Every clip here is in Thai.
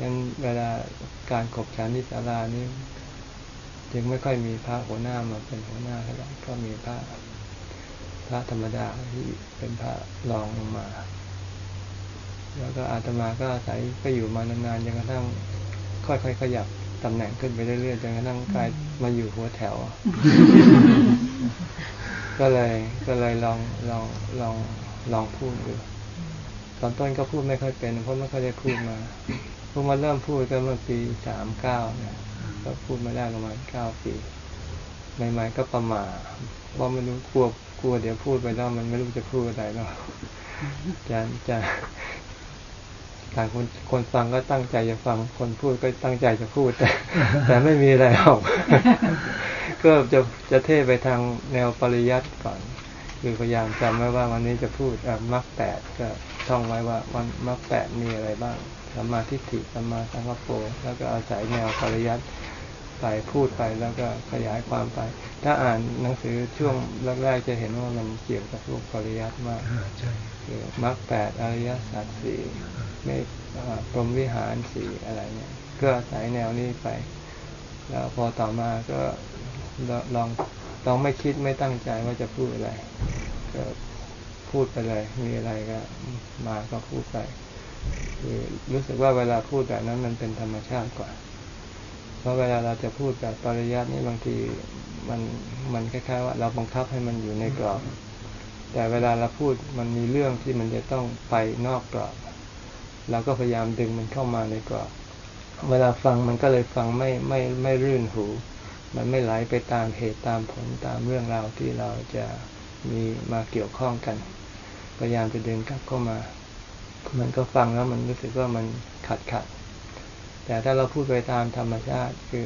งั้นเวลาการขบฉันที่ศาลานี้จึงไม่ค่อยมีพระหัวหน้ามาเป็นหัวหน้าเท่าไหร่ก็มีพระพระธรรมดาที่เป็นพระรองลงมา แล้วก็อาตมาก็อาศัยก็อยู่มานานๆจนกระทั่งค่อยๆขยับตำแหน่งขึ้นไปเรื่อยๆจนกระทั่งกลายมาอยู่หัวแถว ก็เลยก็เลยลองลองลองลองพูดดูตอนต้นก็พูดไม่ค่อยเป็น เพราะไม่ค่อยได้พูดมา เพิ่งมาเริ่มพูดก็เมื่อปีสามเก้าเนี่ยก็พูดมาได้ประมาณเก้าปีใหม่ๆก็ประมาว่าไม่รู้กลัวกลัวเดี๋ยวพูดไปแล้วมันไม่รู้จะพูดอะไรแล้วจะจะต่างคนคนฟังก็ตั้งใจจะฟัง คนพูดก็ตั้งใจจะพูด แต่ แต่ไม่มีอะไรออกก็จะจะเทไปทางแนวปริยัติก่อน คือพยายามจำไว้ว่าวันนี้จะพูดมรรคแปดก็ท่องไว้ว่าวันมรรคแปดมีอะไรบ้าง สัมมาทิฏฐิสัมมาสังกปรแล้วก็อาศัยแนวปริยัติไปพูดไปแล้วก็ขยายความไป ถ้าอ่านหนังสือช่วงแรกๆจะเห็นว่ามันเกี่ยวกับพวกปริยัติมากคือมรรคแปดอริยสัจสี่ไม่พรหมวิหารสี่อะไรเนี่ยก็อาศัยแนวนี้ไป แล้วพอต่อมาก็ลองลองไม่คิดไม่ตั้งใจว่าจะพูดอะไร ก็พูดไปเลย มีอะไรก็มาก็พูดไป คือรู้สึกว่าเวลาพูดแบบนั้นมันเป็นธรรมชาติกว่า เพราะเวลาเราจะพูดแบบปริยัตินี่บางทีมันมันคล้ายๆว่าเราบังคับให้มันอยู่ในกรอบ แต่เวลาเราพูดมันมีเรื่องที่มันจะต้องไปนอกกรอบเราก็พยายามดึงมันเข้ามาในกรอบ เวลาฟังมันก็เลยฟังไม่ไม่ไม่รื่นหู มันไม่ไหลไปตามเหตุตามผลตามเรื่องราวที่เราจะมีมาเกี่ยวข้องกัน พยายามจะดึงกลับเข้ามา มันก็ฟังแล้วมันรู้สึกว่ามันขัดขัด แต่ถ้าเราพูดไปตามธรรมชาติคือ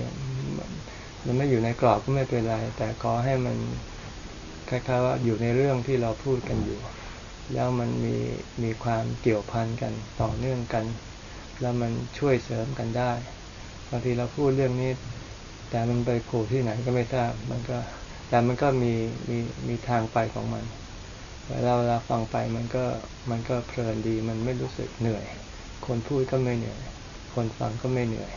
มันไม่อยู่ในกรอบก็ไม่เป็นไร แต่ขอให้มันคล้ายๆว่าอยู่ในเรื่องที่เราพูดกันอยู่ แล้วมันมีมีความเกี่ยวพันกันต่อเนื่องกัน แล้วมันช่วยเสริมกันได้บางทีเราพูดเรื่องนี้ แต่มันไปโผล่ที่ไหนก็ไม่ทราบมันก็แต่มันก็มีมีมีทางไปของมัน เวลาเวลาฟังไปมันก็มันก็เพลินดี มันไม่รู้สึกเหนื่อย คนพูดก็ไม่เหนื่อย คนฟังก็ไม่เหนื่อย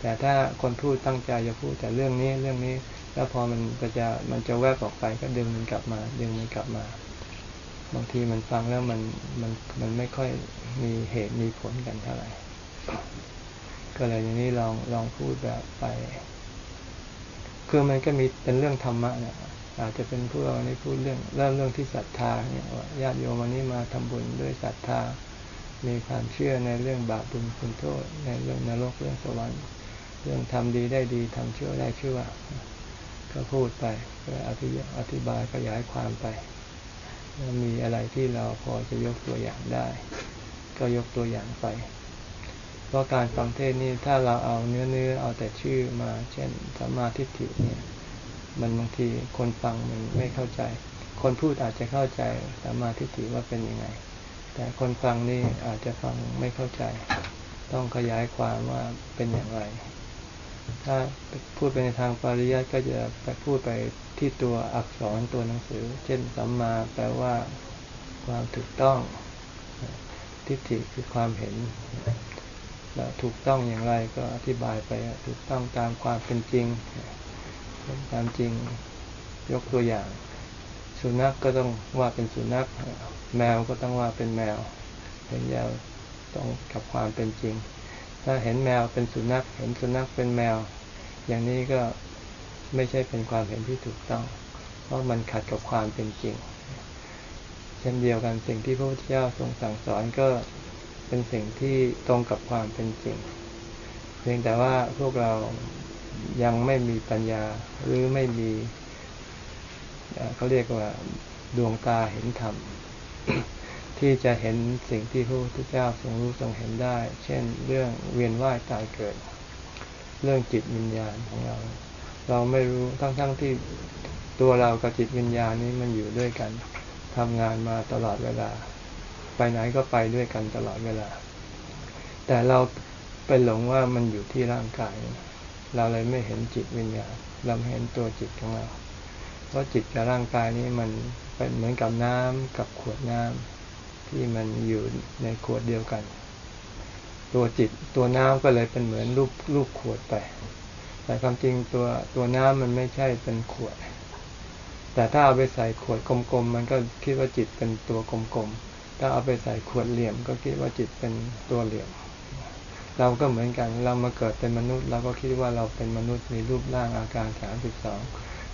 แต่ถ้าคนพูดตั้งใจจะพูดแต่เรื่องนี้เรื่องนี้ แล้วพอมันก็จะมันจะแวบออกไปก็ดึงมันกลับมา ดึงมันกลับมา บางทีมันฟังแล้วมันมันมันไม่ค่อยมีเหตุมีผลกันเท่าไหร่ ก็เลยอย่างนี้ลองลองพูดแบบไป คือมันก็มีเป็นเรื่องธรรมะเนี่ย อาจจะเป็นพวกเราในพูดเรื่องเริ่มเรื่องที่ศรัทธาเนี่ยว่าญาติโยมวันนี้มาทำบุญด้วยศรัทธา มีความเชื่อในเรื่องบาปบุญคุณโทษ ในเรื่องนรกเรื่องสวรรค์เรื่องทำดีได้ดีทำชั่วได้ชั่วก็พูดไปก็อธิอธิบายขยายความไปมีอะไรที่เราพอจะยกตัวอย่างได้ ก็ยกตัวอย่างไป เพราะการฟังเทศนี่ถ้าเราเอาเนื้อเนื้อเอาแต่ชื่อมา เช่นสัมมาทิฏฐิเนี่ย มันบางทีคนฟังมันไม่เข้าใจ คนพูดอาจจะเข้าใจสามมาทิฏฐิว่าเป็นยังไง แต่คนฟังนี่อาจจะฟังไม่เข้าใจ ต้องขยายความว่าเป็นอย่างไร ถ้าพูดไปในทางปริยัติก็จะไปพูดไปที่ตัวอักษรตัวหนังสือ เช่นสัมมาแปลว่าความถูกต้อง ทิฏฐิคือความเห็นแล้วถูกต้องอย่างไรก็อธิบายไปถูกต้องตามความเป็นจริง ตามจริงยกตัวอย่าง สุนัขกก็ต้องว่าเป็นสุนัข แมวก็ต้องว่าเป็นแมวเห็นยาวต้องกับความเป็นจริง ถ้าเห็นแมวเป็นสุนัข เห็นสุนัขเป็นแมว อย่างนี้ก็ไม่ใช่เป็นความเห็นที่ถูกต้อง เพราะมันขัดกับความเป็นจริง เช่นเดียวกันสิ่งที่พระพุทธเจ้าทรงสั่งสอนก็เป็นสิ่งที่ตรงกับความเป็นจริง เพียงแต่ว่าพวกเรา ยังไม่มีปัญญาหรือไม่มีเขาเรียกว่าดวงตาเห็นธรรม ที่จะเห็นสิ่งที่พระพุทธเจ้าทรงรู้ทรงเห็นได้ เช่น เรื่องเวียนว่ายตายเกิด เรื่องจิตวิญญาณของเรา เราไม่รู้ทั้งๆทที่ตัวเรากับจิตวิญญาณนี้มันอยู่ด้วยกันทำงานมาตลอดเวลา ไปไหนก็ไปด้วยกันตลอดเวลา แต่เราไปหลงว่ามันอยู่ที่ร่างกาย เราเลยไม่เห็นจิตวิญญาณเราเห็นตัวจิตของเรา เพราะจิตกับร่างกายนี้มันเป็นเหมือนกับน้ำกับขวดน้ำที่มันอยู่ในขวดเดียวกัน ตัวจิตตัวน้ำก็เลยเป็นเหมือนรูปรูปขวดไป แต่ความจริงตัวตัวน้ำมันไม่ใช่เป็นขวด แต่ถ้าเอาไปใส่ขวดกลมๆมันก็คิดว่าจิตเป็นตัวกลมๆถ้าเอาไปใส่ขวดเหลี่ยม ก็คิดว่าจิตเป็นตัวเหลี่ยม เราก็เหมือนกัน เรามาเกิดเป็นมนุษย์เราก็คิดว่าเราเป็นมนุษย์มีรูปร่างอาการสามสิบสอง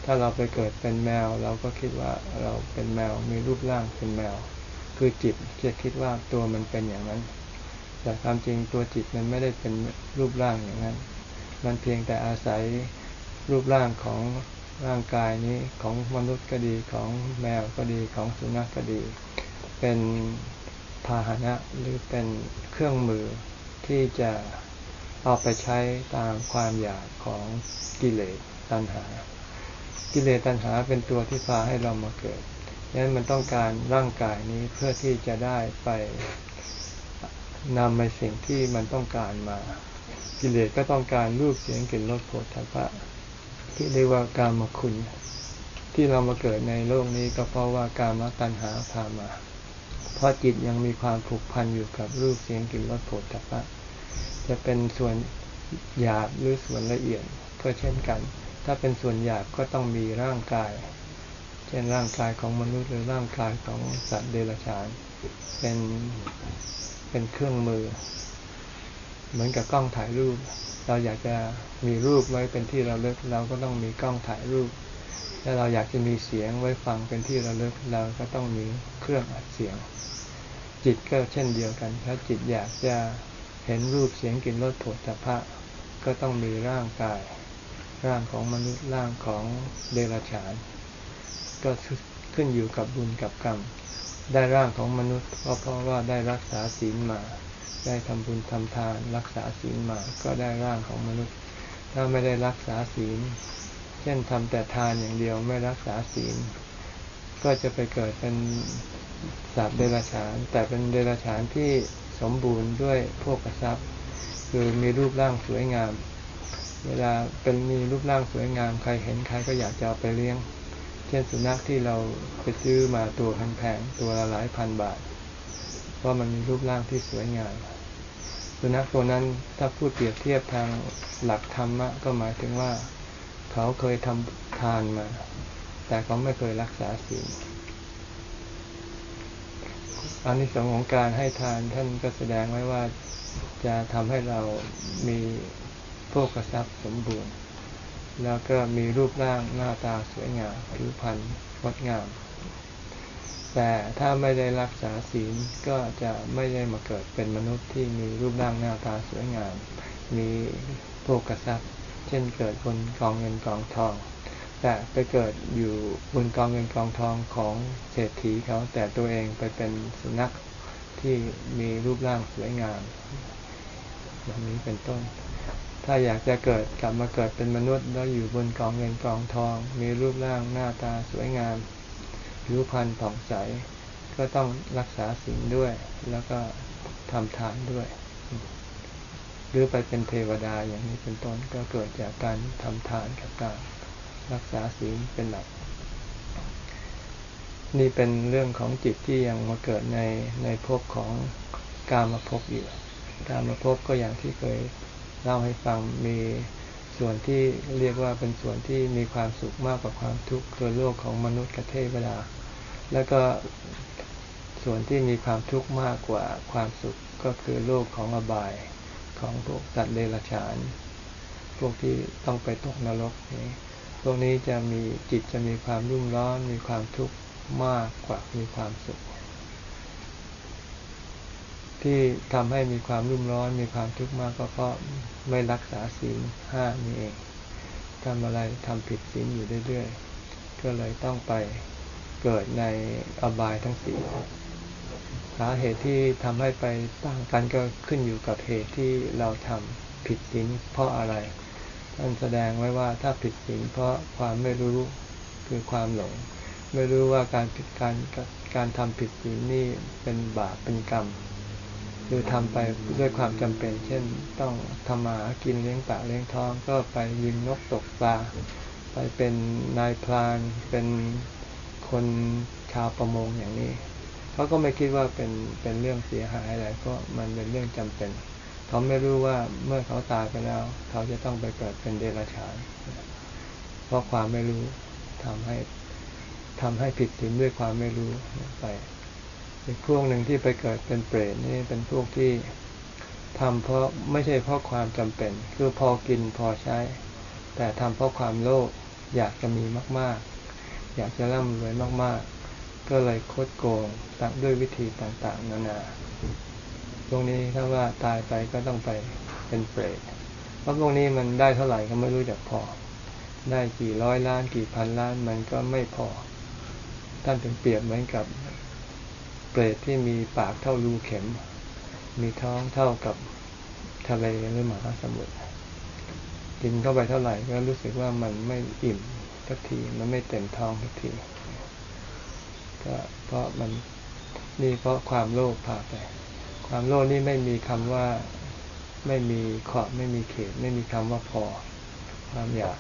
ถ้าเราไปเกิดเป็นแมว เราก็คิดว่าเราเป็นแมวมีรูปร่างเป็นแมว คือจิตจะคิดว่าตัวมันเป็นอย่างนั้น แต่ความจริงตัวจิตมันไม่ได้เป็นรูปร่างอย่างนั้น มันเพียงแต่อาศัยรูปร่างของร่างกายนี้ของมนุษย์ก็ดีของแมวก็ดีของสุนัขก็ดี เป็นพาหนะหรือเป็นเครื่องมือ ที่จะเอาไปใช้ตามความอยากของกิเลสตัณหา กิเลสตัณหาเป็นตัวที่พาให้เรามาเกิดดังนั้นมันต้องการร่างกายนี้เพื่อที่จะได้ไปนำไปสิ่งที่มันต้องการมา กิเลสก็ต้องการรูปเสียงกลิ่นรสโผฏฐัพพะที่เรียกว่าการมาคุณ ที่เรามาเกิดในโลกนี้ก็เพราะว่าการมาตัณหาพามา เพราะจิตยังมีความผูกพันอยู่กับรูปเสียงกลิ่นรสโผฏฐัพพะ จะเป็นส่วนหยาบหรือส่วนละเอียดก็เช่นกัน ถ้าเป็นส่วนหยาบก็ต้องมีร่างกาย เช่นร่างกายของมนุษย์หรือร่างกายของสัตว์เดรัจฉาน เป็นเป็นเครื่องมือ เหมือนกับกล้องถ่ายรูป เราอยากจะมีรูปไว้เป็นที่เราเลิกเราก็ต้องมีกล้องถ่ายรูปถ้าเราอยากจะมีเสียงไว้ฟังเป็นที่เราเลิกเราก็ต้องมีเครื่องอัดเสียง จิตก็เช่นเดียวกัน ถ้าจิตอยากจะ เห็นรูปเสียงกลิ่นรสผลพระก็ต้องมีร่างกาย ร่างของมนุษย์ร่างของเดรัจฉาน ก็ขึ้นอยู่กับบุญกับกรรม ได้ร่างของมนุษย์ก็เพราะว่าได้รักษาศีลมา ได้ทำบุญทำทาน รักษาศีลมา ก็ได้ร่างของมนุษย์ ถ้าไม่ได้รักษาศีล เช่นทำแต่ทานอย่างเดียวไม่รักษาศีล ก็จะไปเกิดเป็นสัตว์เดรัจฉาน แต่เป็นเดรัจฉานที่ สมบูรณ์ด้วยพวกทรัพย์ คือมีรูปร่างสวยงาม เวลาเป็นมีรูปร่างสวยงาม ใครเห็นใครก็อยากจะเอาไปเลี้ยง เช่นสุนัขที่เราไปซื้อมาตัวแพงๆตัวละหลายพันบาท เพราะมันมีรูปร่างที่สวยงาม สุนัขตัวนั้นถ้าพูดเปรียบเทียบทางหลักธรรมะก็หมายถึงว่า เขาเคยทำทานมา แต่เขาไม่เคยรักษาศีล อันนี้สองของการให้ทานท่านก็แสดงไว้ว่าจะทำให้เรามีโภคทรัพย์สมบูรณ์ แล้วก็มีรูปร่างหน้าตาสวยงามผิวพรรณงดงาม แต่ถ้าไม่ได้รักษาศีลก็จะไม่ได้มาเกิดเป็นมนุษย์ที่มีรูปร่างหน้าตาสวยงาม มีโภกทรัพย์ เช่นเกิดบนกองเงินกองทอง แต่ไปเกิดอยู่บนกองเงินกองทองของเศรษฐีเขา แต่ตัวเองไปเป็นสุนัขที่มีรูปร่างสวยงามอย่างนี้เป็นต้น ถ้าอยากจะเกิดกลับมาเกิดเป็นมนุษย์แล้วอยู่บนกองเงินกองทอง มีรูปร่างหน้าตาสวยงามผิวพรรณผ่องใส ก็ต้องรักษาสิ่งด้วย แล้วก็ทำทานด้วย หรือไปเป็นเทวดาอย่างนี้เป็นต้นก็เกิดจากการทำทานกับการ รักษาศีลเป็นหลัก นี่เป็นเรื่องของจิตที่ยังมาเกิดในในภพของกามภพอยู่กามภพก็อย่างที่เคยเล่าให้ฟังมีส่วนที่เรียกว่าเป็นส่วนที่มีความสุขมากกว่าความทุกข์คือโลกของมนุษย์กับเทวดา แล้วก็ส่วนที่มีความทุกข์มากกว่าความสุขก็คือโลกของอบายของพวกสัตว์เดรัจฉาน พวกที่ต้องไปตกนรกนี้ พวกนี้จะมีจิตจะมีความรุ่มร้อน มีความทุกข์มากกว่ามีความสุข ที่ทำให้มีความรุ่มร้อนมีความทุกข์มากก็เพราะไม่รักษาศีลห้านี่เองทำอะไรทำผิดศีลอยู่เรื่อยๆ ก็เลยต้องไปเกิดในอบายทั้งสี่สาเหตุที่ทำให้ไปต่างกันก็ขึ้นอยู่กับเหตุที่เราทำผิดศีลเพราะอะไร ท่านแสดงไว้ว่าถ้าผิดศีลเพราะความไม่รู้คือความหลง ไม่รู้ว่าการผิดการการทำผิดศีลนี่เป็นบาปเป็นกรรมคือทำไปด้วยความจำเป็น เช่นต้องทำมากินเลี้ยงปากเลี้ยงท้องก็ไปยิงนกตกปลาไปเป็นนายพรานเป็นคนชาวประมงอย่างนี้เขาก็ไม่คิดว่าเป็นเป็นเรื่องเสียหายอะไรก็มันเป็นเรื่องจำเป็น เขาไม่รู้ว่าเมื่อเขาตายไปแล้ว เขาจะต้องไปเกิดเป็นเดรัจฉาน เพราะความไม่รู้ทำให้ทำให้ผิดศีลด้วยความไม่รู้ไป อีกพวกหนึ่งที่ไปเกิดเป็นเปรตนี่เป็นพวกที่ทำเพราะไม่ใช่เพราะความจำเป็น คือพอกินพอใช้ แต่ทำเพราะความโลภอยากจะมีมาก ๆ อยากจะร่ำรวยมาก ๆ ก็เลยคดโกงตัด้วยวิธีต่างๆ นานา ตรงนี้ถ้าว่าตายไปก็ต้องไปเป็นเปรตเพราะตรงนี้มันได้เท่าไหร่ก็ไม่รู้จักพอ ได้กี่ร้อยล้านกี่พันล้านมันก็ไม่พอ ท่านถึงเปรียบเหมือนกับเปรตที่มีปากเท่ารูเข็ม มีท้องเท่ากับทะเลหรือมหาสมุทรกินเข้าไปเท่าไหร่ก็รู้สึกว่ามันไม่อิ่มสักทีมันไม่เต็มท้องสักทีก็เพราะมันนี่เพราะความโลภพาไป ความโลภนี่ไม่มีคำว่าไม่มีขอบไม่มีเขต ไม่มีคำว่าพอ ความอยาก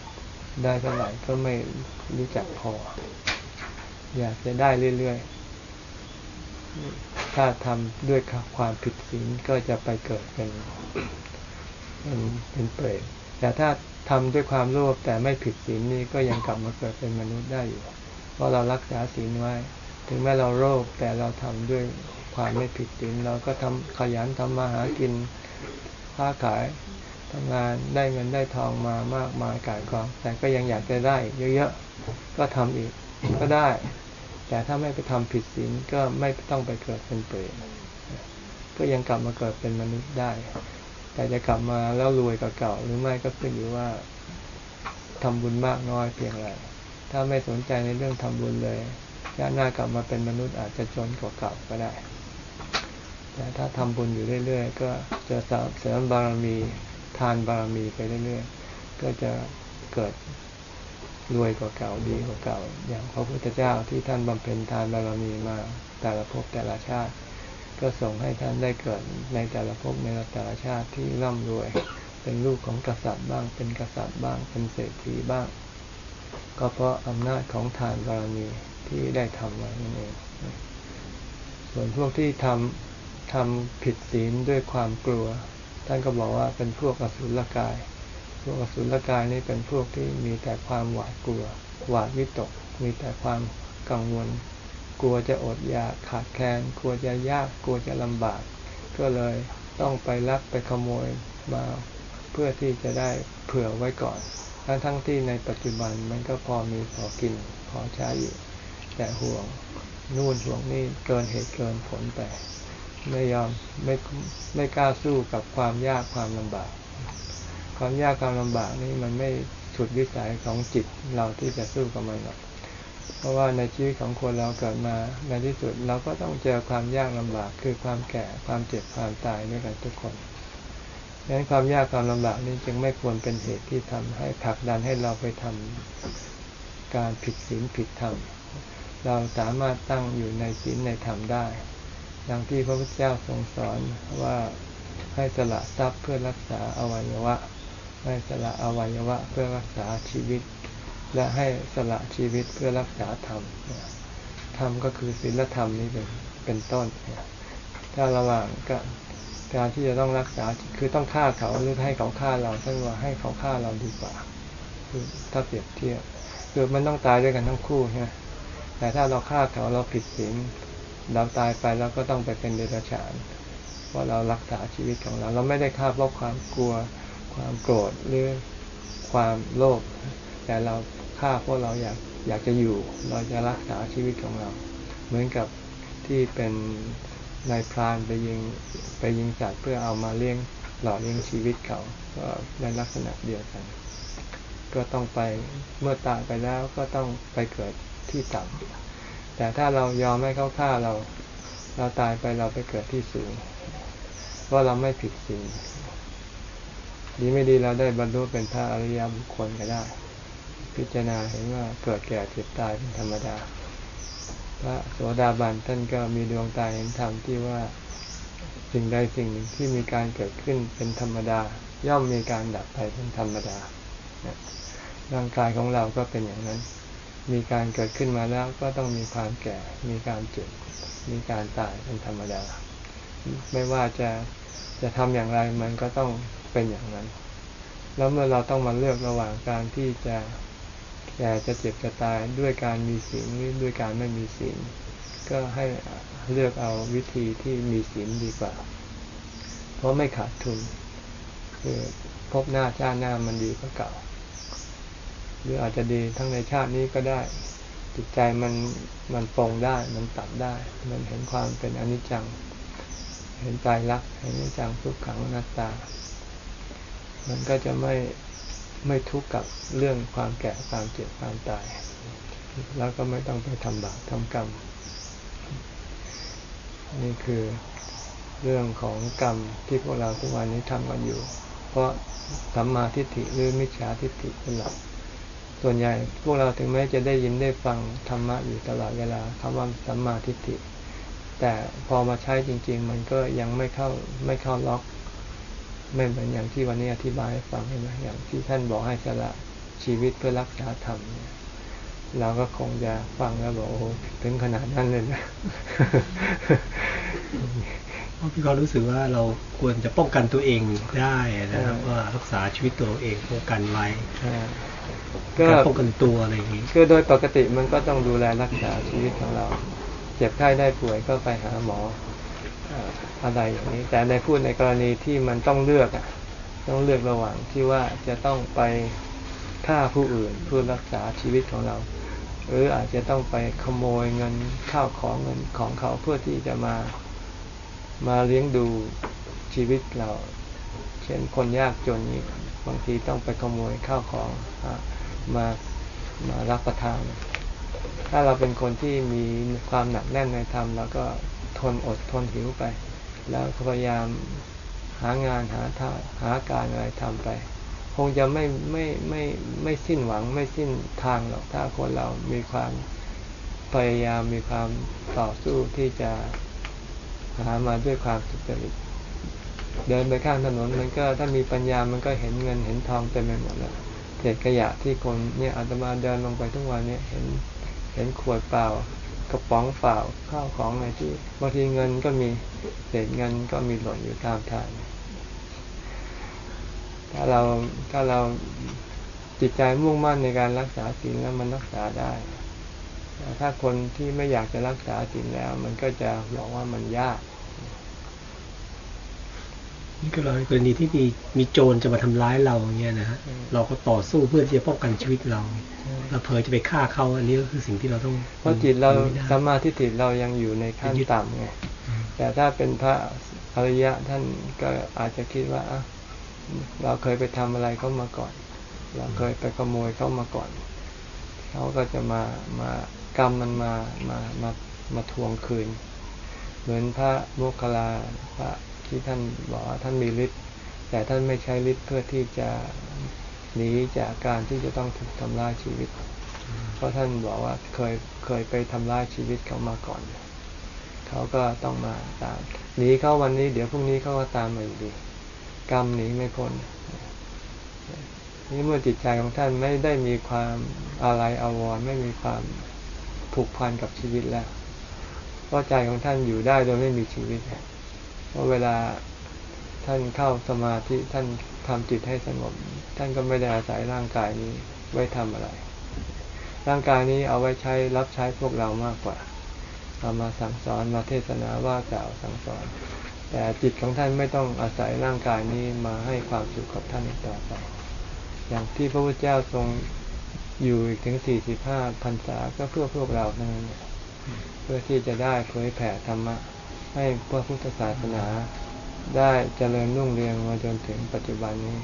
ได้เท่าไหร่ก็ไม่รู้จักพอ อยากจะได้เรื่อยๆ ถ้าทำด้วยความผิดศีลก็จะไปเกิดเป็นเป็นเปรตแต่ถ้าทำด้วยความโลภแต่ไม่ผิดศีลนี่ก็ยังกลับมาเกิดเป็นมนุษย์ได้อยู่ เพราะเรารักษาศีลไว้ ถึงแม้เราโลภแต่เราทำด้วย ความไม่ผิดศีลเราก็ทำขยันทำมาหากินค้าขายทำงานได้เงินได้ทองมามากมายกายกองแต่ก็ยังอยากจะได้เยอะๆก็ทำอีกก็ได้ แต่ถ้าไม่ไปทำผิดศีลก็ไม่ต้องไปเกิดเป็นเปรตก็ยังกลับมาเกิดเป็นมนุษย์ได้ แต่จะกลับมาแล้วรวยกว่าเก่า หรือไม่ก็ขึ้นอยู่ว่าทำบุญมากน้อยเพียงไรถ้าไม่สนใจในเรื่องทำบุญเลยชาติหน้ากลับมาเป็นมนุษย์อาจจะจนกว่าเก่าก็ได้ แต่ถ้าทำบุญอยู่เรื่อยๆ ก็จะเสริมบารมีทานบารมีไปเรื่อยๆ ก็จะเกิดรวยกว่าเก่าดีกว่าเก่า อย่างพระพุทธเจ้าที่ท่านบำเพ็ญทานบารมีมาแต่ละภพแต่ละชาติ ก็ส่งให้ท่านได้เกิดในแต่ละภพในแต่ละชาติที่ร่ำรวยเป็นลูกของกษัตริย์บ้างเป็นกษัตริย์บ้างเป็นเศรษฐีบ้าง ก็เพราะอำนาจของทานบารมีที่ได้ทำไว้นั่นเองส่วนพวกที่ทำ ทำผิดศีลด้วยความกลัว ท่านก็บอกว่าเป็นพวกอสุรกาย พวกอสุรกายนี่เป็นพวกที่มีแต่ความหวาดกลัว หวาดวิตก มีแต่ความกังวล กลัวจะอดอยากขาดแคลน กลัวจะยาก กลัวจะลำบาก ก็เลยต้องไปลักไปขโมยมา เพื่อที่จะได้เผื่อไว้ก่อน ทั้งทั้งที่ในปัจจุบันมันก็พอมีพอกินพอใช้อยู่ แต่ห่วงนู่นห่วงนี่เกินเหตุเกินผลไป ไม่ยอมไม่ไม่กล้าสู้กับความยากความลำบาก ความยากความลำบากนี่มันไม่สุดวิสัยของจิตเราที่จะสู้กับมันหรอกเพราะว่าในชีวิตของคนเราเกิดมาในที่สุดเราก็ต้องเจอความยากลำบาก คือความแก่ความเจ็บความตายด้วยกันทุกคนดังนั้นความยากความลำบากนี้จึงไม่ควรเป็นเหตุที่ทำให้ผลักดันให้เราไปทำการผิดศีลผิดธรรมเราสามารถตั้งอยู่ในศีลในธรรมได้ ดังที่พระพุทธเจ้าทรงสอนว่าให้สละทรัพย์เพื่อรักษาอวัยวะ ให้สละอวัยวะเพื่อรักษาชีวิต และให้สละชีวิตเพื่อรักษาธรรมธรรมก็คือศีลธรรมนี้เป็นเป็นต้นถ้าระหว่างก็การที่จะต้องรักษาคือต้องฆ่าเขาหรือให้เขาฆ่าเราท่านว่าให้เขาฆ่าเราดีกว่า คือถ้าเปรียบเทียบคือมันต้องตายด้วยกันทั้งคู่ใช่ไหมแต่ถ้าเราฆ่าเขาเราผิดศีล เราตายไปเราก็ต้องไปเป็นเดรัจฉาน เพราะเรารักษาชีวิตของเรา เราไม่ได้ฆ่าเพราะความกลัว ความโกรธหรือความโลภ แต่เราฆ่าเพราะเราอยากอยากจะอยู่ เราจะรักษาชีวิตของเรา เหมือนกับที่เป็นนายพรานไปยิงไปยิงสัตว์เพื่อเอามาเลี้ยงหล่อเลี้ยงชีวิตเขาก็ในลักษณะเดียวกัน ก็ต้องไปเมื่อตายไปแล้วก็ต้องไปเกิดที่ต่ำ แต่ถ้าเรายอมให้เขาฆ่าเรา เราตายไปเราไปเกิดที่สูงเพราะเราไม่ผิดศีลดีไม่ดีเราได้บรรลุเป็นพระอริยบุคคลก็ได้ พิจารณาเห็นว่าเกิดแก่เจ็บตายเป็นธรรมดา พระโสดาบันท่านก็มีดวงตาเห็นธรรมที่ว่าสิ่งใดสิ่งหนึ่งที่มีการเกิดขึ้นเป็นธรรมดา ย่อมมีการดับไปเป็นธรรมดาร่างกายของเราก็เป็นอย่างนั้น มีการเกิดขึ้นมาแล้วก็ต้องมีความแก่ มีการเจ็บ มีการตายเป็นธรรมดา ไม่ว่าจะจะทำอย่างไรมันก็ต้องเป็นอย่างนั้น แล้วเมื่อเราต้องมาเลือกระหว่างการที่จะแก่จะเจ็บจะตายด้วยการมีศีลหรือด้วยการไม่มีศีลก็ให้เลือกเอาวิธีที่มีศีลดีกว่า เพราะไม่ขาดทุน คือพบหน้าชาติหน้ามันดีกว่าเก่า หรืออาจจะดีทั้งในชาตินี้ก็ได้ จิตใจมันมันปรงได้ มันตัดได้ มันเห็นความเป็นอนิจจัง เห็นใจรักเห็นอนิจจังทุกขังอนัตตา มันก็จะไม่ไม่ทุกข์กับเรื่องความแก่ความเจ็บความตาย แล้วก็ไม่ต้องไปทำบาปทำกรรม นี่คือเรื่องของกรรมที่พวกเราทุกวันนี้ทำกันอยู่ เพราะสัมมาทิฏฐิหรือมิจฉาทิฏฐิเป็นหลัก ส่วนใหญ่ พวกเราถึงแม้จะได้ยินได้ฟังธรรมะอยู่ตลอดเวลาคำว่าสัมมาทิฏฐิ แต่พอมาใช้จริง ๆ มันก็ยังไม่เข้าไม่เข้าล็อก ไม่เหมือนอย่างที่วันนี้อธิบายให้ฟังใช่ไหมอย่างที่ท่านบอกให้สละชีวิตเพื่อรักษาธรรมเนี่ยเราก็คงจะฟังแล้วบอกโอ้ถึงขนาดนั้นเลยนะเพราะพี่ก็รู้สึกว่าเราควรจะป้องกันตัวเองได้นะครับว่ารักษาชีวิตตัวเองป้องกันไว้ ก็ป้องกันตัวอะไรอย่างนี้คือโดยปกติมันก็ต้องดูแลรักษาชีวิตของเรา เจ็บไข้ได้ป่วยก็ไปหาหมออะไรอย่างนี้ แต่ในพูดในกรณีที่มันต้องเลือกอะ ต้องเลือกระหว่างที่ว่าจะต้องไปฆ่าผู้อื่นเพื่อรักษาชีวิตของเราหรืออาจจะต้องไปขโมยเงินข้าวของเงินของเขาเพื่อที่จะมามาเลี้ยงดูชีวิตเรา เช่นคนยากจนนี้บางทีต้องไปขโมยข้าวของ มามารับประทาน ถ้าเราเป็นคนที่มีความหนักแน่นในธรรมแล้วก็ทนอดทนหิวไป แล้วพยายามหางานหาท่าหาการอะไรทำไป คงจะไม่ไม่ไม่ไม่สิ้นหวังไม่สิ้นทางหรอกถ้าคนเรามีความพยายามมีความต่อสู้ที่จะหามาด้วยความสุจริตเดินไปข้างถนนมันก็ถ้ามีปัญญามันก็เห็นเงินเห็นทองเต็มไปหมดแล้ว ศษขยะที่คนเนี่ยอาตมาเดินลงไปทุกวันเนี่ยเห็นเห็นขวดเปล่ากระป๋องเปล่าข้าวของอะไรที่บางทีเงินก็มีเศษเงินก็มีหล่นอยู่ตามทางถ้าเราถ้าเราจิตใจมุ่งมั่นในการรักษาศีลแล้วมันรักษาได้ ถ้าคนที่ไม่อยากจะรักษาศีลแล้ว มันก็จะบอกว่ามันยาก นี่ก็เรากรณีที่มีมีโจรจะมาทำร้ายเราเงี้ยนะฮะเราก็ต่อสู้เพื่อที่จะป้องกันชีวิตเราเราเพอจะไปฆ่าเขาอันนี้ก็คือสิ่งที่เราต้องเพราะจิตเราสัมมาทิฏฐิเรายังอยู่ในขั้นต่ำไงแต่ถ้าเป็นพระอริยะท่านก็อาจจะคิดว่าเราเคยไปทำอะไรเขามาก่อน เราเคยไปขโมยเขามาก่อนเขาก็จะมามากรรมมันมามามามาทวงคืน เหมือนพระโมคคัลลาพระ ที่ท่านบอกว่าท่านมีฤทธิ์แต่ท่านไม่ใช้ฤทธิ์เพื่อที่จะหนีจากการที่จะต้องถูกทำลายชีวิต เพราะท่านบอกว่าเคยเคยไปทำลายชีวิตเขามาก่อน เขาก็ต้องมาตามหนีเข้าวันนี้เดี๋ยวพรุ่งนี้เขาก็ตามมาอยู่ดีกรรมหนีไม่พ้นนี่เมื่อจิตใจของท่านไม่ได้มีความอะไรอาวรไม่มีความผูกพันกับชีวิตแล้วเพราะใจของท่านอยู่ได้โดยไม่มีชีวิตเพราะเวลาท่านเข้าสมาธิท่านทำจิตให้สงบ ท่านก็ไม่ได้อาศัยร่างกายนี้ไว้ทำอะไร ร่างกายนี้เอาไว้ใช้รับใช้พวกเรามากกว่าเอามาสั่งสอนมาเทศนาว่ากล่าวสั่งสอน แต่จิตของท่านไม่ต้องอาศัยร่างกายนี้มาให้ความสุขกับท่านต่อไป อย่างที่พระพุทธเจ้าทรงอยู่อีกถึงสี่สิบห้าพรรษาก็เพื่อพวกเรานั้นเพื่อที่จะได้เผยแผ่ธรรมะ ให้พระพุทธศาสนาได้เจริญรุ่งเรืองมาจนถึงปัจจุบันนี้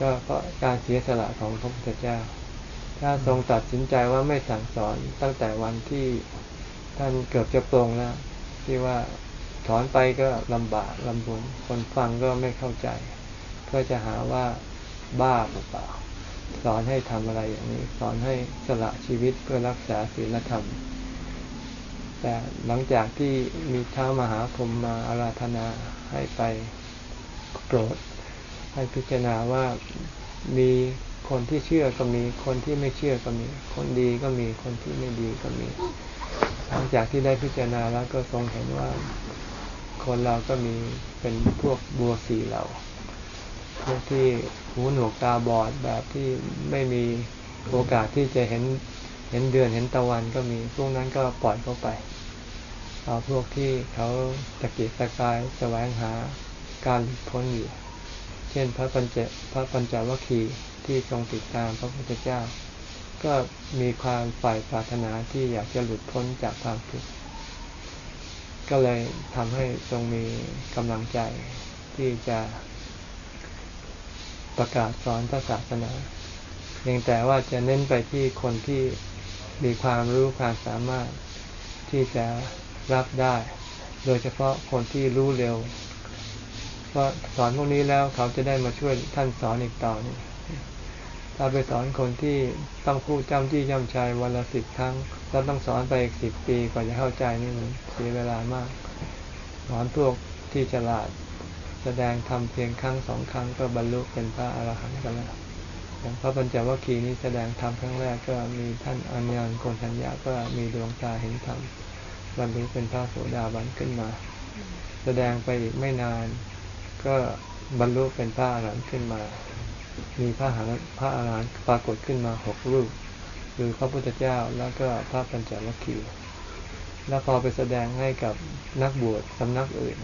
ก็เพราะการเสียสละของพระพุทธเจ้า ถ้าทรงตัดสินใจว่าไม่สั่งสอนตั้งแต่วันที่ท่านเกือบจะปรงแล้วที่ว่าถอนไปก็ลำบากลำบนคนฟังก็ไม่เข้าใจ เพื่อจะหาว่าบ้าหรือเปล่าสอนให้ทำอะไรอย่างนี้ สอนให้สละชีวิตเพื่อรักษาศีลธรรม แต่หลังจากที่มีเท้ามหาพรมมาอาราธนาให้ไปโปรด ให้พิจารณาว่ามีคนที่เชื่อก็มี คนที่ไม่เชื่อก็มี คนดีก็มี คนที่ไม่ดีก็มี หลังจากที่ได้พิจารณาแล้วก็ทรงเห็นว่า คนเราก็มีเป็นพวกบัวสีเหล่าพวกที่หูหนวกตาบอดแบบที่ไม่มีโอกาสที่จะเห็นเห็นเดือนเห็นตะวันก็มี พวกนั้นก็ปล่อยเข้าไป เอาพวกที่เขาตะเกียกตะกายแสวงหาการหลุดพ้นอยู่ เช่นพระปัญจพระปัญจวัคคีย์ที่ทรงติดตามพระพุทธเจ้า ก็มีความฝ่ายปรารถนาที่อยากจะหลุดพ้นจากความทุกข์ก็เลยทำให้ทรงมีกำลังใจที่จะประกาศสอนพระศาสนาเพียงแต่ว่าจะเน้นไปที่คนที่มีความรู้ความสามารถที่จะ รับได้ โดยเฉพาะคนที่รู้เร็ว ว่าสอนพวกนี้แล้วเขาจะได้มาช่วยท่านสอนอีกต่อนึงถ้าไปสอนคนที่ต้องพูดจำที่จำชัยวันละสิบครั้ง แล้วต้องสอนไปอีกสิบปีกว่าจะเข้าใจนี่มันเสียเวลามาก สอนพวกที่ฉลาดแสดงทำเพียงครั้งสองครั้งก็บรรลุเป็นพระอรหันต์กันแล้วอย่างพระปัญจวัคคีย์นี้แสดงธรรมครั้งแรกก็มีท่านอัญญาณโกนทัญญาก็มีดวงตาเห็นธรรม บรรลุเป็นพระโสดาบันขึ้นมา แสดงไปอีกไม่นาน ก็บรรลุเป็นพระอรหันต์ขึ้นมา มีพระหนพระอรหันต์ปรากฏขึ้นมาหกรูปคือพระพุทธเจ้าแล้วก็พระปัญจวัคคีย์แล้วพอไปแสดงให้กับนักบวชสำนักอื่น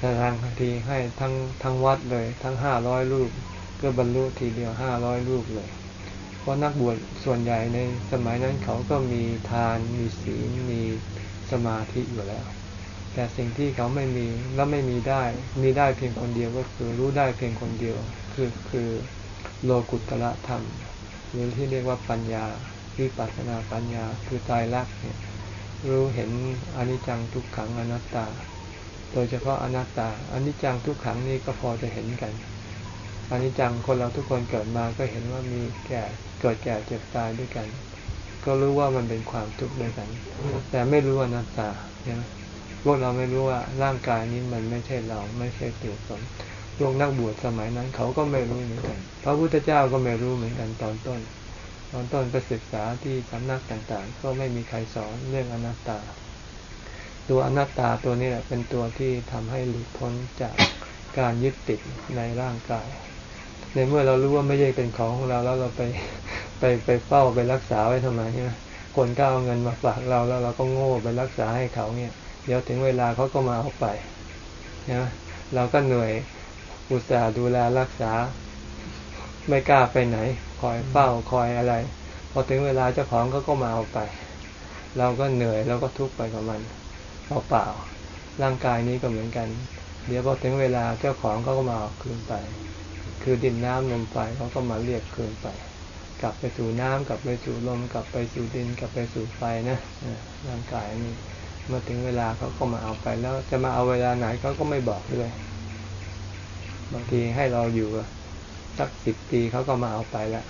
แสดงทันทีให้ทั้งทั้งวัดเลย ทั้งห้าร้อยรูป ก็บรรลุทีเดียวห้าร้อยรูปเลย เพราะนักบวชส่วนใหญ่ในสมัยนั้นเขาก็มีทานมีศีลมีสมาธิอยู่แล้ว แต่สิ่งที่เขาไม่มีและไม่มีได้ มีได้เพียงคนเดียวก็คือรู้ได้เพียงคนเดียว คือคือโลกุตละธรรม หรือที่เรียกว่าปัญญาวิปัสสนาปัญญาคือตายรักเนี่ยรู้เห็นอนิจจังทุกขังอนัตตา โดยเฉพาะอนัตตาอนิจจังทุกขังนี่ก็พอจะเห็นกัน อนิจจังคนเราทุกคนเกิดมาก็เห็นว่ามีแก่เกิดแก่เจ็บตายด้วยกัน ก็รู้ว่ามันเป็นความทุกข์ด้วยกัน แต่ไม่รู้อนัตตาเนี่ยพวกเราไม่รู้ว่าร่างกายนี้มันไม่ใช่เราไม่ใช่ตัวตนพวกนักบวชสมัยนั้น เขาก็ไม่รู้เหมือนกัน พระพุทธเจ้าก็ไม่รู้เหมือนกันตอนต้น ตอนต้นไปศึกษาที่สำนักต่างๆ ก็ไม่มีใครสอนเรื่องอนัตตา ตัวอนัตตาตัวนี้แหละเป็นตัวที่ทำให้หลุดพ้นจากการยึดติดในร่างกาย ในเมื่อเรารู้ว่าไม่ใช่เป็นของของเราแล้วเราไปไปไปเฝ้าไปรักษาไว้ทำไมใช่ไหมคนก็เอาเงินมาฝากเราแล้วเราก็โง่ไปรักษาให้เขาเนี่ย เดี๋ยวถึงเวลาเขาก็มาเอาไปนะเราก็เหนื่อยอุตส่าห์ดูแลรักษา ไม่กล้าไปไหน คอยเฝ้าคอยอะไร พอถึงเวลาเจ้าของเขาก็มาเอาไป เราก็เหนื่อยเราก็ทุกข์ไปกับมันเปล่าร่างกายนี้ก็เหมือนกัน เดี๋ยวพอถึงเวลาเจ้าของเขาก็มาเอาคืนไป คือดินน้ำลมไฟเขาก็มาเรียกคืนไป กลับไปสู่น้ำกลับไปสู่ลม กลับไปสู่ดิน กลับไปสู่ไฟนะร่างกายนี่มื่อถึงเวลาเขาก็มาเอาไปแล้ว จะมาเอาเวลาไหนเขาก็ไม่บอกด้วยบางทีให้เราอยู่สักสิบปีเขาก็มาเอาไปแล้ว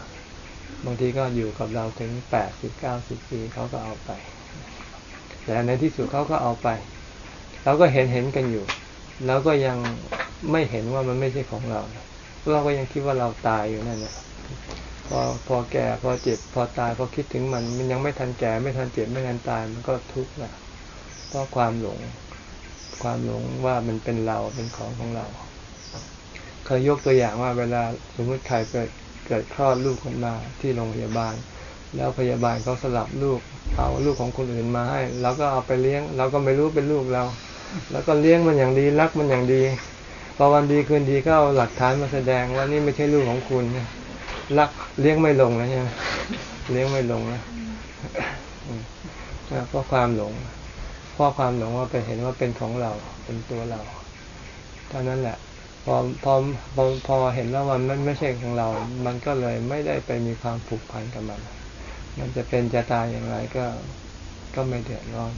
บางทีก็อยู่กับเราถึงแปดสิบเก้าสิบปีเขาก็เอาไป แต่ในที่สุดเขาก็เอาไป เราก็เห็นเห็นกันอยู่ แล้วก็ยังไม่เห็นว่ามันไม่ใช่ของเรา เราก็ยังคิดว่าเราตายอยู่นั่นแหละพอพอแก่พอเจ็บพอตายพอคิดถึงมันมันยังไม่ทันแก่ไม่ทันเจ็บไม่ทันตายมันก็ทุกข์ละเพราะความหลง ความหลงว่ามันเป็นเราเป็นของของเรา เคยยกตัวอย่างว่าเวลาสมมติใครเกิดเกิดคลอดลูกคนมาที่โรงพยาบาล แล้วพยาบาลเขาสลับลูกเอาลูกของคนอื่นมาให้เราก็เอาไปเลี้ยง เราก็ไม่รู้เป็นลูกเรา แล้วก็เลี้ยงมันอย่างดีรักมันอย่างดี อวันดีคืนดีก็เอาหลักฐานมาแสดงว่านี่ไม่ใช่ลูกของคุณรักเลี้ยงไม่ลงนะใช่ไหมเลี้ยงไม่ลงนะเพราะความหลงเพราะความหลงว่าไปเห็นว่าเป็นของเราเป็นตัวเราเท่านั้นแหละพอพอพอพอเห็นแล้วมันไม่ใช่ของเรา มันก็เลยไม่ได้ไปมีความผูกพันกับมัน มันจะเป็นจะตายอย่างไรก็ก็ไม่เดือดร้อน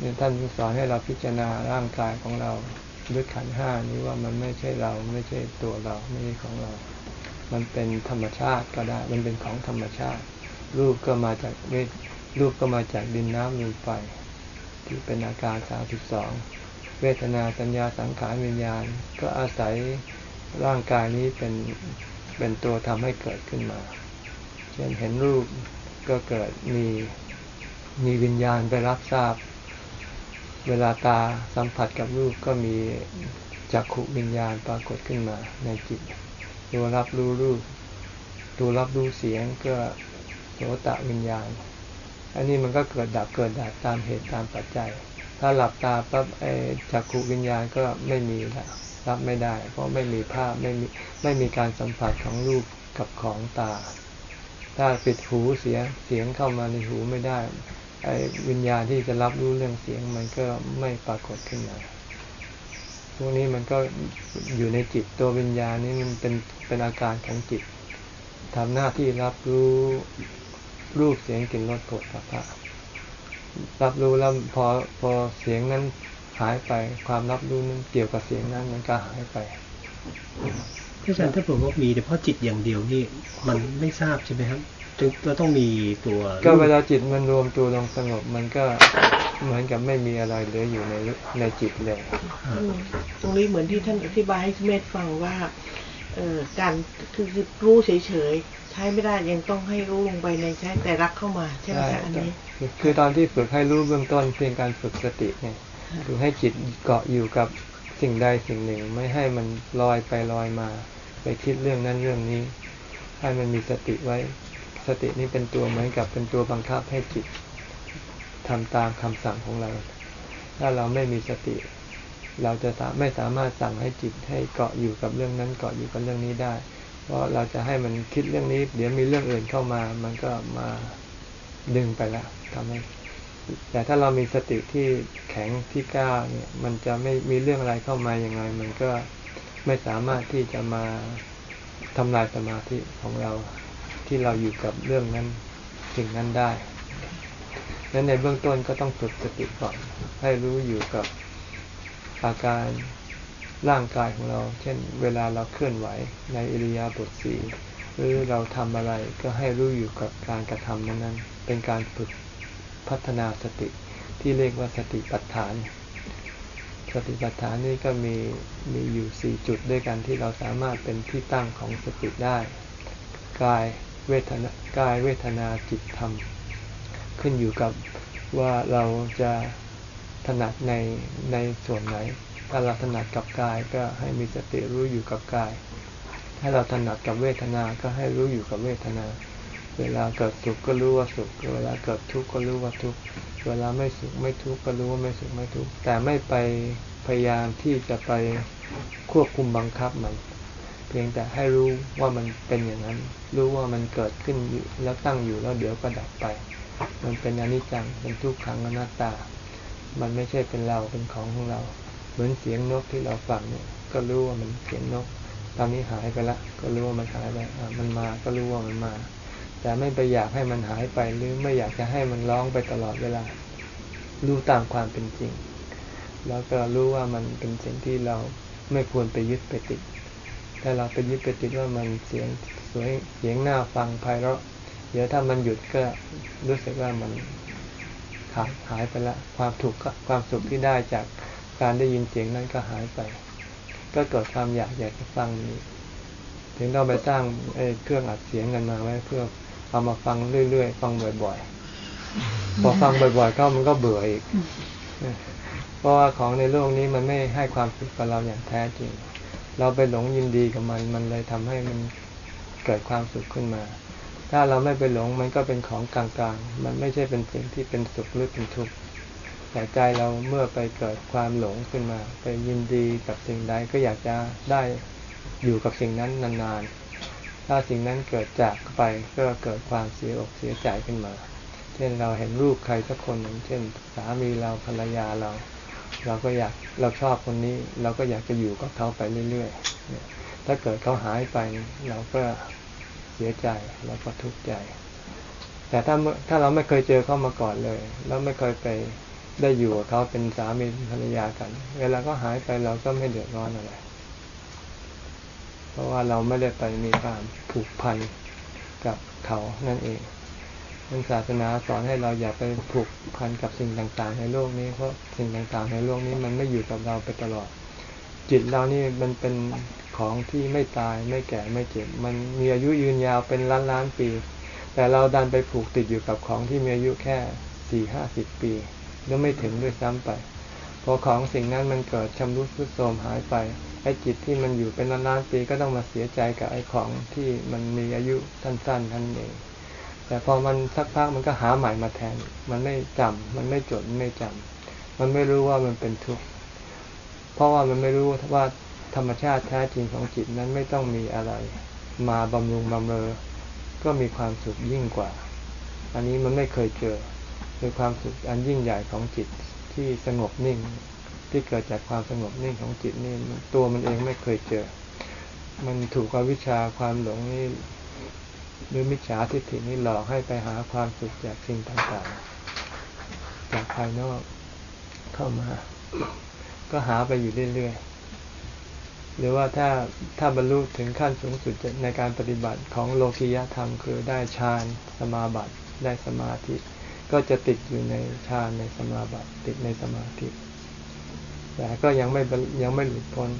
นี่ท่านสอนให้เราพิจารณาร่างกายของเรา ด้วยขันห้านี้ว่ามันไม่ใช่เราไม่ใช่ตัวเราไม่ใช่ของเรา มันเป็นธรรมชาติก็ได้ มันเป็นของธรรมชาติ รูปก็มาจากเวทรูปก็มาจากดินน้ำลมไฟที่เป็นอาการสาสิบสองเวทนาสัญญาสังขารวิญญาณ ก็อาศัยร่างกายนี้เป็นเป็นตัวทำให้เกิดขึ้นมา เช่นเห็นรูปก็เกิดมีมีวิญญาณไปรับทราบ เวลาตาสัมผัสกับรูปก็มีจักขุวิญญาณปรากฏขึ้นมาในจิตตัวรับรู้รูปตัวรับรู้เสียงก็โสตะวิญญาณ อันนี้มันก็เกิดดับเกิดดับตามเหตุตามปัจจัย ถ้าหลับตาปั๊บไอ้จักขุวิญญาณก็ไม่มีละรับไม่ได้ เพราะไม่มีภาพไม่มีไม่มีการสัมผัสของรูปกับของตา ถ้าปิดหูเสียงเสียงเข้ามาในหูไม่ได้ ไอ้วิญญาณที่จะรับรู้เรื่องเสียงมันก็ไม่ปรากฏขึ้นมาพวกนี้มันก็อยู่ในจิตตัววิญญาณนี้มันเป็นเป็นอาการของจิตทำหน้าที่รับรู้รูปเสียงกลิ่นรสโผฏฐัพพะรับรู้แล้วพอพอเสียงนั้นหายไปความรับรู้นั้นเกี่ยวกับเสียงนั้นมันก็หายไปที่อาจารย์ถ้าผมว่ามีแต่เฉพาะจิตอย่างเดียวนี่มันไม่ทราบใช่ไหมครับ เราต้องมีตัว ก็เวลาจิตมันรวมตัวลงสงบมันก็เหมือนกับไม่มีอะไรเหลืออยู่ในในจิตเลยตรงนี้เหมือนที่ท่านอธิบายให้เมธฟังว่าเออการคือรู้เฉยๆใช้ไม่ได้ยังต้องให้รู้ลงไปในใช้แต่รักเข้ามาใช่ไหมคะอันนี้ คือตอนที่ฝึกให้รู้เบื้องต้นเพียงการฝึกสติเนี่ยคือให้จิตเกาะอยู่กับสิ่งใดสิ่งหนึ่ง ไม่ให้มันลอยไปลอยมา ไปคิดเรื่องนั้นเรื่องนี้ ให้มันมีสติไว้ สตินี้เป็นตัวเหมือนกับเป็นตัวบังคับให้จิตทำตามคำสั่งของเรา ถ้าเราไม่มีสติ เราจะไม่สามารถสั่งให้จิตให้เกาะอยู่กับเรื่องนั้นเกาะอยู่กับเรื่องนี้ได้ เพราะเราจะให้มันคิดเรื่องนี้ เดี๋ยวมีเรื่องอื่นเข้ามา มันก็มาดึงไปละทำให้แต่ถ้าเรามีสติที่แข็งที่กล้าเนี่ย มันจะไม่มีเรื่องอะไรเข้ามาอย่างไง มันก็ไม่สามารถที่จะมาทำลายสมาธิของเรา ที่เราอยู่กับเรื่องนั้นสิ่งนั้นได้นั้นในเบื้องต้นก็ต้องฝึกสติก่อน ให้รู้อยู่กับอาการร่างกายของเรา เช่น เวลาเราเคลื่อนไหวในอิริยาบถสีหรือเราทำอะไรก็ให้รู้อยู่กับการกระทำนั้นๆ เป็นการฝึกพัฒนาสติที่เรียกว่าสติปัฏฐาน สติปัฏฐานนี่ก็มีมีอยู่สี่จุดด้วยกันที่เราสามารถเป็นที่ตั้งของสติได้ กาย เวทนากายเวทนาจิตธรรม ขึ้นอยู่กับว่าเราจะถนัดในในส่วนไหน ถ้าเราถนัดกับกายก็ให้มีสติรู้อยู่กับกาย ถ้าเราถนัดกับเวทนา ก็ให้รู้อยู่กับเวทนา เวลาเกิดสุขก็รู้ว่าสุข เวลาเกิดทุกข์ก็รู้ว่าทุกข์ เวลาไม่สุขไม่ทุกข์ก็รู้ว่าไม่สุขไม่ทุกข์ แต่ไม่ไปพยายามที่จะไปควบคุมบังคับมัน พียงแต่ให้รู้ว่ามันเป็นอย่างนั้น รู้ว่ามันเกิดขึ้นอยู่แล้วตั้งอยู่แล้วเดี๋ยวก็ดับไป มันเป็นอนิจจังเป็นทุกขังอนัตตา มันไม่ใช่เป็นเราเป็นของของเรา เหมือนเสียงนกที่เราฟังเนี่ยก็รู้ว่ามันเสียงนก ตอนนี้หายไปละ ก็รู้ว่ามันหายไปมันมาก็รู้ว่ามันมา แต่ไม่ไปอยากให้มันหายไปหรือไม่อยากจะให้มันร้องไปตลอดเวลา รู้ตามความเป็นจริง แล้วก็รู้ว่ามันเป็นสิ่งที่เราไม่ควรไปยึดไปติด ถ้าเราไปยึดไปติดว่ามันเสียงสวยเสียงหน้าฟังไพเราะเดี๋ยวถ้ามันหยุดก็รู้สึกว่ามันขาดหายไปละความถูกความสุขที่ได้จากการได้ยินเสียงนั้นก็หายไป ก็เกิดความอยากอยากจะฟังนี้ ถึงเราไปสร้างเครื่องอัดเสียงกันมาไว้เพื่อเอามาฟังเรื่อยๆฟังบ่อยๆ พอฟังบ่อยๆก็มันก็เบื่ออีก เพราะว่าของในโลกนี้มันไม่ให้ความสุขกับเราอย่างแท้จริง เราไปหลงยินดีกับมัน มันเลยทำให้มันเกิดความสุขขึ้นมา ถ้าเราไม่ไปหลงมันก็เป็นของกลางๆ มันไม่ใช่เป็นสิ่งที่เป็นสุขหรือเป็นทุกข์แต่ใจเราเมื่อไปเกิดความหลงขึ้นมา ไปยินดีกับสิ่งใดก็อยากจะได้อยู่กับสิ่งนั้นนานๆ ถ้าสิ่งนั้นเกิดจากไปก็เกิดความเสียอกเสียใจขึ้นมา เช่นเราเห็นรูปใครสักคนหนึ่ง เช่น สามีเราภรรยาเรา เราก็อยากเราชอบคนนี้ เราก็อยากจะอยู่กับเขาไปเรื่อยๆถ้าเกิดเขาหายไปเราก็เสียใจเราก็ทุกข์ใจ แต่ถ้าถ้าเราไม่เคยเจอเขามาก่อนเลย แล้วไม่เคยไปได้อยู่กับเขาเป็นสามีภรรยากัน เวลาก็หายไปเราก็ไม่เดือดร้อนอะไร เพราะว่าเราไม่ได้ไปมีความผูกพันกับเขานั่นเองันศาสนาสอนให้เราอย่าไปผูกพันกับสิ่งต่างๆ ในโลกนี้เพราะสิ่งต่างๆ ในโลกนี้มันไม่อยู่กับเราไปตลอด จิตเรานี่มันเป็นของที่ไม่ตายไม่แก่ไม่เจ็บ มันมีอายุยืนยาวเป็นล้านล้านปี แต่เราดันไปผูกติดอยู่กับของที่มีอายุแค่สี่ห้าสิบปีแล้วไม่ถึงด้วยซ้ำไปพอของสิ่งนั้นมันเกิดชำรุดทรุดโทรมหายไปไอ้จิตที่มันอยู่เป็นล้านๆปีก็ต้องมาเสียใจกับไอ้ของที่มันมีอายุสั้นๆท่านเอง แต่พอมันสักพักมันก็หาใหม่มาแทน มันไม่จำมันไม่จดไม่จำมันไม่รู้ว่ามันเป็นทุกข์ เพราะว่ามันไม่รู้ว่าธรรมชาติแท้จริงของจิตนั้นไม่ต้องมีอะไร มาบำรุงบำเรอ ก็มีความสุขยิ่งกว่า อันนี้มันไม่เคยเจอคือความสุขอันยิ่งใหญ่ของจิตที่สงบนิ่ง ที่เกิดจากความสงบนิ่งของจิตนี่ตัวมันเองไม่เคยเจอ มันถูกความวิชาความหลงนี่ หรือมิจฉาทิฏฐินี่หลอกให้ไปหาความสุขจากสิ่งต่างๆ จากภายนอกเข้ามา ก็หาไปอยู่เรื่อยๆหรือว่าถ้าถ้าบรรลุถึงขั้นสูงสุดในการปฏิบัติของโลกิยธรรม คือได้ฌานสมาบัติได้สมาธิ ก็จะติดอยู่ในฌานในสมาบัติ ติดในสมาธิ แต่ก็ยังไม่ยังไม่หลุดพ้น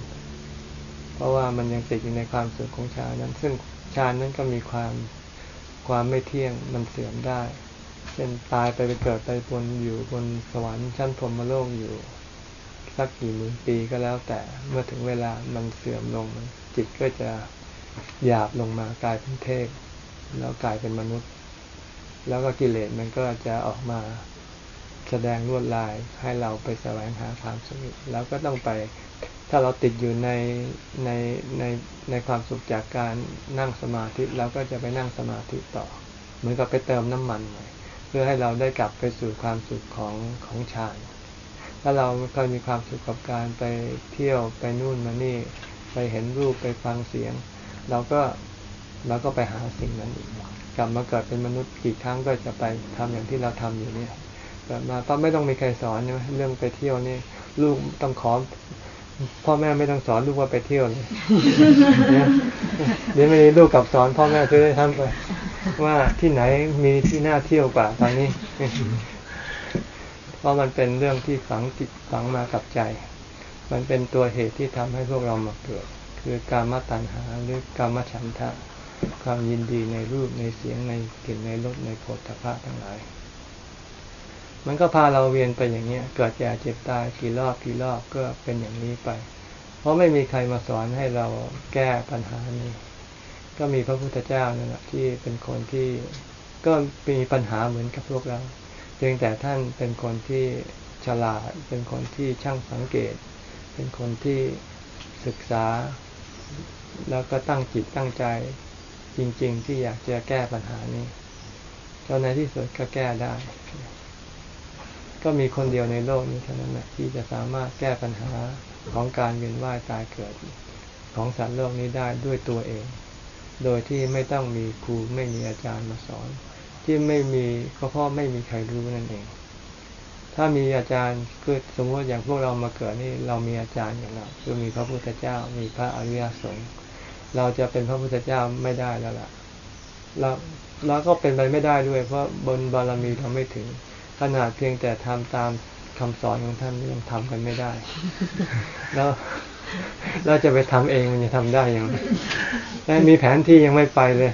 เพราะว่ามันยังติดอยู่ในความสุขของฌานนั้นซึ่ง ฌานนั้นก็มีความความไม่เที่ยงมันเสื่อมได้เช่นตายไปไปเกิดไปบนอยู่บนสวรรค์ชั้นพรมโลกอยู่ สักกี่หมื่นปีก็แล้วแต่เมื่อถึงเวลามันเสื่อมลงจิตก็จะหยาบลงมากลายเป็นเทพ แล้วกลายเป็นมนุษย์ แล้วก็กิเลสมันก็จะออกมาแสดงลวดลายให้เราไปแสวงหาความสุขแล้วก็ต้องไป ถ้าเราติดอยู่ในในในในความสุขจากการนั่งสมาธิเราก็จะไปนั่งสมาธิต่อ เหมือนกับไปเติมน้ำมันใหม่เพื่อให้เราได้กลับไปสู่ความสุขของของฌานถ้าเราเคยมีความสุขกับการไปเที่ยวไปนู่นมานี่ ไปเห็นรูปไปฟังเสียง เราก็เราก็ไปหาสิ่งนั้นอีกกลับมาเกิดเป็นมนุษย์กี่ครั้งก็จะไปทำอย่างที่เราทำอยู่เนี่ยเกิดมาต้องไม่ต้องมีใครสอนเนี่ยเรื่องไปเที่ยวนี่ลูกต้องขอ พ่อแม่ไม่ต้องสอนลูกว่าไปเที่ยวเลยเดี๋ยวไม่ได้ลูกกับสอน พ่อแม่จะได้ทำไป ว่าที่ไหนมีที่น่าเที่ยวกว่าตอนนี้ เพราะมันเป็นเรื่องที่ฝังจิตฝังมากับใจ มันเป็นตัวเหตุที่ทำให้พวกเรามาเกิด คือการมาตัณหาหรือการมาฉันทะ ความยินดีในรูปในเสียงในกลิ่นในรสในโผฏฐัพพะทั้งหลาย มันก็พาเราเวียนไปอย่างเนี้ยเกิดแก่เจ็บตายกี่รอบกี่รอบก็เป็นอย่างนี้ไป เพราะไม่มีใครมาสอนให้เราแก้ปัญหานี้ ก็มีพระพุทธเจ้านั่นแหละที่เป็นคนที่ก็มีปัญหาเหมือนกับพวกเราเพียงแต่ท่านเป็นคนที่ฉลาด เป็นคนที่ช่างสังเกต เป็นคนที่ศึกษา แล้วก็ตั้งจิตตั้งใจจริง ๆ ที่อยากจะแก้ปัญหานี้จนในที่สุดก็แก้ได้ ก็มีคนเดียวในโลกนี้เท่านั้นนะที่จะสามารถแก้ปัญหาของการเวียนว่ายตายเกิด ของสัตว์โลกนี้ได้ด้วยตัวเอง โดยที่ไม่ต้องมีครูไม่มีอาจารย์มาสอน ที่ไม่มีก็เพราะไม่มีใครรู้นั่นเอง ถ้ามีอาจารย์คือสมมติอย่างพวกเรามาเกิดนี่เรามีอาจารย์อย่างเราคือมีพระพุทธเจ้า มีพระอริยสงฆ์เราจะเป็นพระพุทธเจ้าไม่ได้แล้วล่ะเราเราก็เป็นไปไม่ได้ด้วย เพราะบนบารมีเราไม่ถึง ขนาดเพียงแต่ทำตามคำสอนของท่านยังทำกันไม่ได้ แล้วเราจะไปทำเองมันจะทำได้ยังและมีแผนที่ยังไม่ไปเลย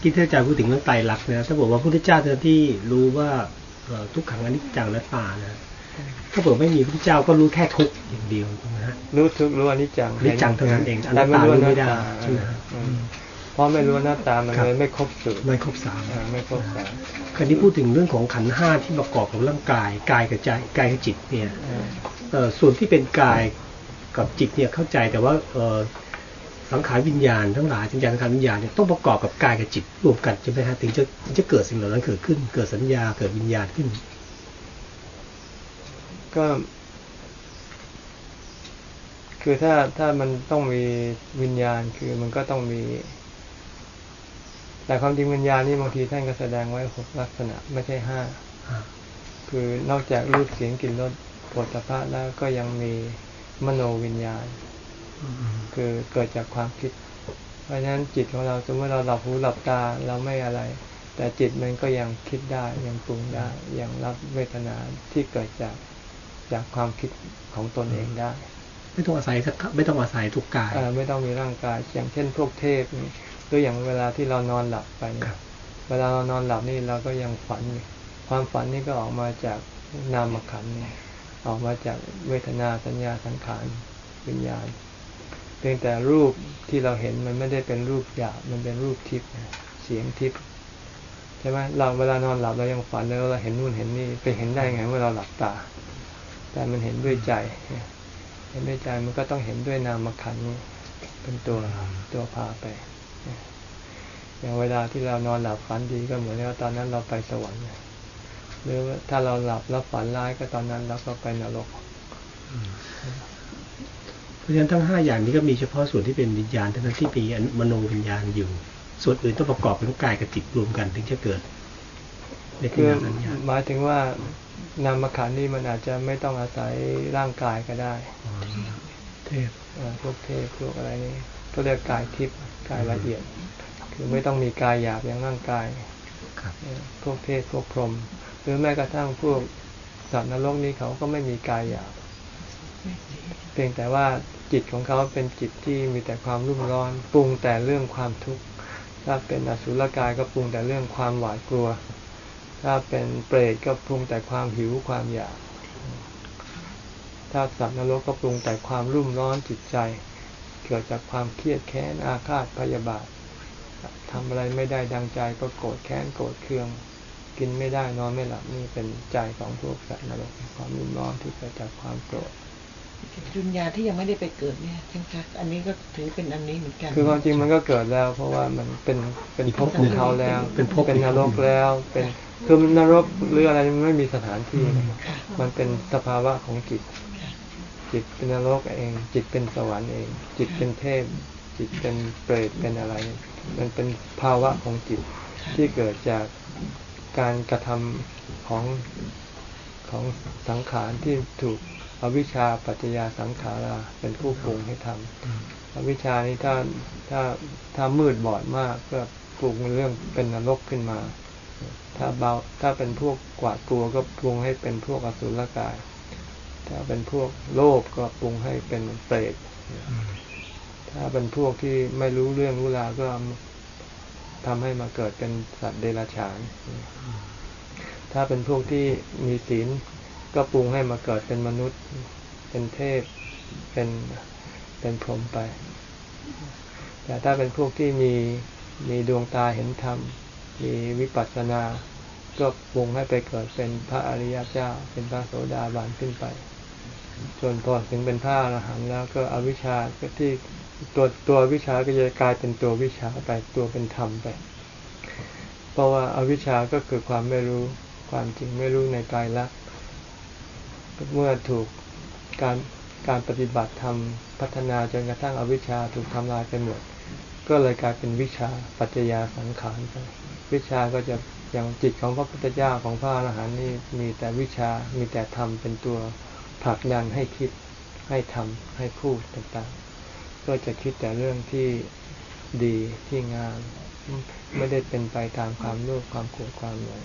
คิดที่อาจารย์พูดถึงเรื่องไตรลักษณ์นะถ้าบอกว่าพระพุทธเจ้าที่รู้ว่าทุกขังอนิจจังและตานะถ้าบอกไม่มีพระพุทธเจ้าก็รู้แค่ทุกอย่างเดียวนะฮะรู้ทุกรู้อนิจจังอนิจจังเท่านั้นเองอนัตตารู้ไม่ได้ใช่ไหมเพ ราะไม่รู้หน้าตามันเลยไม่ครบสูตรไม่ครบสามไม่ครบสามคราวนี้พูดถึงเรื่องของขันห้าที่ประกอบกับร่างกายกายกับใจกายกับจิตเนี่ยส่วนที่เป็นกายกับจิตเนี่ยเข้าใจแต่ว่าสังขารวิญญาณทั้งหลายสัญญาสังขารวิญญาณเนี่ยต้องประกอบกับกายกับจิตรวมกันจะไหมฮะถึงจะจะเกิดสิ่งเหล่านั้นเกิดขึ้น เกิดสัญญาเกิดวิญญาณขึ้น ก็ คือถ้าถ้ามันต้องมีวิญญาณคือมันก็ต้องมี แต่ความจริงวิญญาณนี่บางทีท่านก็แสดงไว้หกลักษณะไม่ใช่ห้าคือนอกจากรูปเสียงกลิ่นรสผลพะแล้วก็ยังมีมโนวิญญาณ คือเกิดจากความคิด เพราะฉะนั้นจิตของเราสมมติเราหลับหูหลับตาเราไม่อะไร แต่จิตมันก็ยังคิดได้ยังปรุงได้ยังรับเวทนาที่เกิดจากจากความคิดของตนเองได้ ไม่ต้องอาศัยไม่ต้องอาศัยทุกกายไม่ต้องมีร่างกายอย่างเช่นพวกเทพ ตัวอย่างเวลาที่เรานอนหลับไปเวลาเรานอนหลับนี่เราก็ยังฝัน ความฝันนี่ก็ออกมาจากนามขันธ์เนี่ยออกมาจากเวทนาสัญญาสังขารวิญญาณ เพียงแต่รูปที่เราเห็นมันไม่ได้เป็นรูปหยาบมันเป็นรูปทิพย์เสียงทิพย์ใช่ไหมเราเวลานอนหลับเรายังฝันเลยว่าเราเห็นนู่นเห็นนี่ไปเห็นได้ไงเมื่อเราหลับตา แต่มันเห็นด้วยใจ เห็นด้วยใจมันก็ต้องเห็นด้วยนามขันธ์นี้เป็นตัวตัวพาไป อย่างเวลาที่เรานอนหลับฝันดีก็เหมือนว่าตอนนั้นเราไปสวรรค์หรือถ้าเราหลับแล้วฝันร้ายก็ตอนนั้นเราก็ไปนรกเพราะฉะนั้นทั้งห้าอย่างนี้ก็มีเฉพาะส่วนที่เป็นวิญญาณเท่านั้นที่มีมโนวิญญาณอยู่ ส่วนอื่นต้องประกอบเป็นกายกับจิตรวมกันถึงจะเกิดในขคือณะนั้นอย่างหมายถึงว่านามขันธ์นี่มันอาจจะไม่ต้องอาศัยร่างกายก็ได้เทพเอ่อพวกเทพพวกอะไรนี่ก็เรียกกายทิพย์กายละเอียด คือไม่ต้องมีกายหยาบอย่างร่างกายครับเอ่อพวกเทพพวกพรหมหรือแม้กระทั่งพวกสัตว์นรกนี้เขาก็ไม่มีกายหยาบเพียงแต่ว่าจิตของเขาเป็นจิตที่มีแต่ความรุ่มร้อนปรุงแต่เรื่องความทุกข์ถ้าเป็นอสุรกายก็ปรุงแต่เรื่องความหวาดกลัว ถ้าเป็นเปรตก็ปรุงแต่ความหิวความอยาก ถ้าสัตว์นรกก็ปรุงแต่ความรุ่มร้อนจิตใจ เกิดจากความเครียดแค้นอาฆาตพยาบาท ทำอะไรไม่ได้ดังใจก็โกรธแค้นโกรธเคือง กินไม่ได้นอนไม่หลับนี่เป็นใจของพวกสัตว์นรกความรุ่มร้อนที่เกิดจากความโกรธจุญญาที่ยังไม่ได้ไปเกิดเนี่ยใช่ไหมคะอันนี้ก็ถือเป็นอันนี้เหมือนกัน คือความจริงมันก็เกิดแล้ว เพราะว่ามันเป็นเป็นภพของเขาแล้ว เป็นภพเป็นนรกแล้ว เป็นคือนรกหรืออะไรมันไม่มีสถานที่ค่ะมันเป็นสภาวะของจิต จิตเป็นนรกเอง จิตเป็นสวรรค์เอง จิตเป็นเทพ จิตเป็นเปรตเป็นอะไร มันเป็นภาวะของจิตที่เกิดจากการกระทำของของสังขารที่ถูกอวิชชาปัจจยาสังขาราเป็นผู้ปรุงให้ทำอวิชชานี้ถ้าถ้าถ้ามืดบอดมากก็ปรุงเรื่องเป็นนรกขึ้นมา ถ้าเบาถ้าเป็นพวกกวาดกลัวก็ปรุงให้เป็นพวกอสุรกาย ถ้าเป็นพวกโลภก็ปรุงให้เป็นเปรต ถ้าเป็นพวกที่ไม่รู้เรื่องรู้ราวก็ทำให้มาเกิดเป็นสัตว์เดรัจฉาน ถ้าเป็นพวกที่มีศีลก็ปรุงให้มาเกิดเป็นมนุษย์ เป็นเทพ เป็นเป็นพรหมไป แต่ถ้าเป็นพวกที่มีมีดวงตาเห็นธรรม มีวิปัสสนา ก็ปรุงให้ไปเกิดเป็นพระอริยเจ้า เป็นพระโสดาบันขึ้นไป ส่วนพอถึงเป็นพระอรหันต์แล้วก็อวิชชาก็ที่ ตัวตัววิชาก็จะกลายเป็นตัววิชาไปตัวเป็นธรรมไป เพราะว่าอาวิชาก็คือความไม่รู้ความจริงไม่รู้ในกายละเมื่อถูกการการปฏิบัติธรรมพัฒนาจนกระทั่งอวิชชาถูกทำลายไปหมด ก็เลยกลายเป็นวิชาปัจจยาสังขารไปวิชาก็จะอย่างจิตของพระพุทธเจ้าของพระอรหันต์นี่มีแต่วิชามีแต่ธรรมเป็นตัวผลักดันให้คิดให้ทำให้พูดต่างๆ ก็จะคิดแต่เรื่องที่ดีที่งาม ไม่ได้เป็นไปตามความโลภความโกรธความหลง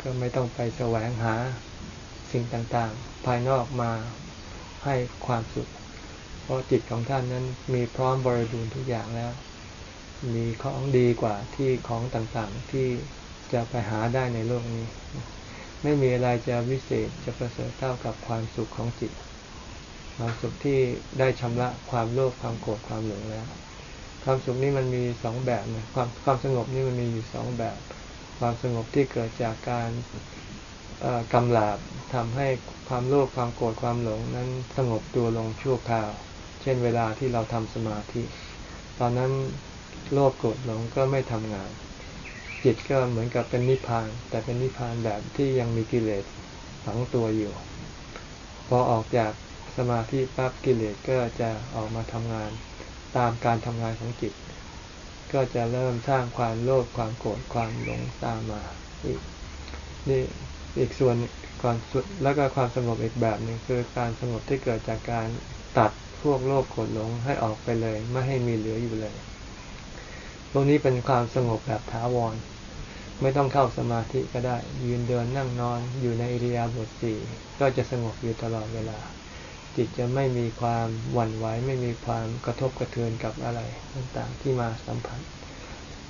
ก็ไม่ต้องไปแสวงหาสิ่งต่างๆ ภายนอกมาให้ความสุข เพราะจิตของท่านนั้นมีพร้อมบริบูรณ์ทุกอย่างแล้ว มีของดีกว่าที่ของต่างๆที่จะไปหาได้ในโลกนี้ ไม่มีอะไรจะวิเศษจะประเสริฐเท่ากับความสุขของจิต ความสุขที่ได้ชำระความโลภความโกรธความหลงแล้ว ความสุขนี้มันมีสองแบบนะความความสงบนี่มันมีอยู่สองแบบ ความสงบที่เกิดจากการกำลาบทำให้ความโลภความโกรธความหลงนั้นสงบตัวลงชั่วคราว เช่นเวลาที่เราทำสมาธิ ตอนนั้นโลภโกรธหลงก็ไม่ทำงาน จิตก็เหมือนกับเป็นนิพพาน แต่เป็นนิพพานแบบที่ยังมีกิเลสฝังตัวอยู่ พอออกจาก สมาธิปั๊บกิเลสก็จะออกมาทำงานตามการทำงานของจิต ก็จะเริ่มสร้างความโลภความโกรธความหลงตามมาอีกนี่อีกส่วนก่อนสุดแล้วก็ความสงบอีกแบบหนึ่งคือการสงบที่เกิดจากการตัดพวกโลภโกรธหลงให้ออกไปเลย ไม่ให้มีเหลืออยู่เลยตรงนี้เป็นความสงบแบบถาวร ไม่ต้องเข้าสมาธิก็ได้ ยืนเดินนั่งนอนอยู่ในอิริยาบถสี่ก็จะสงบอยู่ตลอดเวลา จิตจะไม่มีความหวั่นไหวไม่มีความกระทบกระเทือนกับอะไรต่างๆที่มาสัมผัส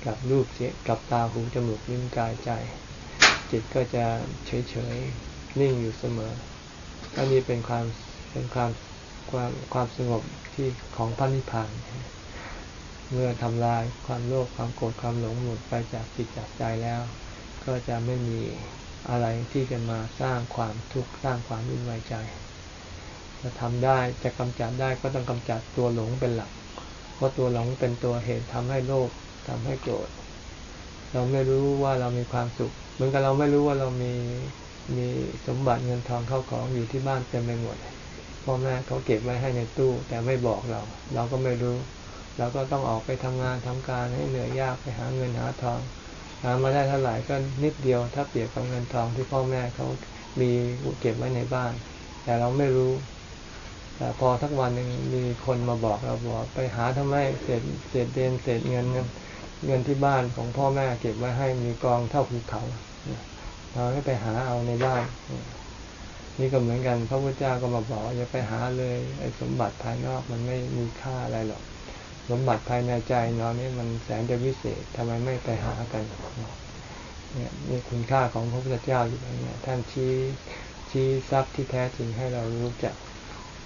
กับรูปเสียงกับตาหูจมูกลิ้นกายใจ จิตก็จะเฉยเฉยนิ่งอยู่เสมออันนี้เป็นความเป็นความความความสงบที่ของพระนิพพานเมื่อทำลายความโลภความโกรธความหลงหมดไปจากจิตจากใจแล้ว ก็จะไม่มีอะไรที่จะมาสร้างความทุกข์สร้างความวุ่นวายใจ จะทำได้จะกำจัดได้ก็ต้องกำจัดตัวหลงเป็นหลัก เพราะตัวหลงเป็นตัวเหตุทำให้โลภทำให้โกรธเราไม่รู้ว่าเรามีความสุข เหมือนกับเราไม่รู้ว่าเรามีมีสมบัติเงินทองเข้าของอยู่ที่บ้านเต็มไปหมดพ่อแม่เขาเก็บไว้ให้ในตู้ แต่ไม่บอกเรา เราก็ไม่รู้ เราก็ต้องออกไปทำงานทำการให้เหนื่อยยากไปหาเงินหาทองหามาได้เท่าไหร่ก็นิดเดียวถ้าเปรียบกับเงินทองที่พ่อแม่เขามีเก็บไว้ในบ้าน แต่เราไม่รู้ แต่พอทักวันหนึ่งมีคนมาบอกเราบอกไปหาทำไมเศษเศษเดนเศษเงินเงินที่บ้านของพ่อแม่เก็บไว้ให้มีกองเท่าภูเขาเราให้ไปหาเอาในบ้านนี่ก็เหมือนกัน พระพุทธเจ้าก็มาบอกอย่าไปหาเลยไอ้สมบัติภายนอกมันไม่มีค่าอะไรหรอก สมบัติภายในใจเรานี่มันแสนจะวิเศษทำไมไม่ไปหากันเนี่ยนี่คุณค่าของพระพุทธเจ้าอยู่ตรงนี้ท่านชี้ชี้ทรัพย์ที่แท้จริงให้เรารู้จัก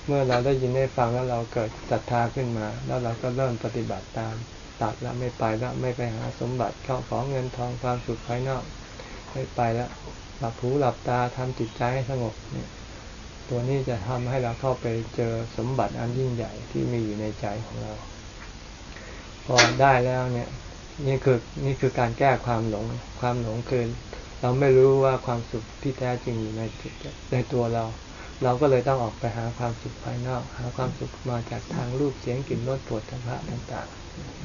เมื่อเราได้ยินได้ฟังแล้วเราเกิดศรัทธาขึ้นมา แล้วเราก็เริ่มปฏิบัติตาม ตัดแล้วไม่ไปแล้วไม่ไปหาสมบัติเข้าของเงินทองความสุขภายนอกไม่ไปแล้วหลับหูหลับตาทำจิตใจให้สงบเนี่ยตัวนี้จะทำให้เราเข้าไปเจอสมบัติอันยิ่งใหญ่ที่มีอยู่ในใจของเรา พอได้แล้วเนี่ย นี่คือนี่คือการแก้ความหลงความหลงคือเราไม่รู้ว่าความสุขที่แท้จริงอยู่ในในตัวเรา เราก็เลยต้องออกไปหาความสุขภายนอก หาความสุขมาจากทางรูปเสียงกลิ่นรสปวดสัมผัสต่าง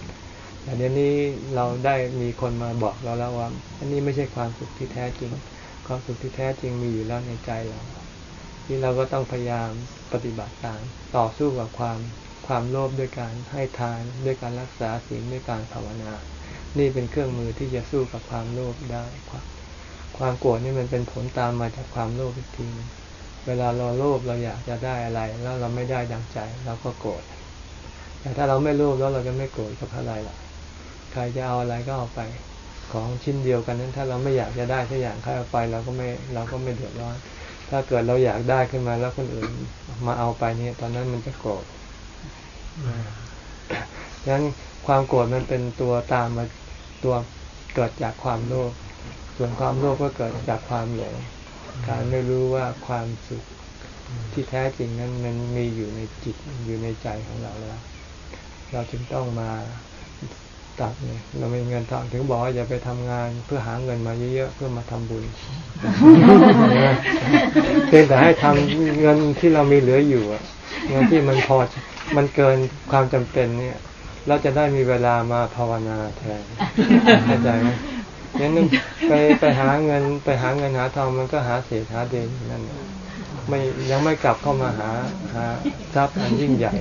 ๆแต่เดี๋ยวนี้เราได้มีคนมาบอกเราแล้วว่า อันนี้ไม่ใช่ความสุขที่แท้จริง ความสุขที่แท้จริงมีอยู่แล้วในใจเรา ที่เราก็ต้องพยายามปฏิบัติตามต่อสู้กับความความโลภด้วยการให้ทานด้วยการรักษาศีลด้วยการภาวนา นี่เป็นเครื่องมือที่จะสู้กับความโลภได้ความความโกรธนี่มันเป็นผลตามมาจากความโลภอีกทีนึง เวลาเราโลภเราอยากจะได้อะไร แล้วเราไม่ได้ดังใจเราก็โกรธแต่ถ้าเราไม่โลภแล้วเราจะไม่โกรธกับอะไรหรอใครจะเอาอะไรก็เอาไป ของชิ้นเดียวกันนั้น ถ้าเราไม่อยากจะได้สักอย่างใครเอาไปเราก็ไม่เราก็ไม่เดือดร้อนถ้าเกิดเราอยากได้ขึ้นมาแล้วคนอื่นมาเอาไปเนี่ย ตอนนั้นมันจะโกรธดังนั้นความโกรธมันเป็นตัวตามมาตัวเกิดจากความโลภส่วนความโลภก็เกิดจากความหลง การไม่รู้ว่าความสุขที่แท้จริงนั้นมันมีอยู่ในจิตอยู่ในใจของเราแล้ว เราจึงต้องมาตัดเนี่ยเรามีเงินทองถึงบอกว่าอย่าไปทำงานเพื่อหาเงินมาเยอะๆเพื่อมาทำบุญเพียงแต่ให้ทำเงินที่เรามีเหลืออยู่อะเงินที่มันพอมันเกินความจำเป็นเนี่ย เราจะได้มีเวลามาภาวนาแทนเข้าใจไหม งั้นไปไปหาเงินไปหาเงินหาทองมันก็หาเศษหาเดนนั่นไม่ยังไม่กลับเข้ามาหาหาทรัพย์อันยิ่งใหญ่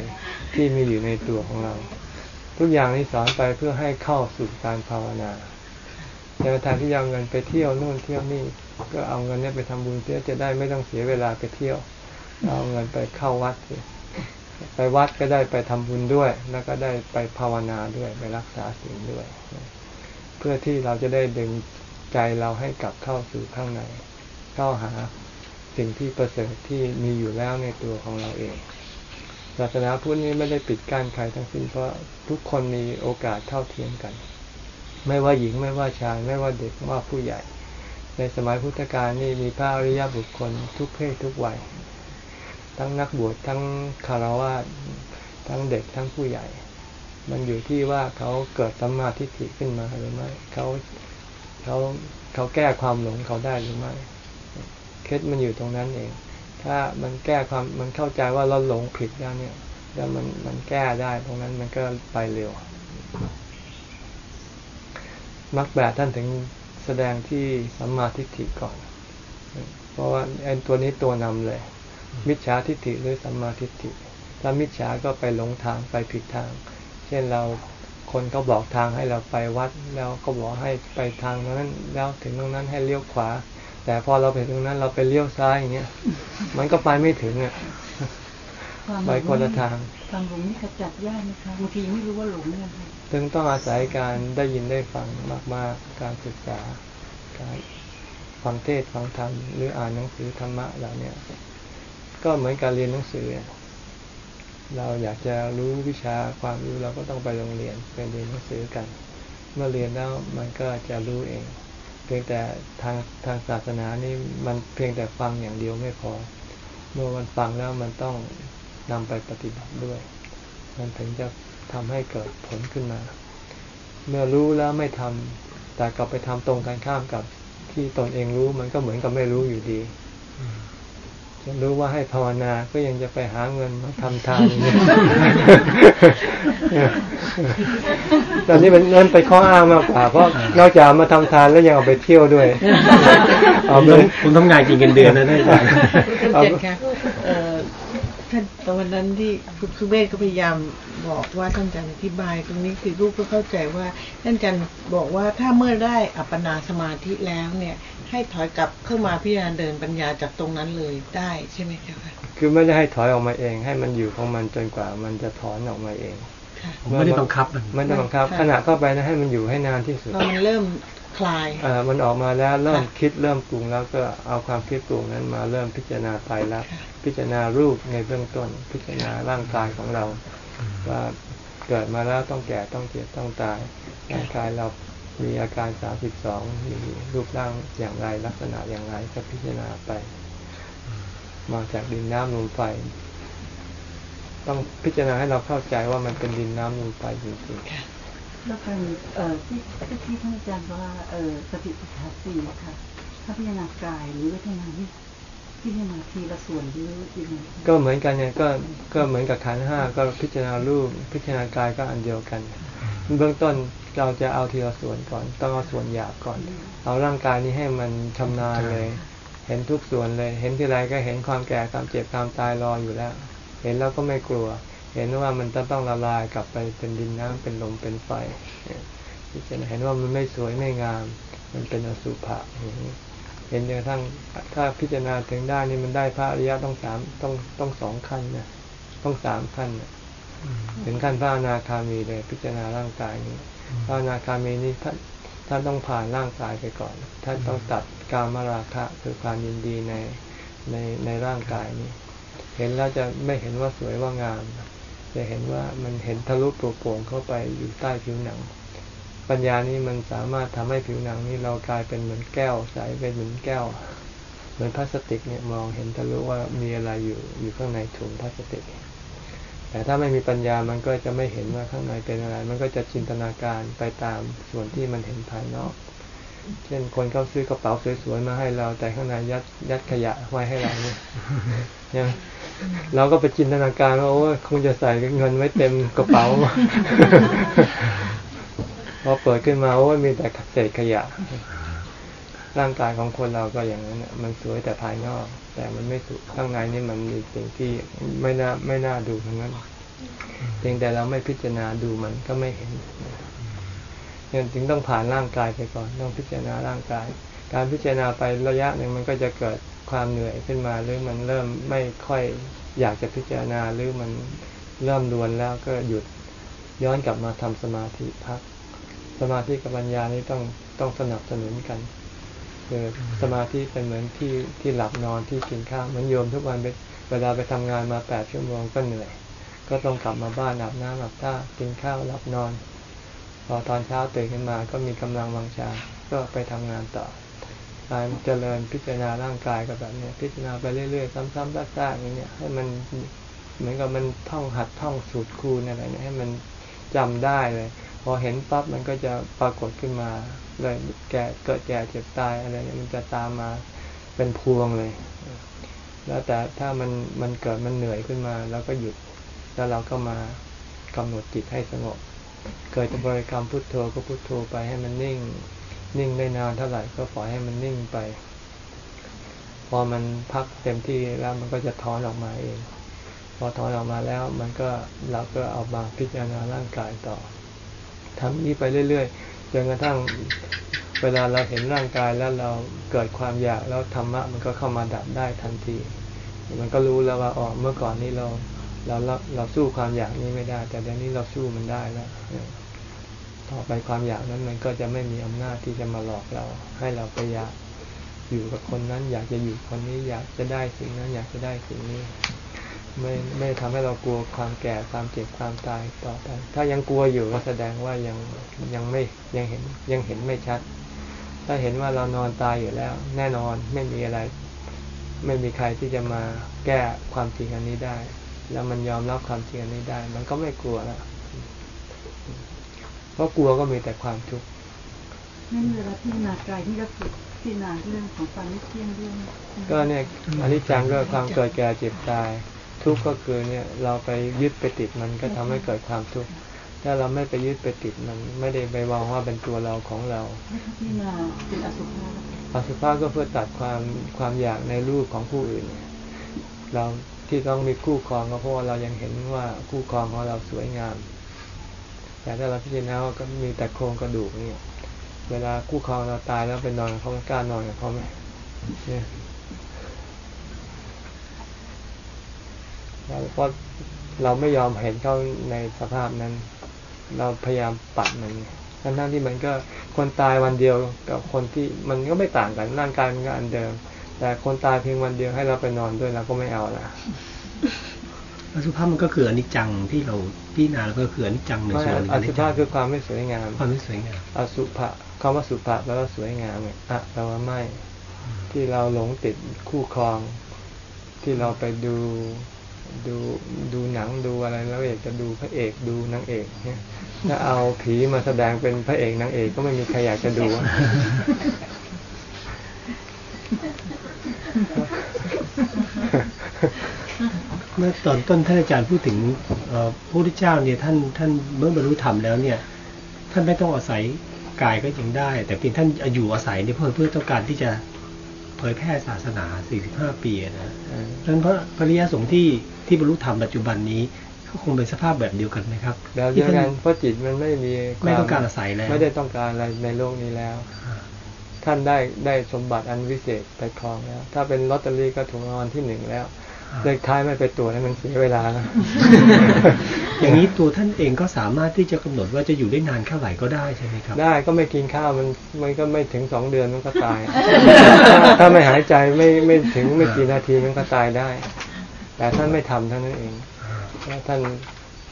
ที่มีอยู่ในตัวของเรา ทุกอย่างนี้สอนไปเพื่อให้เข้าสู่การภาวนาในทางที่เอาเงินไปเที่ยวนู่นเที่ยวนี่ก็เอาเงินนี้ไปทำบุญเพื่อจะได้ไม่ต้องเสียเวลาไปเที่ยว เอาเงินไปเข้าวัดไปวัดก็ได้ไปทำบุญด้วย แล้วก็ได้ไปภาวนาด้วยไปรักษาศีลด้วย พื่อที่เราจะได้ดึงใจเราให้กลับเข้าสู่ข้างใน เข้าหาสิ่งที่ประเสริฐที่มีอยู่แล้วในตัวของเราเองศาสนาพุทธนี้ไม่ได้ปิดกั้นใครทั้งสิ้นเพราะทุกคนมีโอกาสเท่าเทียมกัน ไม่ว่าหญิงไม่ว่าชายไม่ว่าเด็กไม่ว่าผู้ใหญ่ ในสมัยพุทธกาลนี่มีพระอริยบุคคลทุกเพศทุกวัย ทั้งนักบวชทั้งคารวะทั้งเด็กทั้งผู้ใหญ่ มันอยู่ที่ว่าเขาเกิดสัมมาทิฏฐิขึ้นมาหรือไม่เขาเขาเขาแก้ความหลงเขาได้หรือไม่เคล็ดมันอยู่ตรงนั้นเอง ถ้ามันแก้ความมันเข้าใจว่าเราหลงผิดแล้วเนี่ย แล้วมันมันแก้ได้ตรงนั้นมันก็ไปเร็วมักแบบท่านถึงแสดงที่สัมมาทิฏฐิก่อน เพราะว่าไอ้ตัวนี้ตัวนำเลย มิจฉาทิฏฐิหรือสัมมาทิฏฐิถ้ามิจฉาก็ไปหลงทางไปผิดทาง เช่นเราคนเขาบอกทางให้เราไปวัดแล้วก็บอกให้ไปทางนั้นแล้วถึงตรงนั้นให้เลี้ยวขวา แต่พอเราไปตรงนั้นเราไปเลี้ยวซ้ายอย่างเงี้ยมันก็ไปไม่ถึงอะไปคนละทางความหลงนี่ขจัดยากนะคะบางทีไม่รู้ว่าหลงเนี่ยค่ะถึงต้องอาศัยการได้ยินได้ฟังมาก ๆ การศึกษาการฟังเทศน์ฟังธรรมหรืออ่านหนังสือธรรมะเหล่าเนี้ยก็เหมือนการเรียนหนังสือ เราอยากจะรู้วิชาความรู้เราก็ต้องไปโรงเรียนไปเรียนหนังสือกัน เมื่อเรียนแล้วมันก็จะรู้เอง เพียงแต่ทางทางศาสนานี่มันเพียงแต่ฟังอย่างเดียวไม่พอ เมื่อมันฟังแล้วมันต้องนำไปปฏิบัติด้วย มันถึงจะทำให้เกิดผลขึ้นมา เมื่อรู้แล้วไม่ทำแต่กลับไปทำตรงกันข้ามกับที่ตนเองรู้มันก็เหมือนกับไม่รู้อยู่ดี รู้ว่าให้ภาวนาก็ยังจะไปหาเงินมาทำทานอย่างนี้ตอนนี้มันเงินไปข้ออ้างมากกว่า เพราะนอกจากมาทำทานแล้วยังเอาไปเที่ยวด้วยผเอามเงินผมทำงานกินเงินเดือนนะท่านอา จารย์ท่านเจตค่ะเอ่อท่านนวันนั้นที่คุณสุเมธก็พยายามบอกว่าท่านอาจารย์อธิบาย ตรงนี้คือลูกก็เข้าใจว่าท่านอาจารย์บอกว่าถ้าเมื่อได้อัปปนาสมาธิแล้วเนี่ย ให้ถอยกลับเข้ามาพิจารณาเดินปัญญาจากตรงนั้นเลยได้ใช่ไหมเจ้าค่ะคือไม่ได้ให้ถอยออกมาเอง ให้มันอยู่ของมันจนกว่ามันจะถอนออกมาเองไม่ได้บังคับมันไม่ได้บังคับขณะเข้าไปนะให้มันอยู่ให้นานที่สุดพอมันเริ่ม คลายเอ่อมันออกมาแล้วเริ่มค่ะคิดเริ่มปรุงแล้วก็เอาความคิดปรุงนั้นมาเริ่มพิจารณาไปแล้วค่ะพิจารณารูปในเบื้องต้น พิจารณาร่างกายของเรา ว่าเกิดมาแล้วต้องแก่ต้องเจ็บต้องตายร่างกายเรามีอาการสามสิบสองมีรูปร่างอย่างไรลักษณะอย่างไรก็พิจารณาไป มาจากดินน้ำลมไฟต้องพิจารณาให้เราเข้าใจว่ามันเป็นดินน้ำลมไฟจริงๆ แล้วการเอ่อที่ที่ท่านอาจารย์ว่าเอ่อสติปัฏฐานสี่ค่ะถ้าพิจารณากายหรือเวทนาที่พิจารณาทีละส่วนหรือยังไงก็เหมือนกันเนี่ยก็ก็เหมือนกับขันห้าก็พิจารณารูปพิจารณากายก็อันเดียวกัน เบื้องต้นเราจะเอาทีละส่วนก่อน ต้องเอาส่วนหยาบก่อน เอาร่างกายนี้ให้มันชำนาญเลย เห็นทุกส่วนเลย เห็นทีไรก็เห็นความแก่ความเจ็บความตายรออยู่แล้ว เห็นแล้วก็ไม่กลัว เห็นว่ามันจะต้องละลายกลับไปเป็นดินน้ำเป็นลมเป็นไฟพิจารณาเห็นว่ามันไม่สวยไม่งาม มันเป็นอสุภะเห็นจนกระทั่งถ้าพิจารณาถึงได้นี่มันได้พระอริยะต้องสามต้องต้องสองขั้นนะต้องสามขั้นนะถึงขั้นพระอนาคามีเลยพิจารณาร่างกายนี้พระอนาคามีนี้ท่านท่านต้องผ่านร่างกายไปก่อนท่านต้องตัดกามราคะคือความยินดีในในในร่างกายนี้ เห็นแล้วจะไม่เห็นว่าสวยว่างาม จะเห็นว่ามันเห็นทะลุโปร่งเข้าไปอยู่ใต้ผิวหนัง ปัญญานี้มันสามารถทำให้ผิวหนังนี้เรากลายเป็นเหมือนแก้วใสเป็นเหมือนแก้ว เหมือนพลาสติกเนี่ยมองเห็นทะลุว่ามีอะไรอยู่อยู่ข้างในถุงพลาสติก แต่ถ้าไม่มีปัญญามันก็จะไม่เห็นว่าข้างในเป็นอะไร มันก็จะจินตนาการไปตามส่วนที่มันเห็นภายนอกเช่นคนเขาซื้อกระเป๋าสวยๆมาให้เรา แต่ข้างในยัดยัดขยะไว้ให้เราเนี่ย เนี่ยเราก็ไปจินตนาการว่าโอ้ยคงจะใส่เงินไว้เต็มกระเป๋าพอเปิดขึ้นมาโอ้ยมีแต่เศษขยะ ร่างกายของคนเราก็อย่างนั้นน่ะมันสวยแต่ภายนอก แต่มันไม่สุขข้างในนี่มันมีสิ่งที่ไม่น่าไม่น่าดูทั้งนั้นเพียงแต่เราไม่พิจารณาดูมันก็ไม่เห็นเนี่ยจึงต้องผ่านร่างกายไปก่อน ต้องพิจารณาร่างกาย การพิจารณาไประยะหนึ่งมันก็จะเกิด ความเหนื่อยขึ้นมาหรือมันเริ่มไม่ค่อยอยากจะพิจารณาหรือมันเริ่มรวนแล้วก็หยุดย้อนกลับมาทำสมาธิพัก สมาธิกับปัญญานี่ต้องต้องสนับสนุนกันคือสมาธิเป็นเหมือนที่ที่หลับนอนที่กินข้าวเหมือนโยมทุกวันเวลาไปทำงานมาแปดชั่วโมงก็เหนื่อย ก็ต้องกลับมาบ้านอาบน้ำอาบท่ากินข้าวหลับนอน พอตอนเช้าตื่นขึ้นมาก็มีกำลังวังชาก็ไปทำงานต่อ การเจริญพิจารณาร่างกายกับแบบเนี้ยพิจารณาไปเรื่อยๆ ซ้ำๆซากๆอย่างเนี้ยให้มันเหมือนกับมันท่องหัดท่องสูตรคูณอะไรเนี่ยให้มันจำได้เลย พอเห็นปั๊บมันก็จะปรากฏขึ้นมาเลยแก่เกิดแก่เจ็บตายอะไรเนี่ยมันจะตามมาเป็นพวงเลย แล้วแต่ถ้ามันมันเกิดมันเหนื่อยขึ้นมา แล้วก็หยุดแล้วเราก็มากำหนดจิตให้สงบ เกิดจะบริกรรมพุทโธก็พุทโธไปให้มันนิ่ง นิ่งได้นานเท่าไหร่ก็ปล่อยให้มันนิ่งไป พอมันพักเต็มที่แล้วมันก็จะถอนออกมาเอง พอถอนออกมาแล้ว มันก็เราก็เอามาพิจารณาร่างกายต่อทำนี้ไปเรื่อยๆจนกระทั่งเวลาเราเห็นร่างกายแล้วเราเกิดความอยากแล้วธรรมะมันก็เข้ามาดับได้ทันที มันก็รู้แล้วว่าอ๋อเมื่อก่อนนี้เราเราเราเราสู้ความอยากนี้ไม่ได้ แต่เดี๋ยวนี้เราสู้มันได้แล้ว ต่อไปความอยากนั้นมันก็จะไม่มีอำนาจที่จะมาหลอกเรา ให้เราไปอยากอยู่กับคนนั้น อยากจะอยู่คนนี้อยากจะได้สิ่งนั้น อยากจะได้สิ่งนี้ ไม่ไม่ทำให้เรากลัวความแก่ความเจ็บความตายต่อไป ถ้ายังกลัวอยู่ก็แสดงว่ายังยังไม่ยังเห็นยังเห็นไม่ชัด ถ้าเห็นว่าเรานอนตายอยู่แล้ว แน่นอนไม่มีอะไร ไม่มีใครที่จะมาแก้ความจริงอันนี้ได้ แล้วมันยอมรับความจริงอันนี้ได้ มันก็ไม่กลัวแล้ว เพราะกลัวก็มีแต่ความทุกข์นั่นเวลาพิจารณากายนี่ก็คือพิจารณาเรื่องของความไม่เที่ยงเรื่องก็เนี่ยอนิจจังก็ความเกิดแก่เจ็บตาย ทุกข์ก็คือเนี่ยเราไปยึดไปติดมันก็ทำให้เกิดความทุกข์ถ้าเราไม่ไปยึดไปติดมันไม่ได้ไปวางว่าเป็นตัวเราของเราให้เขาพิจารณาเป็นอสุภะอสุภะก็เพื่อตัดความความอยากในรูปของผู้อื่น เราที่ต้องมีคู่ครองก็เพราะว่าเรายังเห็นว่าคู่ครองของเราสวยงาม แต่ถ้าเราพิจารณาว่าก็มีแต่โครงกระดูกนี่เวลาคู่ครองเราตายแล้วไปนอนเขากล้านอนกับเขาไหมเนี่ยเราะเราไม่ยอมเห็นเขาในสภาพนั้น เราพยายามปัดมันทั้งทั้งที่มันก็คนตายวันเดียวกับคนที่มันก็ไม่ต่างกันร่างกายมันก็อันเดิม แต่คนตายเพียงวันเดียวให้เราไปนอนด้วยเราก็ไม่เอาละสุภาพมันก็คืออนิจจังที่เรา พิจารณาแล้วก็คืออนิจจังในเพราะส่วนหนึ่งอสุภะคือความไม่สวยงาม ความไม่สวยงาม อสุภะคำว่าสุภะแปลว่าสวยงามเนี่ยอะแปลว่าไม่ ที่เราหลงติดคู่ครอง ที่เราไปดูดูดูหนังดูอะไรแล้วอยากจะดูพระเอกดูนางเอกเนี่ยถ้าเอาผีมาแสดงเป็นพระเอกนางเอกก็ไม่มีใครอยากจะดูอะ เมื่อตอนต้นท่านอาจารย์พูดถึงเอ่อพระพุทธเจ้าเนี่ยท่านท่านเมื่อบรรลุธรรมแล้วเนี่ย ท่านไม่ต้องอาศัยกายก็ยังได้ แต่เพียงท่านอยู่อาศัยเนี่ยเพื่อเพื่อต้องการที่จะเผยแพร่ศาสนา 45 ปีนะเออเพราะฉะนั้นพระปริยสงฆ์ที่ที่บรรลุธรรมปัจจุบันนี้ก็คงเป็นสภาพแบบเดียวกันไหมครับแล้วเดียวกันเพราะจิตมันไม่มีควไม่ต้องการอาศัยแล้วไม่ได้ต้องการอะไรในโลกนี้แล้วอ่าท่านได้ได้สมบัติอันวิเศษไปครองแล้ว ถ้าเป็นลอตเตอรี่ก็ถูกรางวัลที่หนึ่งแล้ว เลขท้ายไม่ไปตรวจให้มันเสียเวลานะอย่างนี้ตัวท่านเองก็สามารถที่จะกำหนดว่าจะอยู่ได้นานเท่าไหร่ก็ได้ใช่ไหมครับ ได้ก็ไม่กินข้าวมันมันก็ไม่ถึงสองเดือนมันก็ตาย ถ้าถ้าไม่หายใจไม่ไม่ถึงไม่กี่นาทีมันก็ตายได้ แต่ท่านไม่ทำเท่านั้นเองแล้วท่าน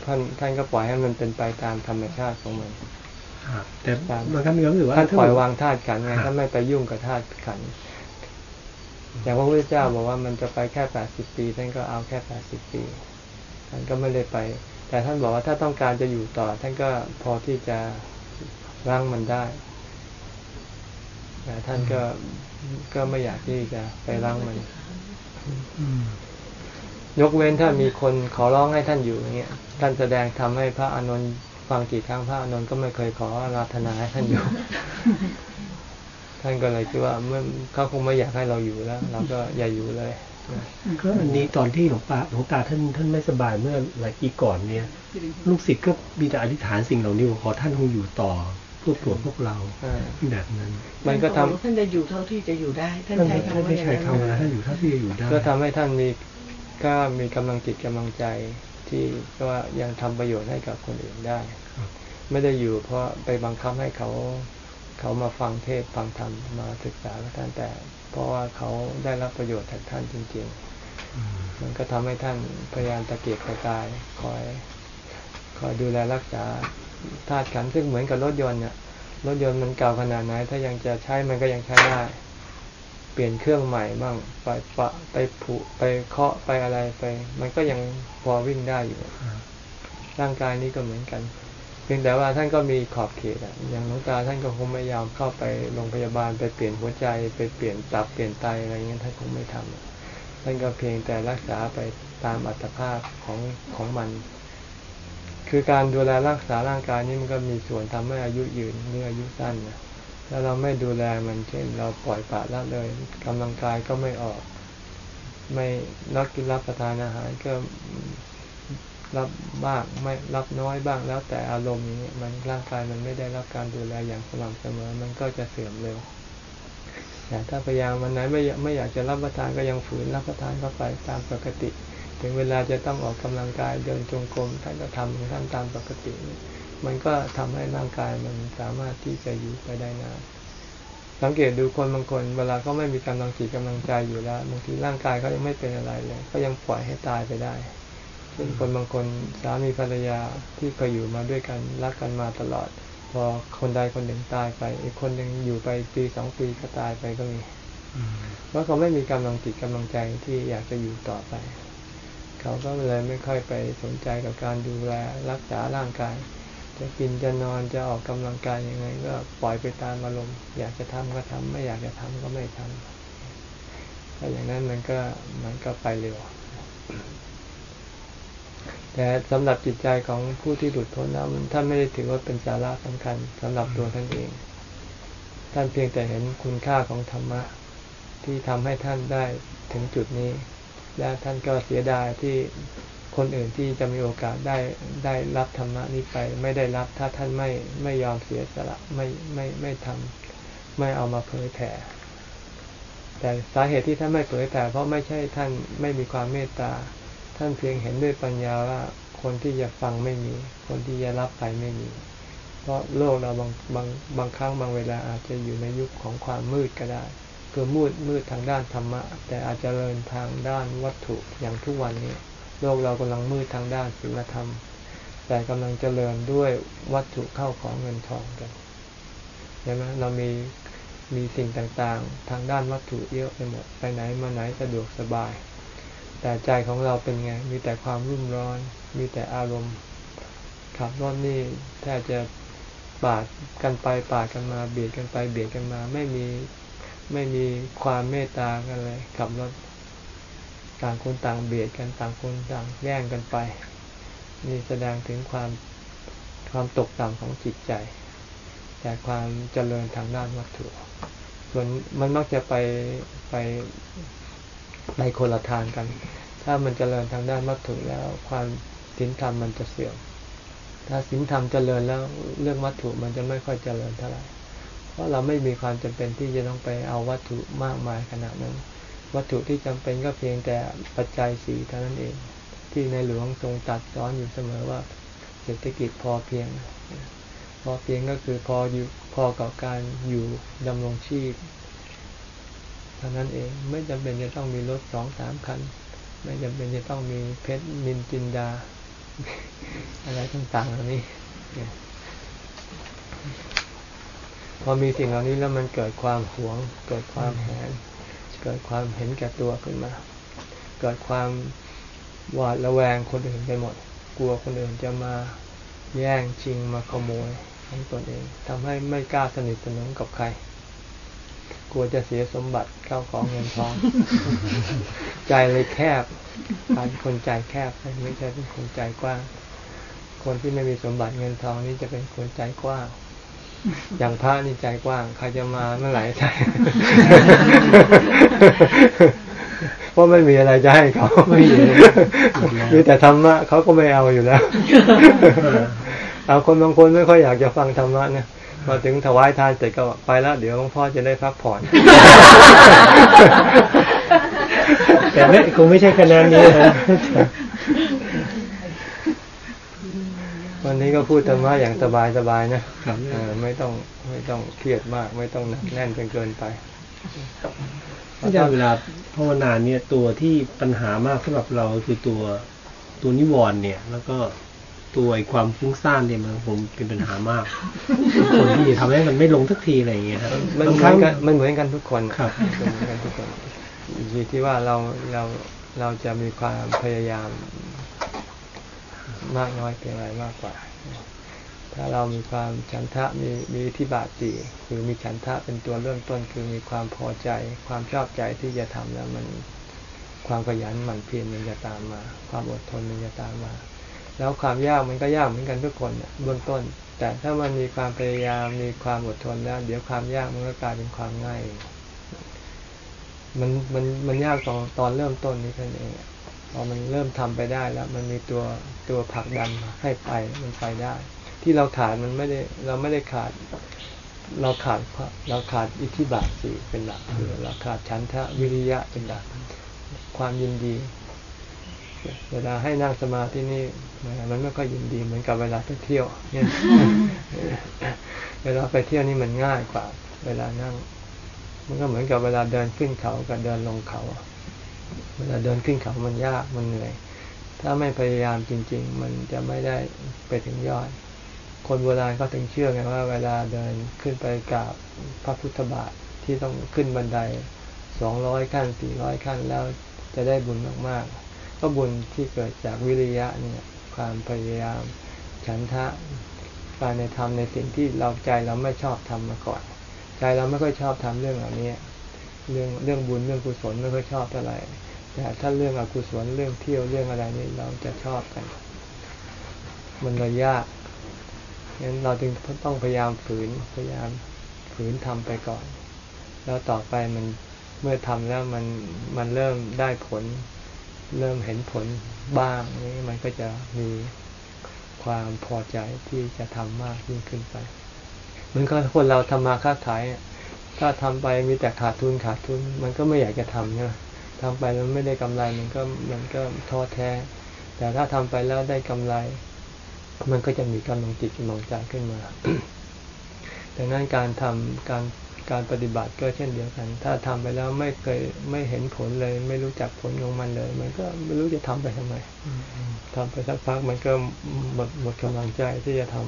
ท่านท่านก็ปล่อยให้มันเป็นไปตามธรรมชาติของมันอ่าแต่บางครั้งมีความรู้สึกว่าท่านถ้าปล่อยวางธาตุขันธ์ไงครับท่านไม่ไปยุ่งกับธาตุขันธ์ อย่างพระพุทธเจ้าบอกว่ามันจะไปแค่แปดสิบปีท่านก็เอาแค่แปดสิบปีท่านก็ไม่ได้ไป แต่ท่านบอกว่าถ้าต้องการจะอยู่ต่อ ท่านก็พอที่จะร่างมันได้แต่ท่านก็ก็ไม่อยากที่จะไปร่างมันยกเว้นถ้ามีคนขอร้องให้ท่านอยู่อย่างเงี้ยท่านแสดงทำให้พระอานนท์ฟังกี่ครั้งพระอานนท์ก็ไม่เคยขออาราธนาให้ท่านอยู่ ท่านก็เลยคิดว่าเมื่อเขาคงไม่อยากให้เราอยู่แล้ว เราก็อย่าอยู่เลยนะก็อันนี้ตอนที่หลวงตาหลวงตาท่านท่านไม่สบายเมื่อหลายปีก่อนเนี่ย ลูกศิษย์ก็มีแต่อธิษฐานสิ่งเหล่านี้ว่าขอท่านคงอยู่ต่อเพื่อโปรดพวกเราอ่าแบบนั้น มันก็ทำท่านจะอยู่เท่าที่จะอยู่ได้ท่านท่านใช้ท่านคำว่าไม่อย่างใช้นั้นคำว่าท่านอยู่เท่าที่จะอยู่ได้ก็ทำให้ท่านมีก็มีกำลังจิตกำลังใจที่ก็ยังทำประโยชน์ให้กับคนอื่นได้ครับไม่ได้อยู่เพราะไปบังคับให้เขา เขามาฟังเทศน์ฟังธรรมมาศึกษากับท่านแต่ เพราะว่าเขาได้รับประโยชน์จากท่านจริงอืมๆมันก็ทำให้ท่านพยายามตะเกียกตะกายคอยคอยดูแลรักษาธาตุขันธ์ซึ่งเหมือนกับรถยนต์เนี่ยรถยนต์มันเก่าขนาดไหน ถ้ายังจะใช้มันก็ยังใช้ได้ เปลี่ยนเครื่องใหม่บ้างไปปะไปผุไปเคาะไปอะไรไป มันก็ยังพอวิ่งได้อยู่ร่างกายนี้ก็เหมือนกัน เพียงแต่ว่าท่านก็มีขอบเขตอะอย่างหลวงตาท่านก็คงไม่ยอมเข้าไปโรงพยาบาลไปเปลี่ยนหัวใจไปเปลี่ยนตับเปลี่ยนไตอะไรเงี้ยท่านคงไม่ทำอะท่านก็เพียงแต่รักษาไปตามอัตภาพของของมัน คือการดูแลรักษาร่างกายนี้มันก็มีส่วนทำให้อายุยืนหรืออายุสั้นนะถ้าเราไม่ดูแลมันเช่น เราปล่อยปละละเลยกำลังกายก็ไม่ออก ไม่นักกินรับประทานอาหารก็ รับบ้างไม่รับน้อยบ้างแล้วแต่อารมณ์นี้มันร่างกายมันไม่ได้รับการดูแลอย่างสม่ำเสมอ มันก็จะเสื่อมเร็วแต่ถ้าพยายามวันไหนไม่ไม่อยากจะรับประทานก็ยังฝืนรับประทานเข้าไปตามปกติ ถึงเวลาจะต้องออกกำลังกายเดินจงกรมท่านก็ทำของท่านตามปกติ มันก็ทำให้ร่างกายมันสามารถที่จะอยู่ไปได้นานสังเกตดูคนบางคนเวลาเขาไม่มีกำลังจิตกำลังใจอยู่แล้วบางทีร่างกายเขายังไม่เป็นอะไรเลยก็ยังปล่อยให้ตายไปได้ เช่นคนบางคนสามีภรรยาที่เคยอยู่มาด้วยกันรักกันมาตลอด พอคนใดคนหนึ่งตายไป อีกคนหนึ่งอยู่ไปปีสองปีก็ตายไปก็มีเพราะเขาไม่มีกำลังจิตกำลังใจที่อยากจะอยู่ต่อไป เขาก็เลยไม่ค่อยไปสนใจกับการดูแลรักษาร่างกาย จะกินจะนอนจะออกกำลังกายยังไง ก็ปล่อยไปตามอารมณ์อยากจะทำก็ทำไม่อยากจะทำก็ไม่ทำถ้าอย่างนั้นมันก็มันก็ไปเร็ว แต่สำหรับจิตใจของผู้ที่หลุดพ้นแล้วมันท่านไม่ได้ถือว่าเป็นสาระสำคัญสำหรับตัวท่านเอง ท่านเพียงแต่เห็นคุณค่าของธรรมะ ที่ทำให้ท่านได้ถึงจุดนี้ และท่านก็เสียดายที่คนอื่นที่จะมีโอกาสได้ได้รับธรรมะนี้ไป ไม่ได้รับถ้าท่านไม่ไม่ยอมเสียสละไม่ไม่ไม่ทำไม่เอามาเผยแผ่แต่สาเหตุที่ท่านไม่เผยแผ่เพราะไม่ใช่ท่านไม่มีความเมตตา ท่านเพียงเห็นด้วยปัญญาว่าคนที่จะฟังไม่มี คนที่จะรับไปไม่มี เพราะโลกเราบางบางบางครั้งบางเวลาอาจจะอยู่ในยุคของความมืดก็ได้ คือมืดมืดทางด้านธรรมะ แต่อาจจะเริญทางด้านวัตถุอย่างทุกวันนี้ โลกเรากำลังมืดทางด้านศีลธรรม แต่กำลังเจริญด้วยวัตถุเข้าของเงินทองกันใช่ไหมเรามีมีสิ่งต่างๆ ทางด้านวัตถุเยอะไปหมดไปไหนมาไหนสะดวกสบาย แต่ใจของเราเป็นไง มีแต่ความรุ่มร้อน มีแต่อารมณ์ ขับรถนี่แทบจะปาดกันไปปาดกันมาเบียดกันไปเบียดกันมา ไม่มีไม่มีความเมตตากันเลยขับรถต่างคนต่างเบียดกันต่างคนต่างแย่งกันไป นี่แสดงถึงความความตกต่ำของจิตใจ แต่ความเจริญทางด้านวัตถุส่วนมันมักจะไปไปในคนละทางกัน ถ้ามันเจริญทางด้านวัตถุแล้ว ความศีลธรรมมันจะเสื่อม ถ้าศีลธรรมเจริญแล้วเรื่องวัตถุมันจะไม่ค่อยเจริญเท่าไหร่ เพราะเราไม่มีความจำเป็นที่จะต้องไปเอาวัตถุมากมายขนาดนั้น วัตถุที่จำเป็นก็เพียงแต่ปัจจัยสีเท่านั้นเอง ที่ในหลวงทรงตัดสอนอยู่เสมอว่า เศรษฐกิจพอเพียง พอเพียงก็คือพออยู่พอกับการอยู่ดำรงชีพเท่านั้นเองไม่จำเป็นจะต้องมีรถสองสามคัน ไม่จำเป็นจะต้องมีเพชรนินจินดา อะไรต่างๆเหล่านี้พอมีสิ่งเหล่านี้แล้วมันเกิดความหวง เกิดความแหนเกิดความเห็นแก่ตัวขึ้นมา เกิดความหวาดระแวงคนอื่นไปหมด กลัวคนอื่นจะมาแย่งชิงมาขโมยของตนเองทำให้ไม่กล้าสนิทสนมกับใคร ลัวจะเสียสมบัติเข้าของเงินทอง ใจเลยแคบเป็นคนใจแคบไม่ใช่เป็นคนใจกว้าง คนที่ไม่มีสมบัติเงินทองนี่จะเป็นคนใจกว้าง อย่างพระนี่ใจกว้างใครจะมาเมื่อไหร่ใจเพราะไม่มีอะไรจะให้เขาไม่มีมีแต่ธรรมะเขาก็ไม่เอาอยู่แล้ว เอาคนบางคนไม่ค่อยอยากจะฟังธรรมะเนี่ย มาถึงถวายทานเสร็จก็ไปแล้วเดี๋ยวหลวงพ่อจะได้พักผ่อน แต่ไม่คงไม่ใช่ขนาดนี้นะวันนี้ก็พูดธรรมะอย่างสบายสบายๆนะเออไม่ต้องไม่ต้องเครียดมาก ไม่ต้องหนักแน่นจนเกินไปอาจารย์เวลาภาวนาเนี่ยตัวที่ปัญหามากสำหรับเราคือตัวตัวนิวรณ์เนี่ย แล้วก็ ตัวไอ้ความฟุ้งซ่านเนี่ยมันผมเป็นปัญหามาก คนที่ทำให้มันไม่ลงสักทีอะไรอย่างเงี้ยครับมันบางเหคมือรั้นงกันมันเหมือนกันทุกคนครับมันเหมือนกันทุกคนอยู่ที่ว่าเราเราเราจะมีความพยายามมากน้อยเพียงไรมากกว่า ถ้าเรามีความฉันทะมีมีที่บาทสีคือมีฉันทะเป็นตัวเริ่มต้น คือมีความพอใจ ความชอบใจที่จะทำแล้วมันความขยันหมั่นเพียรมันจะตามมา ความอดทนมันจะตามมา แล้วความยากมันก็ยากเหมือนกันทุกคนเนี่ยเบื้องต้น แต่ถ้ามันมีความพยายามมีความอดทนแล้ว เดี๋ยวความยากมันก็กลายเป็นความง่ายมันมันมันยากตอนตอนเริ่มต้นนี้แค่นั้นเองพอมันเริ่มทำไปได้แล้ว มันมีตัวตัวผลักดันให้ไปมันไปได้ ที่เราขาดมันไม่ได้เราไม่ได้ขาด เราขาดเราขาดอิทธิบาทสี่เป็นหลักคือเราขาดฉันทะวิริยะเป็นหลัก ความยินดี เวลาให้นั่งสมาธินี่มันไม่ค่อยยินดีเหมือนกับเวลาไปเที่ยวเนี่ยเวลาไปเที่ยวนี่มันง่ายกว่า เวลานั่ง มันก็เหมือนกับเวลาเดินขึ้นเขากับเดินลงเขา เวลาเดินขึ้นเขามันยากมันเหนื่อย ถ้าไม่พยายามจริง ๆ มันจะไม่ได้ไปถึงยอด คนโบราณก็ถึงเชื่อไงว่า เวลาเดินขึ้นไปกราบพระพุทธบาทที่ต้องขึ้นบันไดสองร้อยขั้นสี่ร้อยขั้นแล้วจะได้บุญมากๆ ก็บุญที่เกิดจากวิริยะเนี่ยความพยายามฉันทะการในทำในสิ่งที่เราใจเราไม่ชอบทำมาก่อน ใจเราไม่ค่อยชอบทำเรื่องเหล่านี้เรื่องเรื่องบุญเรื่องกุศลไม่ค่อยชอบเท่าไหร่แต่ถ้าเรื่องอกุศลเรื่องเที่ยวเรื่องอะไรนี่เราจะชอบกัน มันเลยยากงั้นเราจึงต้องพยายามฝืนพยายามฝืนทำไปก่อน แล้วต่อไปมันเมื่อทำแล้วมันมันเริ่มได้ผล เริ่มเห็นผลบ้างนี่มันก็จะมีความพอใจที่จะทำมากยิ่งขึ้นไปเหมือนกับคนเราทำมาค้าขายถ้าทำไปมีแต่ขาดทุนขาดทุน มันก็ไม่อยากจะทำนะทำไปแล้วไม่ได้กำไรมันก็มันก็ท้อแท้ แต่ถ้าทำไปแล้วได้กำไร มันก็จะมีกำลังจิตกำลังใจขึ้นมาดังนั้นการทำการ การปฏิบัติก็เช่นเดียวกัน ถ้าทำไปแล้วไม่เคยไม่เห็นผลเลย ไม่รู้จักผลของมันเลย มันก็ไม่รู้จะทำไปทำไมทำไปสักพักมันก็หมดหมดกำลังใจที่จะทำ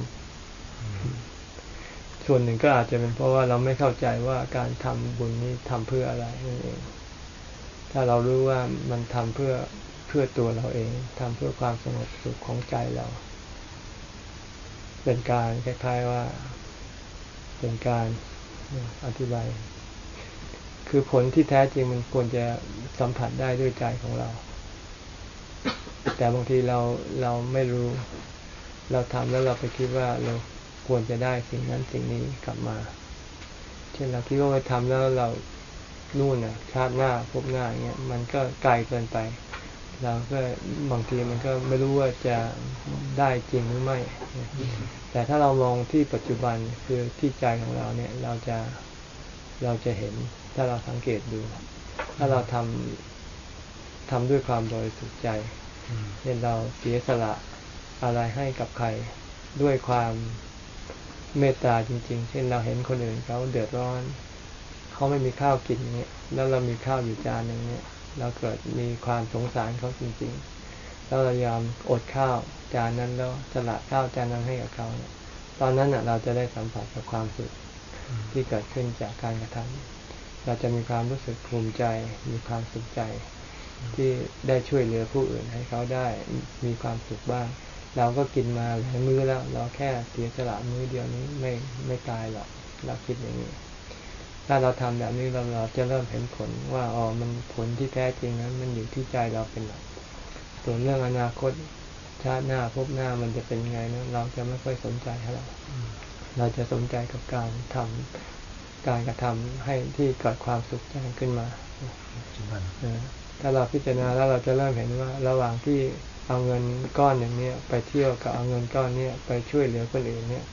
ส่วนหนึ่งก็อาจจะเป็นเพราะว่าเราไม่เข้าใจว่าการทำบุญนี้ทำเพื่ออะไรนั่นเองถ้าเรารู้ว่ามันทำเพื่อเพื่อตัวเราเองทำเพื่อความสงบสุขของใจเรา เป็นการคล้ายๆว่า เป็นการ อธิบาย คือผลที่แท้จริงมันควรจะสัมผัสได้ด้วยใจของเรา แต่บางทีเราเราไม่รู้ เราทำแล้วเราไปคิดว่าเราควรจะได้สิ่งนั้นสิ่งนี้กลับมา เช่นเราคิดว่าไปทำแล้วเรานู่นน่ะชาติหน้าพบหน้าเงี้ยมันก็ไกลเกินไป เราก็บางทีมันก็ไม่รู้ว่าจะได้จริงหรือไม่ แต่ถ้าเรามองที่ปัจจุบันคือที่ใจของเราเนี่ยเราจะเราจะเห็นถ้าเราสังเกตดู ถ้าเราทำทำด้วยความบริสุทธิ์ใจเช่นเราเสียสละอะไรให้กับใครด้วยความเมตตาจริง ๆ เช่นเราเห็นคนอื่นเขาเดือดร้อน เขาไม่มีข้าวกินเนี่ยแล้วเรามีข้าวอยู่จานหนึ่งเนี่ย เราเกิดมีความสงสารเขาจริง ๆ แล้วเรายอมอดข้าวจานนั้นแล้วสละข้าวจานนั้นให้กับเขาเนี่ยตอนนั้นเราจะได้สัมผัสกับความสุขที่เกิดขึ้นจากการกระทำเราจะมีความรู้สึกภูมิใจ มีความสุขใจ ที่ได้ช่วยเหลือผู้อื่นให้เขาได้มีความสุขบ้าง เราก็กินมาหลายมื้อแล้ว เราแค่เสียสละมื้อเดียวนี้ไม่ไม่ตายหรอกเราคิดอย่างนี้ ถ้าเราทำแบบนี้เราเราจะเริ่มเห็นผลว่าอ๋อมันผลที่แท้จริงนั้นมันอยู่ที่ใจเราเป็นหลัก ส่วนเรื่องอนาคตชาติหน้าพบหน้ามันจะเป็นไงนะเราจะไม่ค่อยสนใจให้เราเราจะสนใจกับการทำการกระทำให้ที่เกิดความสุขใจขึ้นมาถ้าเราพิจารณาแล้วเราจะเริ่มเห็นว่าระหว่างที่เอาเงินก้อนอย่างนี้ไปเที่ยวกับเอาเงินก้อนนี้ไปช่วยเหลือคนอื่นเนี่ย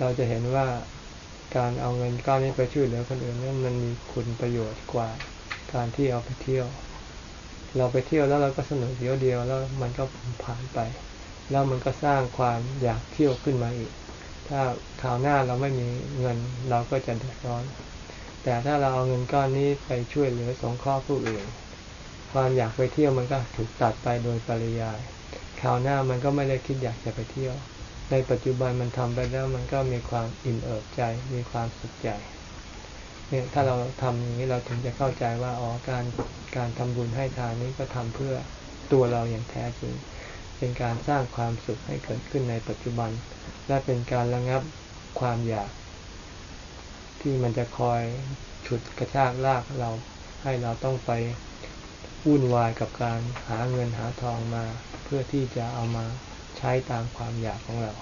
เราจะเห็นว่าการเอาเงินก้อนนี้ไปช่วยเหลือคนอื่นนั้นมันมีคุณประโยชน์กว่า การที่เอาไปเที่ยว เราไปเที่ยวแล้วเราก็สนุกเดียวเดียวแล้วมันก็ผ่านไป แล้วมันก็สร้างความอยากเที่ยวขึ้นมาอีก ถ้าคราวหน้าเราไม่มีเงินเราก็จะเดือดร้อน แต่ถ้าเราเอาเงินก้อนนี้ไปช่วยเหลือสงเคราะห์ผู้อื่น ความอยากไปเที่ยวมันก็ถูกตัดไปโดยปริยายคราวหน้ามันก็ไม่ได้คิดอยากจะไปเที่ยว ในปัจจุบันมันทำไปแล้วมันก็มีความอิ่มเอิบใจ มีความสุขใจ เนี่ยถ้าเราทำอย่างนี้เราถึงจะเข้าใจว่าอ๋อการการทำบุญให้ทานนี้ก็ทำเพื่อตัวเราอย่างแท้จริง เป็นการสร้างความสุขให้เกิดขึ้นในปัจจุบัน และเป็นการระงับความอยาก ที่มันจะคอยฉุดกระชากลากเราให้เราต้องไปวุ่นวายกับการหาเงินหาทองมา เพื่อที่จะเอามาใช้ตามความอยากของเรา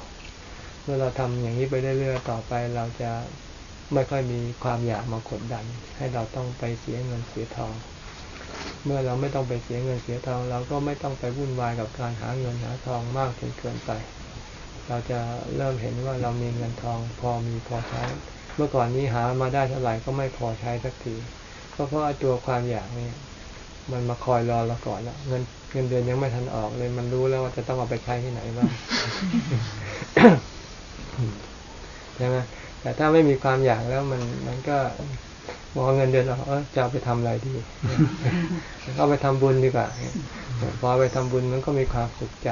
เมื่อเราทำอย่างนี้ไปเรื่อยๆต่อไปเราจะ ไม่ค่อยมีความอยากมากดดัน ให้เราต้องไปเสียเงินเสียทอง เมื่อเราไม่ต้องไปเสียเงินเสียทอง เราก็ไม่ต้องไปวุ่นวายกับการหาเงินหาทองมากจนเกินไป เราจะเริ่มเห็นว่าเรามีเงินทอง พอมีพอใช้ เมื่อก่อนนี้หามาได้เท่าไหร่ก็ไม่พอใช้สักทีก็เพราะตัวความอยากนี่มันมาคอยรอเราก่อนแล้วเงินเงินเดือนยังไม่ทันออกเลย มันรู้แล้วว่าจะต้องเอาไปใช้ที่ไหนบ้างใช่ไหม แต่ถ้าไม่มีความอยากแล้วมันมันก็พองเงินเดือนออกเออจะเอาไปทำอะไรดีเอาไปทำบุญดีกว่าพอไปทำบุญมันก็มีความสุขใจ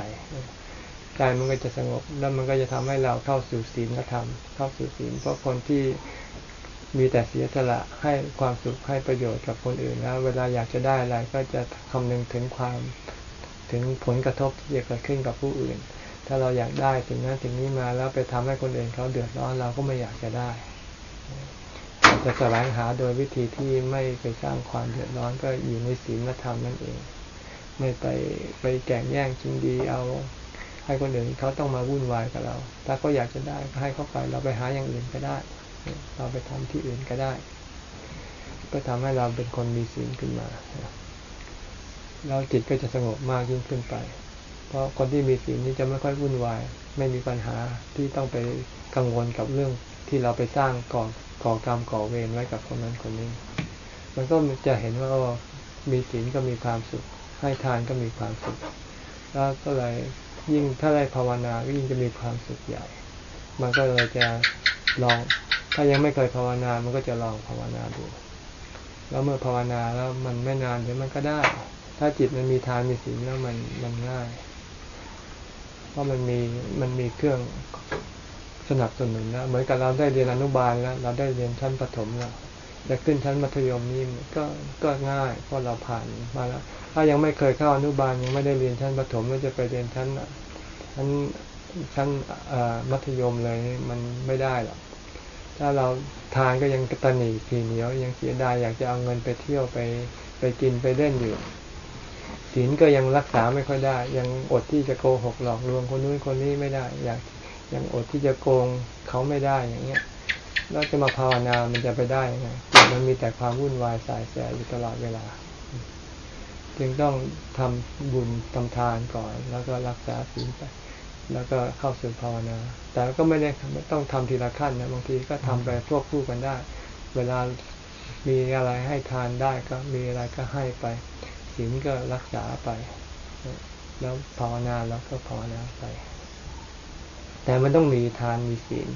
ใจมันก็จะสงบแล้วมันก็จะทำให้เราเข้าสู่ศีลธรรมเข้าสู่ศีลเพราะคนที่มีแต่เสียสละให้ความสุขให้ประโยชน์กับคนอื่นแล้ว เวลาอยากจะได้อะไรก็จะคำนึงถึงความถึงผลกระทบที่จะเกิดขึ้นกับผู้อื่น ถ้าเราอยากได้สิ่งนั้นสิ่งนี้มาแล้วไปทำให้คนอื่นเขาเดือดร้อนเราก็ไม่อยากจะได้จะแสวงหาโดยวิธีที่ไม่ไปสร้างความเดือดร้อนก็อยู่ในศีลธรรมนั่นเอง ไม่ไปไปแก่งแย่งชิงดีเอา ให้คนอื่นเขาต้องมาวุ่นวายกับเรา ถ้าเขาอยากจะได้ก็ให้เขาไปเราไปหาอย่างอื่นก็ได้ เราไปทำที่อื่นก็ได้ ก็ทำให้เราเป็นคนมีศีลขึ้นมา แล้วจิตก็จะสงบมากยิ่งขึ้นไป เพราะคนที่มีศีลนี้จะไม่ค่อยวุ่นวาย ไม่มีปัญหาที่ต้องไปกังวลกับเรื่องที่เราไปสร้างก่อก่อกรรมก่อเวรไว้กับคนนั้นคนนี้ มันก็จะเห็นว่ามีศีลก็มีความสุข ให้ทานก็มีความสุข แล้วก็เลยยิ่งถ้าได้ภาวนายิ่งจะมีความสุขใหญ่ มันก็เลยจะลอง ถ้ายังไม่เคยภาวนา มันก็จะลองภาวนาดู แล้วเมื่อภาวนาแล้วมันไม่นานเดี๋ยวมันก็ได้ ถ้าจิตมันมีทานมีศีลแล้วมันมันง่าย เพราะมันมีมันมีเครื่องสนับสนุนแล้วเหมือนกับเราได้เรียนอนุบาลแล้วเราได้เรียนชั้นประถมแล้วจะขึ้นชั้นมัธยมนี่ก็ก็ง่ายเพราะเราผ่านมาแล้ว ถ้ายังไม่เคยเข้าอนุบาลยังไม่ได้เรียนชั้นประถมก็จะไปเรียนชั้นชั้นชั้นมัธยมเลยมันไม่ได้หรอกถ้าเราทานก็ยังตนีผีเหนียวยังเสียดายอยากจะเอาเงินไปเที่ยวไปไปกินไปเล่นอยู่ ศีลก็ยังรักษาไม่ค่อยได้ ยังอดที่จะโกหกหลอกลวงคนนู้นคนนี้ไม่ได้อยากยังอดที่จะโกงเขาไม่ได้อย่างเงี้ยแล้วจะมาภาวนามันจะไปได้ยังไงมันมีแต่ความวุ่นวายสายแสอยู่ตลอดเวลา จึงต้องทำบุญทำทานก่อน แล้วก็รักษาศีลไป แล้วก็เข้าสู่ภาวนา แต่ก็ไม่ได้ต้องทำทีละขั้นนะบางทีก็ทำไปควบคู่กันได้ เวลามีอะไรให้ทานได้ก็มีอะไรก็ให้ไป ศีลก็รักษาไป แล้วภาวนาแล้วก็ภาวนาไป แต่มันต้องมีทานมีศีล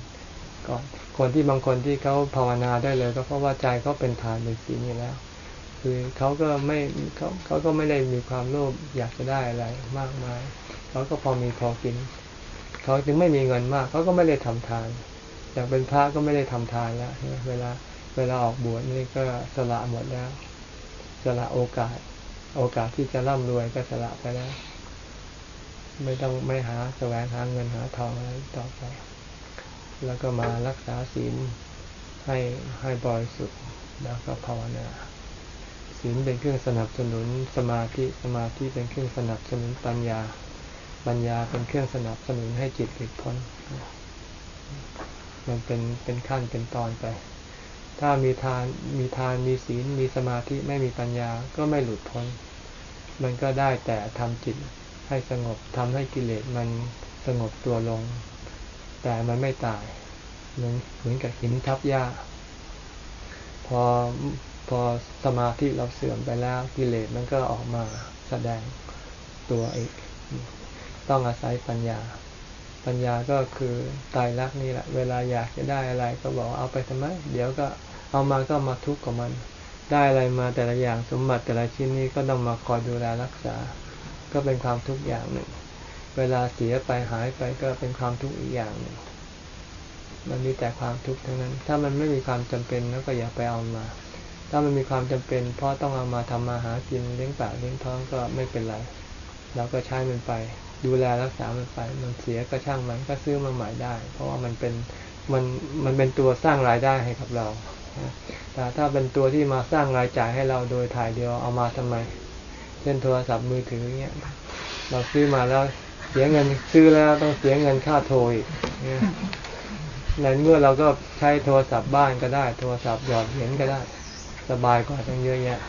ก่อนคนที่บางคนที่เขาภาวนาได้เลย ก็เพราะว่าใจเขาเป็นทานเป็นศีลอยู่แล้ว คือเขาก็ไม่เขาเขาก็ไม่ได้มีความโลภอยากจะได้อะไรมากมายเขาก็พอมีพอกินเขาจึงไม่มีเงินมากเขาก็ไม่ได้ทำทานอย่างเป็นพระก็ไม่ได้ทำทานแล้วเวลาเวลาออกบวชนี่ก็สละหมดแล้วสละโอกาส โอกาสที่จะร่ำรวยก็สละไปแล้วไม่ต้องไม่หาแสวงหาเงินหาทองอะไรต่อไป แล้วก็มารักษาศีลให้ให้บริสุทธิ์แล้วก็ภาวนาศีลเป็นเครื่องสนับสนุนสมาธิสมาธิเป็นเครื่องสนับสนุนปัญญา ปัญญาเป็นเครื่องสนับสนุนให้จิตหลุดพ้น มันเป็นเป็นขั้นเป็นตอนไป ถ้ามีทานมีทานมีศีลมีสมาธิไม่มีปัญญาก็ไม่หลุดพ้น มันก็ได้แต่ทำจิตให้สงบทำให้กิเลสมันสงบตัวลง แต่มันไม่ตายเหมือนเหมือนกับหินทับหญ้า พอพอสมาธิเราเสื่อมไปแล้วกิเลสมันก็ออกมาแสดงตัวเอกต้องอาศัยปัญญา ปัญญาก็คือตายรักนี่แหละ เวลาอยากจะได้อะไรก็บอกเอาไปทำไม เดี๋ยวก็เอามาก็มาทุกข์กับมัน ได้อะไรมาแต่ละอย่างสมบัติแต่ละชิ้นนี้ก็ต้องมาคอยดูแลรักษา ก็เป็นความทุกข์อย่างหนึ่ง เวลาเสียไปหายไปก็เป็นความทุกข์อีกอย่างหนึ่ง มันมีแต่ความทุกข์ทั้งนั้น ถ้ามันไม่มีความจำเป็นแล้วก็อย่าไปเอามา ถ้ามันมีความจำเป็น เพราะต้องเอามาทำมาหากินเลี้ยงปากเลี้ยงท้องก็ไม่เป็นไรเราก็ใช้มันไป ดูแลรักษามันไป มันเสียก็ช่างมันก็ซื้อมาใหม่ได้ เพราะว่ามันเป็นมันมันเป็นตัวสร้างรายได้ให้กับเรา แต่ถ้าเป็นตัวที่มาสร้างรายจ่ายให้เราโดยถ่ายเดียวเอามาทำไมเช่นโทรศัพท์มือถือเงี้ยเราซื้อมาแล้วเสียเงินซื้อแล้วต้องเสียเงินค่าโทรอีกในเมื่อเราก็ใช้โทรศัพท์บ้านก็ได้ โทรศัพท์หยอดเหรียญก็ได้ สบายกว่าตั้งเยอะแยะ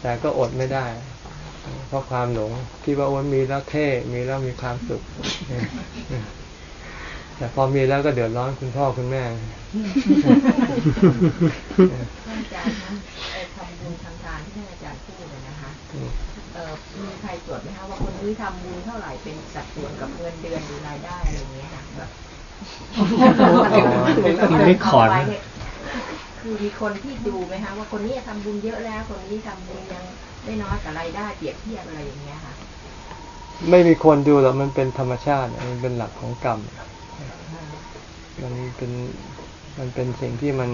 แต่ก็อดไม่ได้ เพราะความหลงคิดว่าวันมีแล้วเท่ มีแล้วมีความสุข แต่พอมีแล้วก็เดือดร้อนคุณพ่อคุณแม่ท่านอาจารย์นะทำบุญทำทานที่ท่านอาจารย์พูดนะคะเออมีใครตรวจไหมคะว่าคนนี้ทำบุญเท่าไหร่เป็นสัดส่วนกับเงินเดือนหรือรายได้อะไรอย่างเงี้ยค่ะแบบมีไม่ขอดคือมีคนที่ดูไหมคะว่าคนนี้ทำบุญเยอะแล้ว คนนี้ทำบุญยังไม่น้อยกับรายได้เปรียบเทียบอะไรอย่างเงี้ยค่ะ ไม่มีคนดูหรอกมันเป็นธรรมชาติ มันเป็นหลักของกรรม มันเป็นมันเป็นสิ่งที่มัน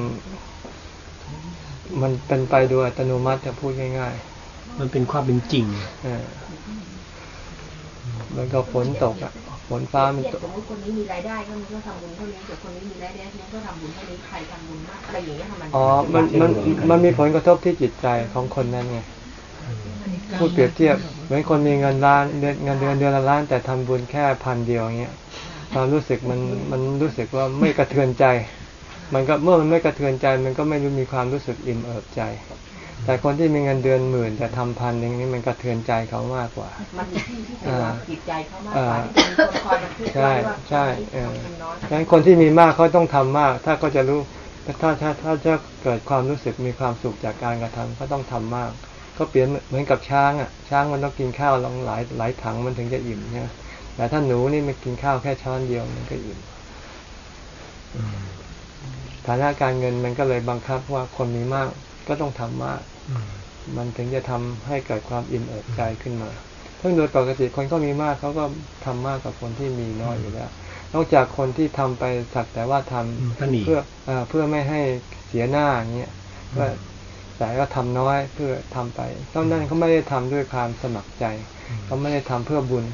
มันเป็นไปโดยอัตโนมัติจะพูดง่ายมันเป็นความเป็นจริงๆเออมันก็ฝนตกอะฝนฟ้ามันเทียบตกสมมติคนนี้มีรายได้ก็มันก็ทำบุญเท่านี้แต่คนนี้มีรายได้นี้ก็ทำบุญเท่านี้ใครทำบุญมากอะไรอย่างเงี้ยค่ะมันอ๋อมันมันมันมีผลกระทบที่จิตใจของคนนั้นไงพูดเปรียบเทียบเหมือนคนมีเงินล้านเดือนเงินเดือนเดือนละล้านแต่ทำบุญแค่พันเดียวอย่างเงี้ย ความรู้สึกมันมันรู้สึกว่าไม่กระเทือนใจ มันก็เมื่อมันไม่กระเทือนใจ มันก็ไม่รู้มีความรู้สึกอิ่มเอิบใจ แต่คนที่มีเงินเดือนหมื่นแต่ทำพันอย่างนี้มันกระเทือนใจเขามากกว่า มันที่ที่ตัวจิตใจเขามากกว่าที่เป็นคนคอยมาคิดใช่ว่าใช่เออทำบุญน้อยดังนั้นคนที่มีมากเขาต้องทำมาก ถ้าเขาจะรู้ถ้าถ้าถ้าจะเกิดความรู้สึกมีความสุขจากการกระทำก็ต้องทำมาก ก็เปลี่ยนเหมือนกับช้างอะช้างมันต้องกินข้าวลองหลายหลายถังมันถึงจะอิ่มใช่ไหม แต่ถ้าหนูนี่มันกินข้าวแค่ช้อนเดียวมันก็อิ่มฐานะการเงินมันก็เลยบังคับว่าคนมีมากก็ต้องทำมาก มันถึงจะทำให้เกิดความอิ่มเอิบใจขึ้นมาซึ่งโดยปกติคนก็มีมากเขาก็ทำมากกว่าคนที่มีน้อยอยู่แล้ว นอกจากคนที่ทำไปสักแต่ว่าทำอืมตะหนีเพื่อเอ่อเพื่อไม่ให้เสียหน้าอย่างเงี้ยว่าแต่ก็ทำน้อยเพื่อทำไปตอนนั้นเขาไม่ได้ทำด้วยความสมัครใจเขาไม่ได้ทำเพื่อบุญ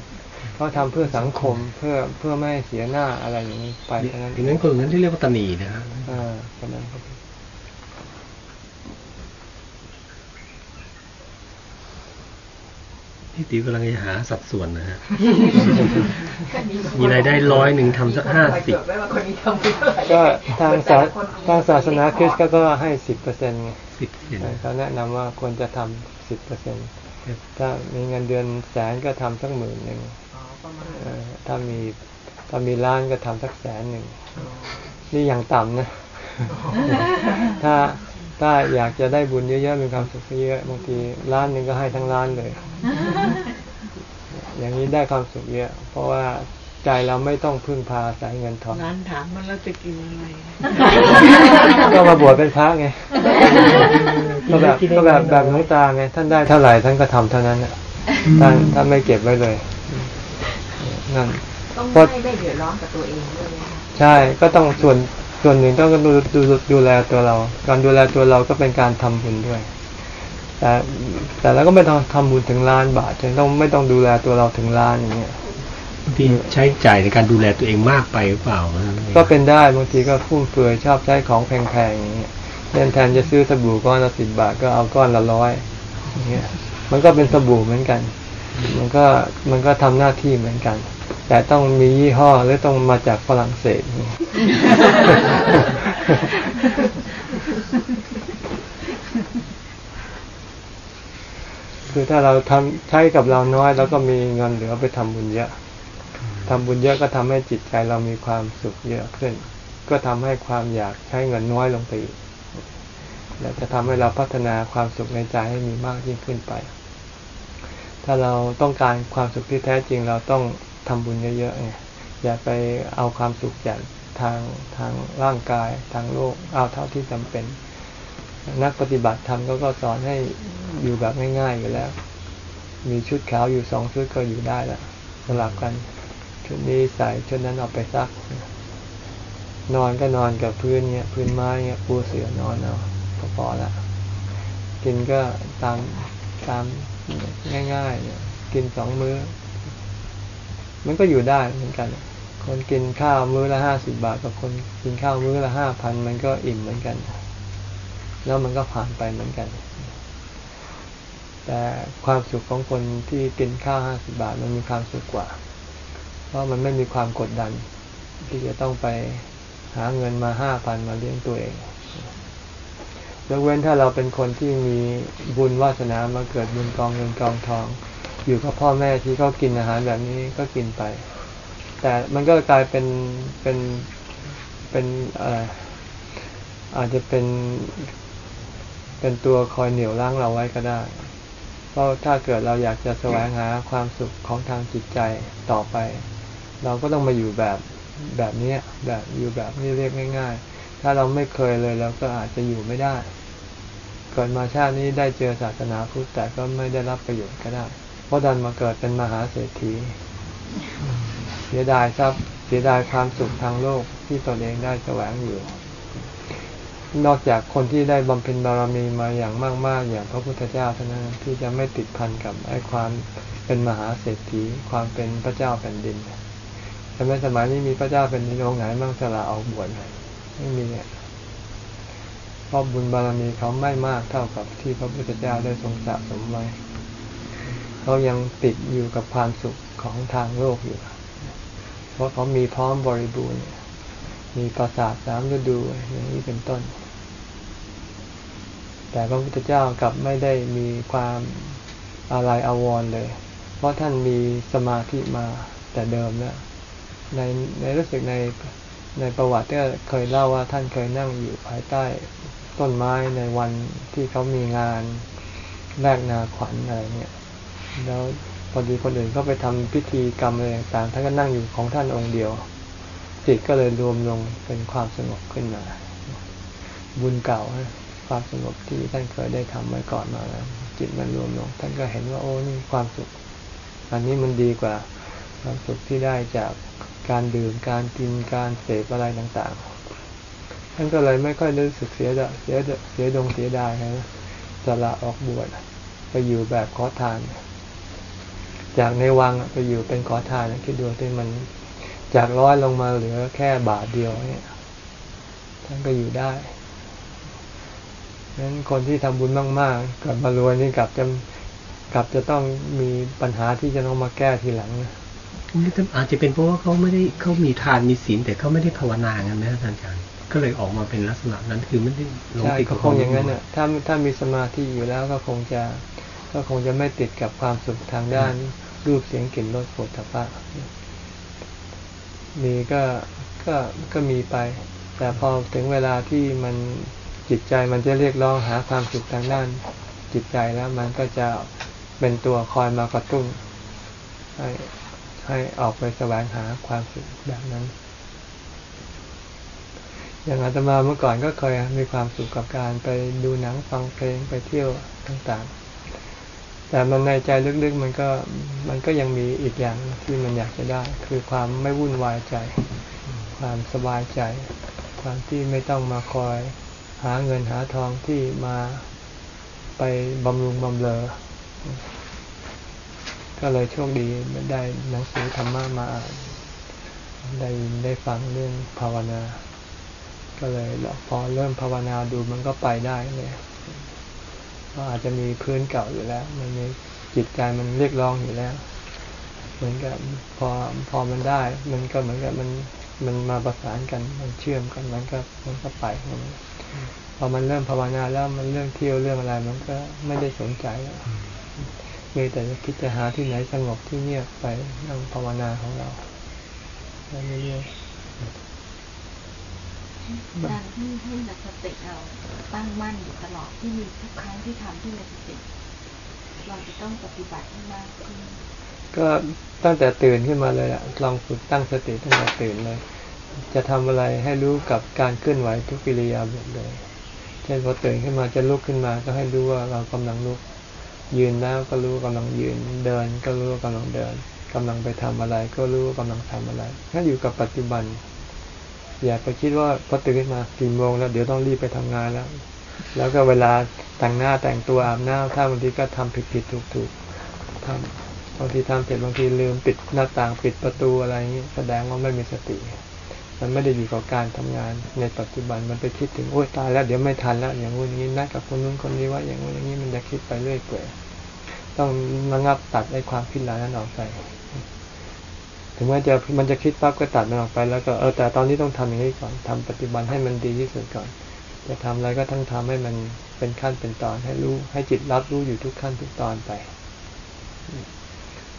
เขาทำเพื่อสังคมเพื่อเพื่อไม่ให้เสียหน้าอะไรอย่างนี้ไปเท่านั้นอย่างนั้นคนนั้นที่เรียกว่าตนีนะฮะอ่าเท่านั้นครับที่ติ๋วกำลังจะหาสัดส่วนนะฮะ มีรายได้ร้อยหนึ่งทำสักห้าสิบจดไว้ว่าคนนี้ทำบุญเท่าไหร่ก็ทางศาแต่ละคนมีทางศาสนาคริสต์ก็ก็ให้สิบเปอร์เซ็นต์ไงสิบเซนเขาแนะนำว่าควรจะทำสิบเปอร์เซ็นต์ถ้ามีเงินเดือนแสนก็ทำสักหมื่นหนึ่งอ๋อ ประมาณเอ่อถ้ามีถ้ามีล้านก็ทำสักแสนหนึ่งนี่อย่างต่ำนะ ถ้าถ้าอยากจะได้บุญเยอะๆมีความสุขเยอะบางทีล้านหนึ่งก็ให้ทั้งล้านเลย อย่างนี้ได้ความสุขเยอะ เพราะว่าใจเราไม่ต้องพึ่งพาสายเงินทองร้านถามว่าเราจะกินอะไรก็มาบวชเป็นพระไงก็แบบก็แบบแบบหลวงตาไงท่านได้เท่าไหร่ท่านก็ทำเท่านั้นน่ะท่านท่านไม่เก็บไว้เลย นั่นต้องเพราะไม่ได้เดือดร้อนกับตัวเองด้วยนะคะใช่ก็ต้องส่วนส่วนหนึ่งต้องดูดูดูแลตัวเรา การดูแลตัวเราก็เป็นการทำบุญด้วย แต่แต่เราก็ไม่ต้องทำบุญถึงล้านบาทจึงต้องไม่ต้องดูแลตัวเราถึงล้านอย่างเงี้ยบางทีใช้จ่ายในการดูแลตัวเองมากไปหรือเปล่า ก็เป็นได้บางทีก็ฟุ่มเฟือยชอบใช้ของแพงๆอย่างเงี้ยเช่นแทนจะซื้อสบู่ก้อนละสิบบาทก็เอาก้อนละร้อยอย่างเงี้ยมันก็เป็นสบู่เหมือนกัน มันก็มันก็ทำหน้าที่เหมือนกัน แต่ต้องมียี่ห้อหรือต้องมาจากฝรั่งเศสคือถ้าเราทำใช้กับเราน้อยแล้วก็มีเงินเหลือไปทำบุญเยอะทำบุญเยอะก็ทำให้จิตใจเรามีความสุขเยอะขึ้น ก็ทำให้ความอยากใช้เงินน้อยลงไปอีกและจะทำให้เราพัฒนาความสุขในใจให้มีมากยิ่งขึ้นไป ถ้าเราต้องการความสุขที่แท้จริง เราต้องทำบุญเยอะๆไงอย่าไปเอาความสุขจากทางทางร่างกายทางโลกเอาเท่าที่จำเป็น นักปฏิบัติธรรมก็ก็สอนให้อยู่แบบง่ายๆอยู่แล้ว มีชุดขาวอยู่สองชุดก็อยู่ได้ล้วสลับกันชุดนี้ใส่ชุดนั้นเอาไปซัก นอนก็นอนกับพื้นเนี้ยพื้นไม้เนี้ยปูเสือนอนเอาพอละกินก็ตามตาม ง่ายๆเนี่ยกินสองมื้อ มันก็อยู่ได้เหมือนกัน คนกินข้าวมื้อละห้าสิบบาทกับคนกินข้าวมื้อละห้าพันมันก็อิ่มเหมือนกัน แล้วมันก็ผ่านไปเหมือนกัน แต่ความสุขของคนที่กินข้าวห้าสิบาทมันมีความสุขกว่า เพราะมันไม่มีความกดดัน ที่จะต้องไปหาเงินมาห้าพันมาเลี้ยงตัวเอง ยกเว้นถ้าเราเป็นคนที่มีบุญวาสนามาเกิดบุญกองเงินกองทอง อยู่กับพ่อแม่ที่เขากินอาหารแบบนี้ก็กินไป แต่มันก็กลายเป็นเป็นเป็นอะไรอาจจะเป็นเป็นตัวคอยเหนี่ยวรั้งเราไว้ก็ได้ เพราะถ้าเกิดเราอยากจะแสวงหาความสุขของทางจิตใจต่อไป เราก็ต้องมาอยู่แบบแบบนี้แบบอยู่แบบนี้เรียกง่าย ๆ ถ้าเราไม่เคยเลยเราก็อาจจะอยู่ไม่ได้ กิดมาชาตินี้ได้เจอศาสนาพุทธแต่ก็ไม่ได้รับประโยชน์ก็ได้ เพราะดันมาเกิดเป็นมหาเศรษฐี เสียดายทรัพย์เสียดายความสุขทางโลกที่ตนเองได้แสวงอยู่ นอกจากคนที่ได้บำเพ็ญบารมีมาอย่างมาก ๆ อย่างพระพุทธเจ้าเท่านั้นที่จะไม่ติดพันกับไอ้ความเป็นมหาเศรษฐีความเป็นพระเจ้าแผ่นดินแต่ในสมัยนี้มีพระเจ้าแผ่นดินองค์ไหนมั่งสละออกบวชไม่มีเนี่ย เพราะบุญบารมีเขาไม่มากเท่ากับที่พระพุทธเจ้าได้ทรงสะสมไว้ เขายังติดอยู่กับความสุขของทางโลกอยู่ เพราะเขามีพร้อมบริบูรณ์ มีปราสาทสามฤดูอย่างนี้เป็นต้น แต่พระพุทธเจ้ากลับไม่ได้มีความอะไรอาวรเลย เพราะท่านมีสมาธิมาแต่เดิมแล้วในในรู้สึกในในประวัติก็เคยเล่าว่าท่านเคยนั่งอยู่ภายใต้ ต้นไม้ในวันที่เขามีงานแลกนาขวัญอะไรเนี่ย แล้วพอดีคนอื่นเขาไปทำพิธีกรรมอะไรต่างท่านก็นั่งอยู่ของท่านองค์เดียว จิตก็เลยรวมลงเป็นความสงบขึ้นมา บุญเก่าความสงบที่ท่านเคยได้ทำไว้ก่อนมาแล้ว จิตมันรวมลง ท่านก็เห็นว่าโอ้นี่ความสุข อันนี้มันดีกว่า ความสุขที่ได้จากการดื่มการกินการเสพอะไรต่างๆ ท่านก็เลยไม่ค่อยรู้สึกเสียดเสียเสียดงเสียดายนะสละออกบวชไปอยู่แบบขอทาน จากในวังไปอยู่เป็นขอทานคิดดูที่มันจากร้อยลงมาเหลือแค่บาทเดียวเนี่ยท่านก็อยู่ได้นั้นคนที่ทำบุญมากๆกับมารวยนี่กลับจะกลับจะต้องมีปัญหาที่จะต้องมาแก้ทีหลังนะนี่อาจจะเป็นเพราะว่าเขาไม่ได้เขามีทานมีศีลแต่เขาไม่ได้ภาวนากันนอาจารย์ ก็เลยออกมาเป็นลักษณะนั้นคือไม่ได้ลงติดกับคงอย่างนั้นเนี่ยถ้าถ้ามีสมาธิอยู่แล้วก็คงจะก็คงจะไม่ติดกับความสุขทางด้านรูปเสียงกลิ่นรสโผฏฐัพพะมีก็ก็ก็มีไป แต่พอถึงเวลาที่มันจิตใจมันจะเรียกร้องหาความสุขทางด้านจิตใจแล้วมันก็จะเป็นตัวคอยมากระตุ้นให้ให้ออกไปแสวงหาความสุขแบบนั้น อย่างอาตมาเมื่อก่อนก็เคยมีความสุขกับการไปดูหนังฟังเพลงไปเที่ยวต่างๆ แต่มันในใจลึกๆมันก็มันก็ยังมีอีกอย่างที่มันอยากจะได้ คือความไม่วุ่นวายใจ ความสบายใจ ความที่ไม่ต้องมาคอยหาเงินหาทองที่มาไปบำรุงบำเรอ ก็เลยโชคดีได้หนังสือธรรมะมาอ่านได้ได้ฟังเรื่องภาวนา ก็เลยพอเริ่มภาวนาดูมันก็ไปได้เลยก็อาจจะมีพื้นเก่าอยู่แล้ว มันมีจิตใจมันเรียกร้องอยู่แล้ว เหมือนกับพอพอมันได้ มันก็เหมือนกับมันมันมาประสานกันมันเชื่อมกันมันก็มันก็ไปมันพอมันเริ่มภาวนาแล้วมันเรื่องเที่ยวเรื่องอะไร มันก็ไม่ได้สนใจแล้วมีแต่จะคิดจะหาที่ไหนสงบที่เงียบไปนั่งภาวนาของเราไม่เรื่อย การที่ให้นักสติเราตั้งมั่นอยู่ตลอดที่มีทุกครั้งที่ทำที่มีสติเราจะต้องปฏิบัติให้มากขึ้นก็ตั้งแต่ตื่นขึ้นมาเลยอะลองฝึกตั้งสติตั้งแต่ตื่นเลย จะทำอะไรให้รู้กับการเคลื่อนไหวทุกกิริยาบบเลย เช่นพอตื่นขึ้นมาจะลุกขึ้นมา ก็ให้รู้ว่าเรากำลังลุก ยืนแล้วก็รู้กำลังยืน เดินก็รู้กำลังเดินกำลังไปทำอะไร ก็รู้กำลังทำอะไร ถ้าอยู่กับปัจจุบัน อย่าไปคิดว่าพอตื่นขึ้นมากี่โมงแล้วเดี๋ยวต้องรีบไปทำงานแล้ว แล้วก็เวลาแต่งหน้าแต่งตัวอาบน้ำถ้าบางทีก็ทำผิดผิดถูกถูกทำบางทีทำเสร็จบางทีลืมปิดหน้าต่างปิดประตูอะไรอย่างนี้แสดงว่าไม่มีสติ มันไม่ได้อยู่กับการทำงานในปัจจุบันมันไปคิดถึงโอ๊ยตายแล้วเดี๋ยวไม่ทันแล้วอย่างงู้นอย่างนี้นัดกับคนนู้นคนนี้ว่าอย่างงู้นอย่างนี้มันจะคิดไปเรื่อยเปื่อยต้องระงับตัดไอ้ความคิดเหล่านั้นออกไป ถึงแม้จะมันจะคิดปั๊บก็ตัดมันออกไป แล้วก็เออแต่ตอนนี้ต้องทำอย่างนี้ก่อนทำปัจจุบันให้มันดีที่สุดก่อน จะทำอะไรก็ต้องทำให้มันเป็นขั้นเป็นตอนให้รู้ให้จิตรับรู้อยู่ทุกขั้นทุกตอนไป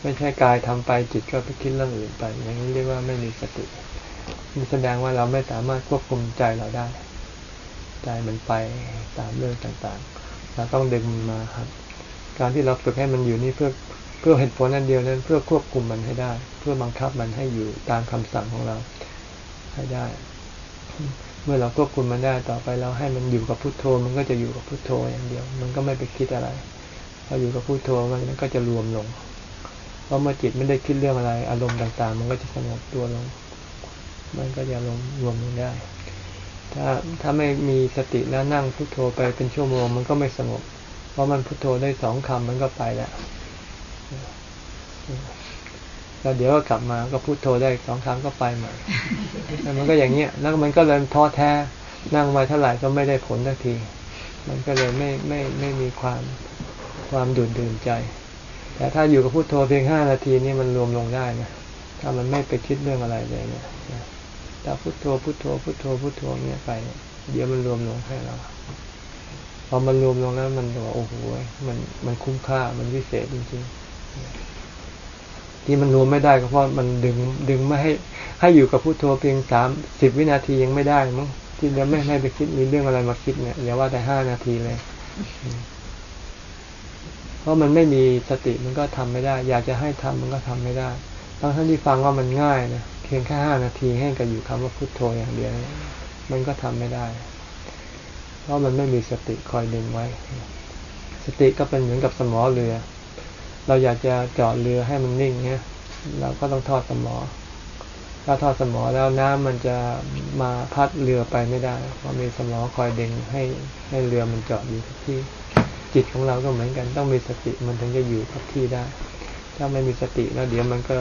ไม่ใช่กายทำไปจิตก็ไปคิดเรื่องอื่นไป อย่างนี้เรียกว่าไม่มีสติมันแสดงว่าเราไม่สามารถควบคุมใจเราได้ใจมันไปตามเรื่องต่างๆ เราต้องดึงมันมาครับ การที่เราฝึกให้มันอยู่นี่เพื่อ เพื่อเหตุผลนั่นเดียวนั้น เพื่อควบคุมมันให้ได้ เพื่อบังคับมันให้อยู่ตามคำสั่งของเราให้ได้ เมื่อเราควบคุมมันได้ต่อไปเราให้มันอยู่กับพุทโธ มันก็จะอยู่กับพุทโธอย่างเดียว มันก็ไม่ไปคิดอะไรพออยู่กับพุทโธมันก็จะรวมลงเพราะเมื่อจิตไม่ได้คิดเรื่องอะไร อารมณ์ต่าง ๆ มันก็จะสงบตัวลง มันก็จะรวมรวมลงได้ ถ้าถ้าไม่มีสติแล้วนั่งพุทโธไปเป็นชั่วโมง มันก็ไม่สงบ เพราะมันพุทโธได้สองคำมันก็ไปแล้ว แล้วเดี๋ยวก็กลับมาก็พุโทโธได้สองครั้งก็ไปใหม่แล้วมันก็อย่างเงี้ย แล้วมันก็เลยท้อแท้นั่งมาเท่าไหร่ก็ไม่ได้ผลทักที มันก็เลยไม่ไม่ไม่มีความความดุดดื่นใจ แต่ถ้าอยู่กับพุโทโธเพียงห้านาทีนี่มันรวมลงได้นะถ้ามันไม่ไปคิดเรื่องอะไรเลยเนี่ยถ้าพุโทโธพุโทโธพุโทโธพุโทโธเนี่ยไป เดี๋ยวมันรวมลงให้เราพอมันรวมลงแล้วมันบอกโอ้โหมันมันคุ้มค่ามันวิเศษจริงๆ ที่มันรวมไม่ได้ก็เพราะมันดึงดึงไม่ให้ให้อยู่กับพุโทโธเพียงสามสิบวินาทียังไม่ได้มั้งที่จะไม่ให้ไปคิดมีเรื่องอะไรมาคิดเนี่ยอย่าว่าแต่ห้านาทีเลย เพราะมันไม่มีสติมันก็ทำไม่ได้ อยากจะให้ทำมันก็ทำไม่ได้ทั้งท่านที่ฟังว่ามันง่ายนะเพียงแค่ห้านาทีให้กับอยู่คำว่าพุโทโธอย่างเดียวมันก็ทำไม่ได้ เพราะมันไม่มีสติคอยดึงไว้ สติก็เป็นเหมือนกับสมอเรือ เราอยากจะจอดเรือให้มันนิ่งเนี่ยเราก็ต้องทอดสมอ ถ้าทอดสมอแล้วน้ำมันจะมาพัดเรือไปไม่ได้ เพราะมีสมอคอยเดึงให้ให้เรือมันจอดอยู่ที่จิตของเราก็เหมือนกัน ต้องมีสติมันถึงจะอยู่กับที่ได้ ถ้าไม่มีสติแล้วเดี๋ยวมันก็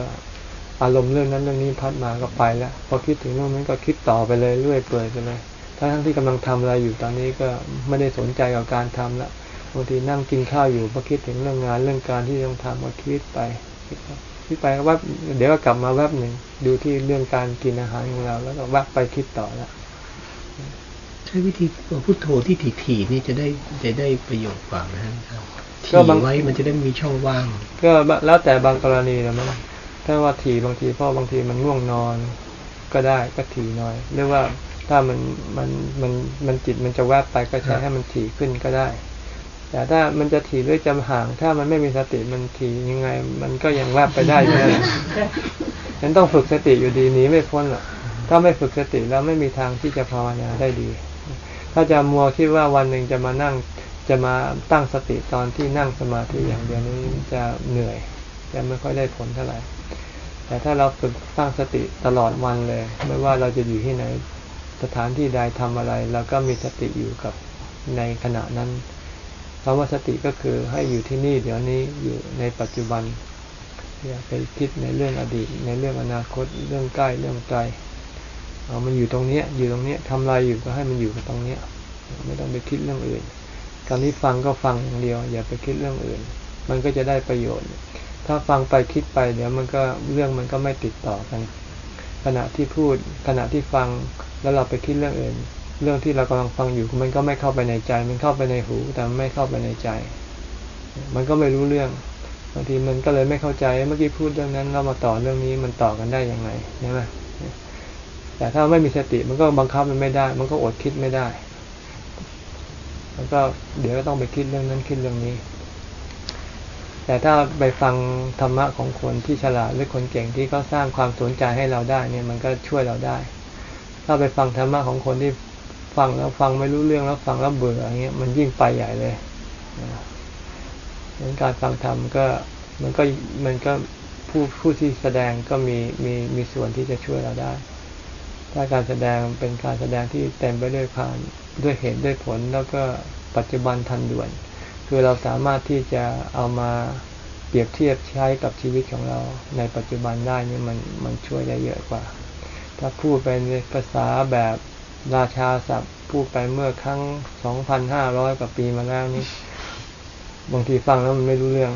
อารมณ์เรื่องนั้นเรื่องนี้พัดมาก็ไปแล้วพอคิดถึงเรื่องนั้นก็คิดต่อไปเลยเรื่อยเปื่อยไปเลยถ้าทั้งที่กำลังทำอะไรอยู่ตอนนี้ก็ไม่ได้สนใจกับการทำละ บางทีนั่งกินข้าวอยู่พอคิดถึงเรื่องงานเรื่องการที่ต้องทำก็คิดไปคิดไปว่าเดี๋ยวก็กลับมาแวบหนึ่งดูที่เรื่องการกินอาหารของเรา แล้วก็แวบไปคิดต่อแล้วใช้วิธีพุทโธที่ถี่ๆนี่จะได้จะได้ประโยชน์กว่านะครับถี่ไว้มันจะได้มีช่องว่าง ก็แล้วแต่บางกรณีนะมั้งถ้าว่าถี่บางทีเพราะบางทีมันง่วงนอนก็ได้ก็ถี่หน่อยหรือว่าถ้ามันมันมันมันจิตมันจะแวบไปก็ใช้ให้มันถี่ขึ้นก็ได้ แต่ถ้ามันจะถี่หรือจะห่าง ถ้ามันไม่มีสติมันถี่ยังไง มันก็ยังแวบไปได้อยู่นั่นฉันต้องฝึกสติอยู่ดีนี้ไม่พ้นหรอกถ้าไม่ฝึกสติแล้วไม่มีทางที่จะภาวนาได้ดี ถ้าจะมัวคิดว่าวันหนึ่งจะมานั่งจะมาตั้งสติตอนที่นั่งสมาธิอย่างเดียวนี้จะเหนื่อยจะไม่ค่อยได้ผลเท่าไหร่ แต่ถ้าเราฝึกตั้งสติตลอดวันเลย ไม่ว่าเราจะอยู่ที่ไหน สถานที่ใดทำอะไรเราก็มีสติอยู่กับในขณะนั้น คำว่าสติก็คือให้อยู่ที่นี่เดี๋ยวนี้อยู่ในปัจจุบันอย่าไปคิดในเรื่องอดีต ในเรื่องอนาคตเรื่องใกล้เรื่องไกลเอามันอยู่ตรงเนี้ย อยู่ตรงเนี้ยทำอะไรอยู่ก็ให้มันอยู่กับตรงเนี้ย ไม่ต้องไปคิดเรื่องอื่นการที่ฟังก็ฟังอย่างเดียว อย่าไปคิดเรื่องอื่น มันก็จะได้ประโยชน์ ถ้าฟังไปคิดไปเดี๋ยวมันก็เรื่องมันก็ไม่ติดต่อกัน ขณะที่พูดขณะที่ฟังแล้วเราไปคิดเรื่องอื่น เรื่องที่เรากำลังฟังอยู่มันก็ไม่เข้าไปในใจ มันเข้าไปในหู แต่ไม่เข้าไปในใจ มันก็ไม่รู้เรื่องบางทีมันก็เลยไม่เข้าใจเมื่อกี้พูดเรื่องนั้น เรามาต่อเรื่องนี้มันต่อกันได้ยังไงใช่ไหมแต่ถ้าไม่มีสติมันก็บังคับมันไม่ได้ มันก็อดคิดไม่ได้มันก็เดี๋ยวก็ต้องไปคิดเรื่องนั้นคิดเรื่องนี้ แต่ถ้าไปฟังธรรมะของคนที่ฉลาดหรือคนเก่งที่เขาสร้างความสนใจให้เราได้เนี่ยมันก็ช่วยเราได้ ถ้าไปฟังธรรมะของคนที่ ฟังแล้วฟังไม่รู้เรื่องแล้วฟังแล้วเบื่ออย่างเงี้ยมันยิ่งไปใหญ่เลยดังการฟังธรรมก็มันก็มันก็ผู้ผู้ที่แสดงก็มีมีมีส่วนที่จะช่วยเราได้ ถ้าการแสดงเป็นการแสดงที่เต็มไปด้วยความด้วยเหตุด้วยผลแล้วก็ปัจจุบันทันด่วน คือเราสามารถที่จะเอามาเปรียบเทียบใช้กับชีวิตของเราในปัจจุบันได้นี่มันมันช่วยได้เยอะกว่า ถ้าพูดเป็นภาษาแบบ ราชาศัพท์พูดไปเมื่อครั้งสองพันห้าร้อยกว่าปีมาแล้วนี่บางทีฟังแล้วมันไม่รู้เรื่อง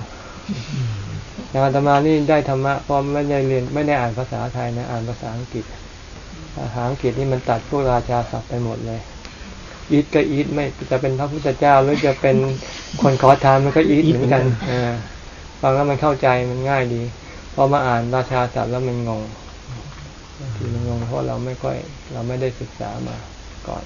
อย่างอาตมานี่ได้ธรรมะเพราะไม่ได้เรียนไม่ได้อ่านภาษาไทยนะอ่านภาษาอังกฤษภาษาอังกฤษนี่มันตัดพวกราชาศัพท์ไปหมดเลยอีทก็อีทไม่จะเป็นพระพุทธเจ้าหรือจะเป็นคนขอทานมันก็อีทเหมือนกันอฟังแล้วมันเข้าใจมันง่ายดีพอมาอ่านราชาศัพท์แล้วมันงงบางทีมันงงเพ ราะเราไม่ค่อยเราไม่ได้ศึกษามาก่อน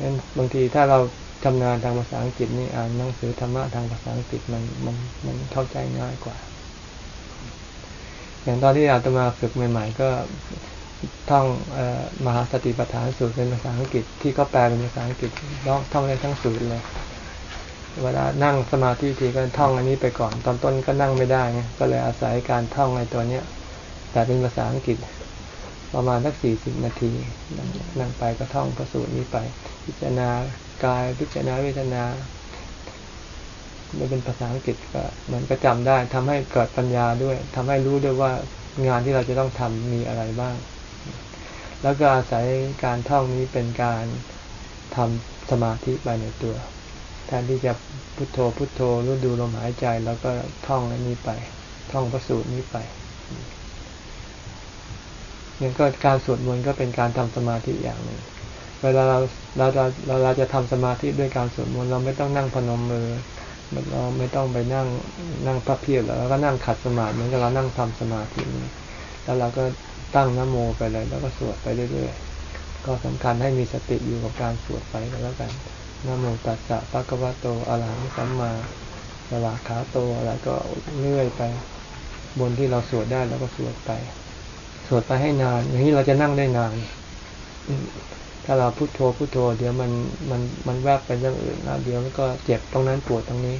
งั้นบางทีถ้าเราทำงานทางภาษาอังกฤษนี่อ่านหนังสือธรรมะทางภาษาอังกฤษมันมันมันเข้าใจง่ายกว่า อย่างตอนที่อาตมาฝึกใหม่ ๆ ก็ท่องอมหาสติปัฏฐานสูตรเป็นภาษาอังกฤษที่เขาแปลเป็นภาษาอังกฤษน้องท่องได้ทั้งสูตรเลย เวลานั่งสมาธิทีก็ท่องอันนี้ไปก่อน ตอนต้นก็นั่งไม่ได้ไงก็เลยอาศัยการท่องในตัวเนี้ย แต่เป็นภาษาอังกฤษ ประมาณสักสี่สิบนาทีนั่งไปก็ท่องพระสูตรนี้ไป พิจารณากายพิจารณาเวทนามันเป็นภาษาอังกฤษก็มันก็จำได้ทำให้เกิดปัญญาด้วยทำให้รู้ด้วยว่างานที่เราจะต้องทำมีอะไรบ้าง แล้วก็อาศัยการท่องนี้เป็นการทำสมาธิไปในตัวแทนที่จะพุโทโธพุโทโธรู้ดูลมหายใจ แล้วก็ท่องอันนี้ไป ท่องพระสูตรนี้ไป เนี่ยก็การสวดมนต์ก็เป็นการทำสมาธิอย่างหนึ่งเวลาเราเราเราเราเราจะทำสมาธิด้วยการสวดมนต์เราไม่ต้องนั่งพนมมือเราไม่ต้องไปนั่งนั่งพระเพียรแล้วก็นั่งขัดสมาธิเหมือนกับเรานั่งทำสมาธินี้แล้วเราก็ตั้งนโมไปเลย แล้วก็สวดไปเรื่อยๆก็สำคัญให้มีสติอยู่กับการสวดไปก็แล้วกันนโมตัสสะปะกวะโตอะระหังสัมมาสวาขาโตอะไรก็เรื่อยไป บนที่เราสวดได้แล้วก็สวดไป สวดไปให้นาน อย่างนี้เราจะนั่งได้นาน ถ้าเราพุโทโธพุโทโธ เดี๋ยวมันมันมันแวบไปเรื่องอื่นแล้วเดี๋ยวมันก็เจ็บตรงนั้นปวดตรงนี้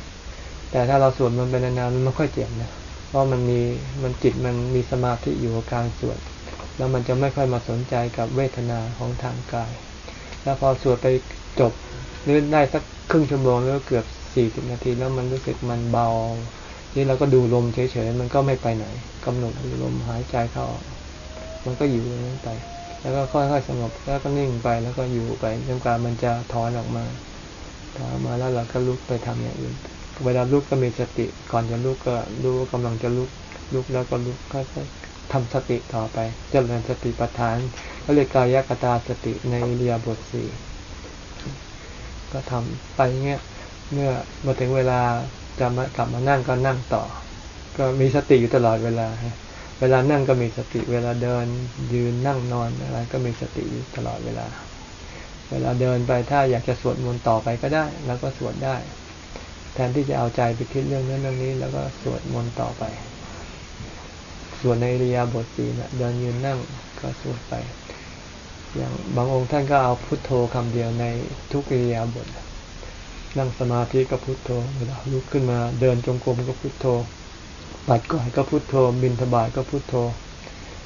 แต่ถ้าเราสวดมันไปนานๆมันไม่ค่อยเจ็บนะเพราะมันมีมันจิตมันมีสมาธิอยู่กับการสวดแล้วมันจะไม่ค่อยมาสนใจกับเวทนาของทางกาย แล้วพอสวดไปจบหรือได้สักครึ่งชั่วโมงแล้วเกือบสี่สิบนาที แล้วมันรู้สึกมันเบา นี่เราก็ดูลมเฉยๆ มันก็ไม่ไปไหนกำหนดดูลมหายใจเข้า มันก็อยู่อย่างนั้นไป แล้วก็ค่อยๆสงบแล้วก็นิ่งไปแล้วก็อยู่ไปจนกว่ามันจะถอนออกมาถอนอกมาแล้วเราก็ลุกไปทำอย่างอื่นเวลาลุกก็มีสติ ก่อนจะลุกก็รู้ว่ากำลังจะลุกลุกแล้วก็ลุกก็ทำสติต่อไปเจริญสติปัฏฐานก็เรียกกายกตาสติในเรียบทสี่ก็ทำไปเงี้ยเมื่อมาถึงเวลาจะมากลับมานั่งก็นั่งต่อ ก็มีสติอยู่ตลอดเวลา เวลานั่งก็มีสติ เวลาเดินยืนนั่งนอนอะไรก็มีสติอยู่ตลอดเวลา เวลาเดินไปถ้าอยากจะสวดมนต์ต่อไปก็ได้ แล้วก็สวดได้ แทนที่จะเอาใจไปคิดเรื่องนั้นเรื่องนี้ แล้วก็สวดมนต์ต่อไป ส่วนในริยาบทสีนะเดินยืนนั่งก็สวดไป อย่างบางองค์ท่านก็เอาพุทโธคำเดียวในทุกอิริยาบถนั่งสมาธิก็พุทโธเวลาลุกขึ้นมาเดินจงกรมก็พุทโธ ปัดก่อนก็พุโทโธบินทบาทก็พุโทโธ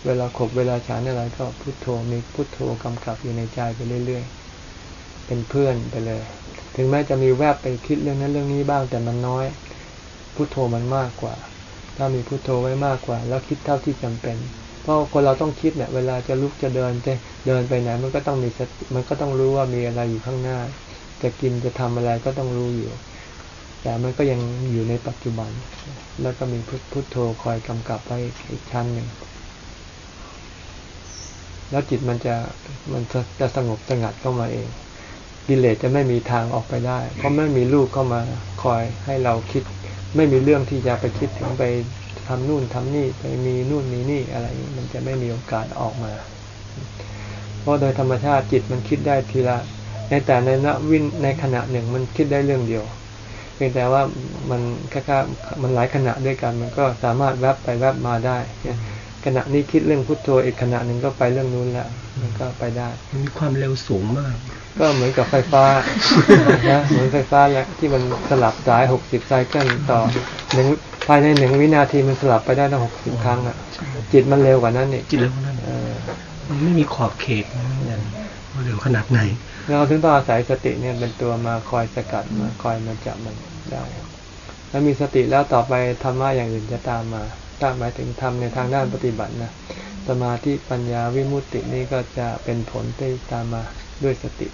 เวลาขบเวลาฉันอะไรก็พุโทโธมีพุโทโธกำกับอยู่ในใจไปเรื่อย ๆ เป็นเพื่อนไปเลย ถึงแม้จะมีแวบไปคิดเรื่องนั้นเรื่องนี้บ้างแต่มันน้อย พุโทโธมันมากกว่า ถ้ามีพุโทโธไว้มากกว่า แล้วคิดเท่าที่จำเป็น เพราะคนเราต้องคิดเนี่ยเวลาจะลุกจะเดินจะเดินไปไหนมันก็ต้องมีมันก็ต้องรู้ว่ามีอะไรอยู่ข้างหน้า จะกินจะทำอะไรก็ต้องรู้อยู่ แต่มันก็ยังอยู่ในปัจจุบัน แล้วก็มีพุทโธคอยกำกับไว้อีกชั้นหนึ่ง แล้วจิตมันจะมันจะสงบสงัดเข้ามาเองกิเลสจะไม่มีทางออกไปได้ เพราะไม่มีลูกเข้ามาคอยให้เราคิด ไม่มีเรื่องที่จะไปคิดถึงไปทำนู่นทำนี่ไปมีนู่นมีนี่อะไร มันจะไม่มีโอกาสออกมา เพราะโดยธรรมชาติจิตมันคิดได้ทีละ ในแต่ในณวินในขณะหนึ่งมันคิดได้เรื่องเดียว พียงแต่ว่ามันค่ามันหลายขณะด้วยกัน มันก็สามารถแวบไปแวบมาได้ขณะนี้คิดเรื่องพุทโธอีกขณะหนึ่งก็ไปเรื่องนู้นแล้วมันก็ไปได้มีความเร็วสูงมาก ก็เหมือนกับไฟฟ้านะเหมือนไฟฟ้าแหละที่มันสลับสายหกสิบไซเคิลต่อหนึ่งภายในหนึ่งวินาทีมันสลับไปได้ตั้งหกสิบครั้งอะ จิตมันเร็วกว่านั้นนี่จิตเร็วกว่านั้นมันไม่มีขอบเขตเร็วขนาดไหนเราถึงต้องอาศัยสติเนี่ยเป็นตัวมาคอยสกัดมาคอยมาจับมัน ได้ แล้วมีสติแล้วต่อไปธรรมะอย่างอื่นจะตามมาถ้าหมายถึงทำในทางด้านปฏิบัตินะสมาธิปัญญาวิมุตตินี้ก็จะเป็นผลที่ตามมาด้วยสติ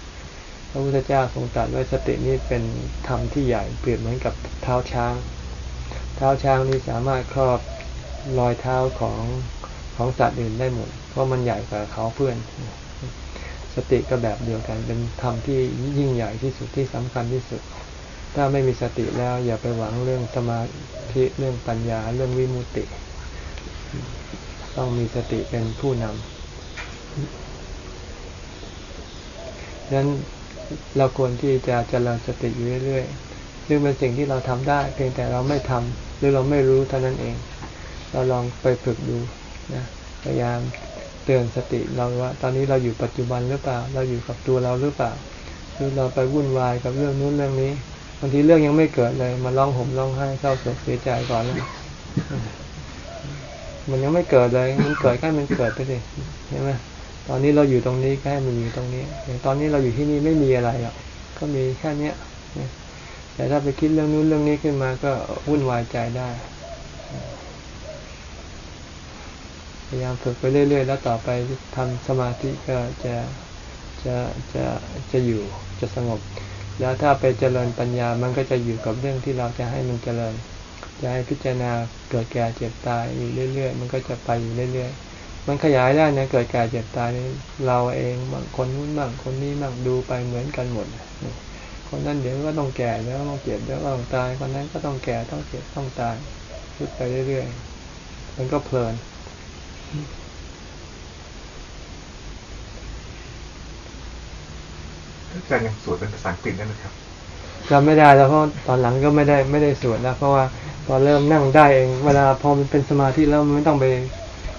พระพุทธเจ้าทรงตรัสว่าสตินี้เป็นธรรมที่ใหญ่เปรียบเหมือนกับเท้าช้าง เท้าช้างนี้สามารถครอบรอยเท้าของของสัตว์อื่นได้หมด เพราะมันใหญ่กว่าเขาเพื่อน สติก็แบบเดียวกันเป็นธรรมที่ยิ่งใหญ่ที่สุดที่สำคัญที่สุด ถ้าไม่มีสติแล้ว อย่าไปหวังเรื่องสมาธิเรื่องปัญญาเรื่องวิมุติ ต้องมีสติเป็นผู้นำดังนั้นเราควรที่จะเจริญสติอยู่เรื่อยๆ ซึ่งเป็นสิ่งที่เราทำได้ เพียงแต่เราไม่ทำหรือเราไม่รู้เท่านั้นเอง เราลองไปฝึกดูนะพยายามเตือนสติเราว่า ตอนนี้เราอยู่ปัจจุบันหรือเปล่า เราอยู่กับตัวเราหรือเปล่า หรือเราไปวุ่นวายกับเรื่องนู้นเรื่องนี้ บางทีเรื่องยังไม่เกิดเลยมาร้องห่มร้องไห้เศร้าโศกเสียใจก่อนแล้วมันยังไม่เกิดเลย มันเกิดแค่มันเกิดไปสิใช่ไหมตอนนี้เราอยู่ตรงนี้แค่มันอยู่ตรงนี้อย่างตอนนี้เราอยู่ที่นี่ไม่มีอะไรหรอกก็มีแค่เนี้ยแต่ถ้าไปคิดเรื่องนู้นเรื่องนี้ขึ้นมาก็วุ่นวายใจได้พยายามฝึกไปเรื่อยๆ แล้วต่อไปทำสมาธิก็จะจะจะจะอยู่จะสงบ แล้วถ้าไปเจริญปัญญามันก็จะอยู่กับเรื่องที่เราจะให้มันเจริญ จะให้พิจารณาเกิดแก่เจ็บตายอยู่เรื่อย ๆ มันก็จะไปอยู่เรื่อย ๆ มันขยายได้นะเกิดแก่เจ็บตายนี่เราเองบางคนนู้นบ้างคนนี้บ้างดูไปเหมือนกันหมดคนนั้นเดี๋ยวก็ต้องแก่แล้วต้องเจ็บแล้วต้องตายคนนั้นก็ต้องแก่ต้องเจ็บต้องตายคิดไปเรื่อยๆมันก็เพลิน อาจารย์ยังสวดเป็นภาษาอังกฤษได้ไหมครับจำไม่ได้แล้วเพราะตอนหลังก็ไม่ได้ไม่ได้สวดแล้ว เพราะว่าพอเริ่มนั่งได้เองเวลาพอมันเป็นสมาธิแล้วมันไม่ต้องไป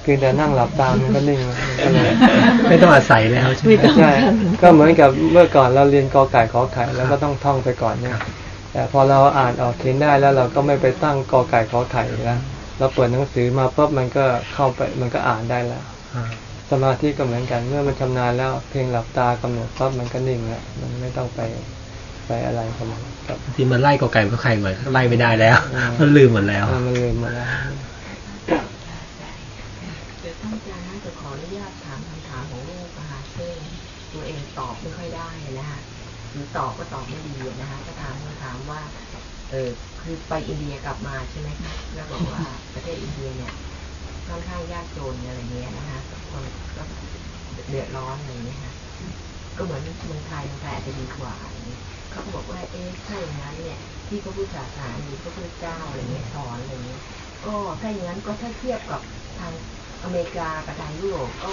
เพียงแต่นั่งหลับตามันก็นิ่งมันก็เลยไม่ต้องอาศัยแล้วใช่ไหมใช่ก็เหมือนกับเมื่อก่อนเราเรียนกอไก่ขอไข่แล้วก็ต้องท่องไปก่อนเนี่ยแต่พอเราอ่านออกเขียนได้แล้วเราก็ไม่ไปตั้งกอไก่ขอไข่แล้วเราเปิดหนังสือมาปุ๊บมันก็เข้าไปมันก็อ่านได้แล้วอ่า สมาธิก็เหมือนกัน เมื่อมันชำนาญแล้ว เพียงหลับตากำหนดปั๊บมันก็นิ่งแล้วมันไม่ต้องไปไปอะไรกับมันกับที่มันไล่กอไก่ก็ไข่เหมือนไล่ไม่ได้แล้วอืมมันลืมหมดแล้วอ่ามันลืมหมาแล้วเดี๋ยวท่านอาจารย์น่าจะขออนุญาตถามคำถามของลูกนะคะซึ่งตัวเองตอบไม่ค่อยได้นะคะหรือตอบก็ตอบไม่ดีนะคะก็ถามคำถามว่า เออคือไปอินเดียกลับมาใช่ไหมคะแล้วบอกว่าประเทศอินเดียเนี่ยค่อนข้างยากจนอะไรเงี้ยนะคะคนก็ เดือดร้อนอะไรเงี้ยค่ะก็เหมือนเมืองไทยเมืองไทยอาจจะดีกว่าอย่างเงี้ยเขาบอกว่าเอ๊ะถ้าอย่างนั้นเนี่ย ที่พระพุทธศาสนามีพระพุทธเจ้าอะไรเงี้ยสอนอะไรเงี้ยก็ถ้าอย่างนั้นก็ถ้าเทียบกับทางอเมริกากับทางยุโรปก็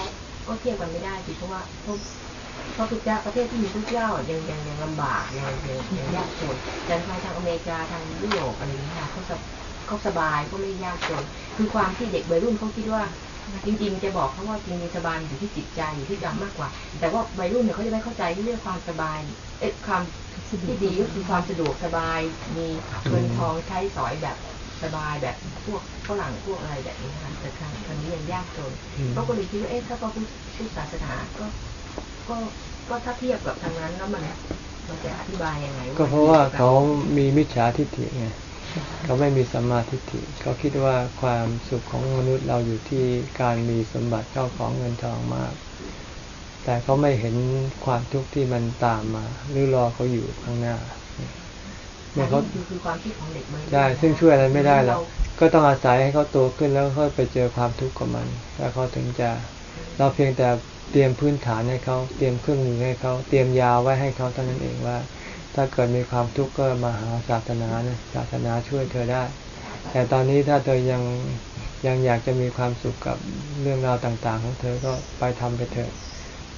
ก็เทียบกันไม่ได้สิเพราะว่าพวกเพราะพุทธเจ้าประเทศที่มีพระเจ้ายังยังยังลำบากยังยังยังยากจนแต่ทางทางอเมริกาทางยุโรปอะไรอย่างเงี้ยค่ะเขาสบเขาสบายเขาไม่ยากจนคือความที่เด็กวัยรุ่นเขาคิดว่า จริงๆจะบอกเขาว่าจริงๆสบายอยู่ที่จิตใจอยู่ที่กรรมมากกว่า แต่ว่าวัยรุ่นเนี่ยเขาจะไม่เข้าใจเรื่องความสบายเอ๊ะความที่ดีก็คือความสะดวกสบาย มีเงินทองใช้สอยแบบสบายแบบพวกฝรั่งพวกอะไรแบบนี้ค่ะแต่ทางทางนี้ยังยากจนอืมเขาก็เลยคิดว่าเอ๊ะถ้าพระพุทธศาสนาก็ก็ก็ถ้าเทียบกับทางนั้นแล้วมันมันจะอธิบายยังไงก็เพราะว่าเขามีมิจฉาทิฏฐิไง เขาไม่มีสัมมาทิฏฐิเขาคิดว่าความสุขของมนุษย์เราอยู่ที่การมีสมบัติเข้าของเงินทองมาก แต่เขาไม่เห็นความทุกข์ที่มันตามมา หรือรอเขาอยู่ข้างหน้าเนี่เมื่ยอเขาเขาคือคือความคิดของเด็กวัยรุ่นใช่ซึ่งช่วยอะไรไม่ได้หรอกก็ต้องอาศัยให้เขาโตขึ้นแล้วค่อยไปเจอความทุกข์กับมัน แล้วเขาถึงจะเราเพียงแต่เตรียมพื้นฐานให้เขาเตรียมเครื่องมือให้เขาเตรียมยาไว้ให้เขาเท่านั้นเองว่า ถ้าเกิดมีความทุกข์ก็มาหาศาสนานะศาสนาช่วยเธอได้ แต่ตอนนี้ถ้าเธอยังยังอยากจะมีความสุขกับเรื่องราวต่าง ๆ ของเธอก็ไปทำไปเถอะ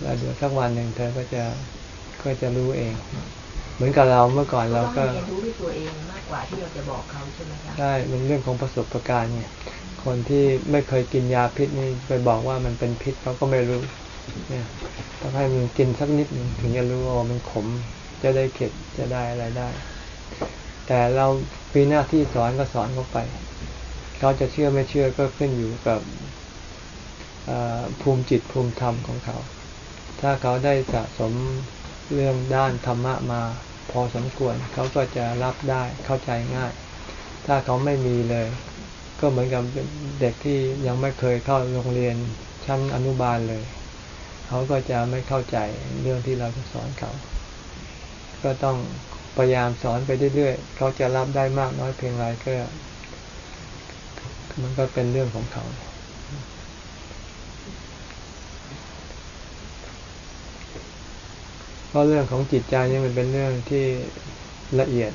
แล้วเดี๋ยวสักวันหนึ่งเธอก็จะก็จะรู้เอง เหมือนกับเราเมื่อก่อนเราก็ก็เรียนรู้ด้วยตัวเองมากกว่าที่เราจะบอกเขาใช่ไหมคะใช่มันเรื่องของประสบการณ์ไงคนที่ไม่เคยกินยาพิษนี่ไปบอกว่ามันเป็นพิษเขาก็ไม่รู้เนี่ยต้องให้มันกินสักนิดหนึ่งถึงจะรู้ว่ามันขม จะได้เข็ดจะได้อะไรได้ แต่เราปีหน้าที่สอนก็สอนเขาไป เขาจะเชื่อไม่เชื่อก็ขึ้นอยู่กับภูมิจิตภูมิธรรมของเขา ถ้าเขาได้สะสมเรื่องด้านธรรมะมาพอสมควร เขาก็จะรับได้เข้าใจง่าย ถ้าเขาไม่มีเลย ก็เหมือนกับเด็กที่ยังไม่เคยเข้าโรงเรียนชั้นอนุบาลเลย เขาก็จะไม่เข้าใจเรื่องที่เราจะสอนเขา ก็ต้องพยายามสอนไปเรื่อยๆเขาจะรับได้มากน้อยเพียงไรก็ มันก็เป็นเรื่องของเขา เพราะเรื่องของจิตใจนี่มันเป็นเรื่องที่ละเอียด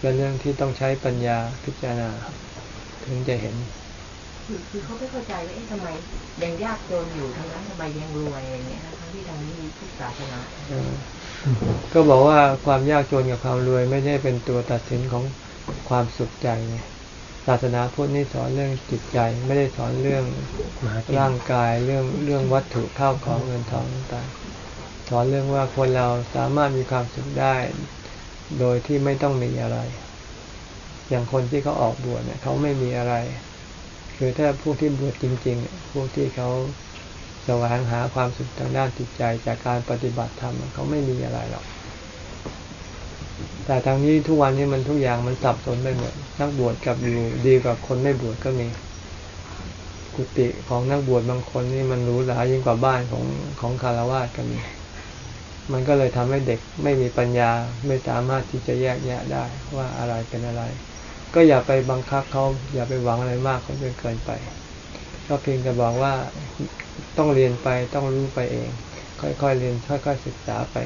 เป็นเรื่องที่ต้องใช้ปัญญาพิจารณา ถึงจะเห็น คือคือเขาไม่เข้าใจว่าเอ๊ะทำไมยังยากจนอยู่ทั้งนั้นทำไมยังรวยอะไรเงี้ยนะทั้งที่ทางนี้มีพุทธศาสนาเออ ก็บอกว่าความยากจนกับความรวยไม่ใช่เป็นตัวตัดสินของความสุขใจไงศาสนาพุทธนี่สอนเรื่องจิตใจ ไม่ได้สอนเรื่องร่างกายเรื่องเรื่องวัตถุข้าวของเงินทองต่างสอนเรื่องว่าคนเราสามารถมีความสุขได้ โดยที่ไม่ต้องมีอะไร อย่างคนที่เขาออกบวชเนี่ยเขาไม่มีอะไร คือถ้าผู้ที่บวชจริง ๆ พวกที่เขา แสวงหาความสุขทางด้านจิตใจจากการปฏิบัติธรรมเขาไม่มีอะไรหรอก แต่ทางนี้ทุกวันนี้มันทุกอย่างมันสับสนไปหมดนักบวชกับอยู่ดีกว่าคนไม่บวชก็มี กุฏิของนักบวชบางคนนี่มันรู้หลายิ่งกว่าบ้านของของคารวะก็มี มันก็เลยทำให้เด็กไม่มีปัญญาไม่สามารถที่จะแยกแยะได้ว่าอะไรเป็นอะไร ก็อย่าไปบังคับเขาอย่าไปหวังอะไรมากเขาจนเกินไป ก็เพียงแต่บอกว่า ต้องเรียนไปต้องรู้ไปเอง ค่อยๆเรียนค่อยๆศึกษาไป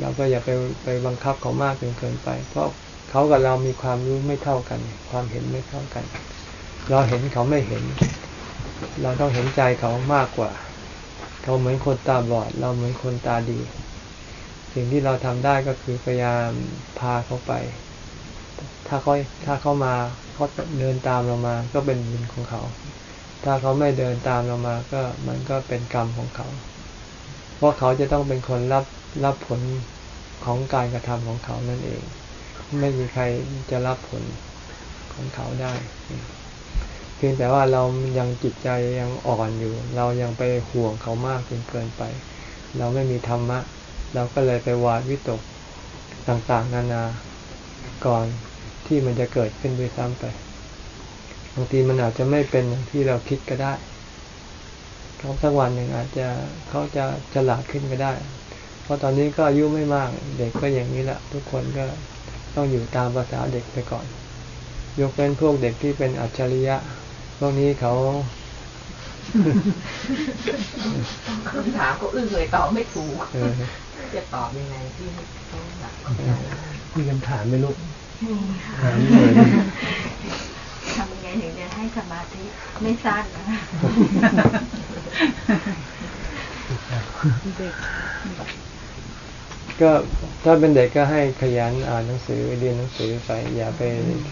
เราก็อย่าไปไปบังคับเขามากจนเกินไป เพราะเขากับเรามีความรู้ไม่เท่ากัน ความเห็นไม่เท่ากัน เราเห็นเขาไม่เห็น เราต้องเห็นใจเขามากกว่า เขาเหมือนคนตาบอด เราเหมือนคนตาดี สิ่งที่เราทำได้ก็คือพยายามพาเขาไป ถ้าเขาถ้าเขามาเขาเดินตามเรามาก็เป็นบุญของเขา ถ้าเขาไม่เดินตามเรามาก็มันก็เป็นกรรมของเขา เพราะเขาจะต้องเป็นคนรับรับผลของการกระทำของเขานั่นเอง ไม่มีใครจะรับผลของเขาได้ เพียงแต่ว่าเรายังจิตใจยังอ่อนอยู่ เรายังไปห่วงเขามากจนเกินไป เราไม่มีธรรมะ เราก็เลยไปวาดวิตกต่างๆ นานาก่อนที่มันจะเกิดขึ้นด้วยซ้ำไป บางทีมันอาจจะไม่เป็นอย่างที่เราคิดก็ได้เขาสักวันหนึ่งอาจจะเขาจะฉลาดขึ้นก็ได้ เพราะตอนนี้ก็อายุไม่มาก เด็กก็อย่างนี้แหละ ทุกคนก็ต้องอยู่ตามภาษาเด็กไปก่อน ยกเป็นพวกเด็กที่เป็นอัจฉริยะ พวกนี้เขาคำถามก็อึ้งเลยตอบไม่ถูกเออจะตอบยังไงที่เขาแบบมีคำถามไหมลูกมีถามเลยทำยังไง ถึงจะให้สมาธิไม่สั้นนะก็ถ้าเป็นเด็กก็ให้ขยันอ่านหนังสือเรียนหนังสือไปอย่าไป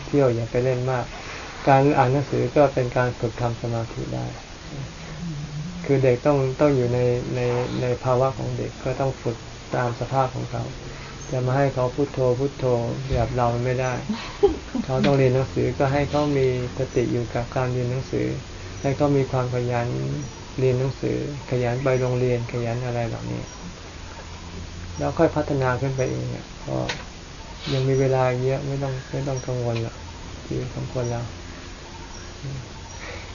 เที่ยวอย่าไปเล่นมาก การอ่านหนังสือก็เป็นการฝึกทำสมาธิได้ คือเด็กต้องต้องอยู่ในในในภาวะของเด็กก็ต้องฝึกตามสภาพของเขา จะมาให้เขาพุโทโธพุโทโธแบบเราไม่ได้ เขาต้องเรียนหนังสือก็ให้เขามีสติอยู่กับการเรียนหนังสือ ให้เขามีความขยันเรียนหนังสือ ขยันไปโรงเรียนขยันอะไรเหล่านี้ แล้วค่อยพัฒนาขึ้นไปเองอะเพราะยังมีเวลาเยอะไม่ต้องไม่ต้องกังวลหรอกชีวิตของคนเราอืม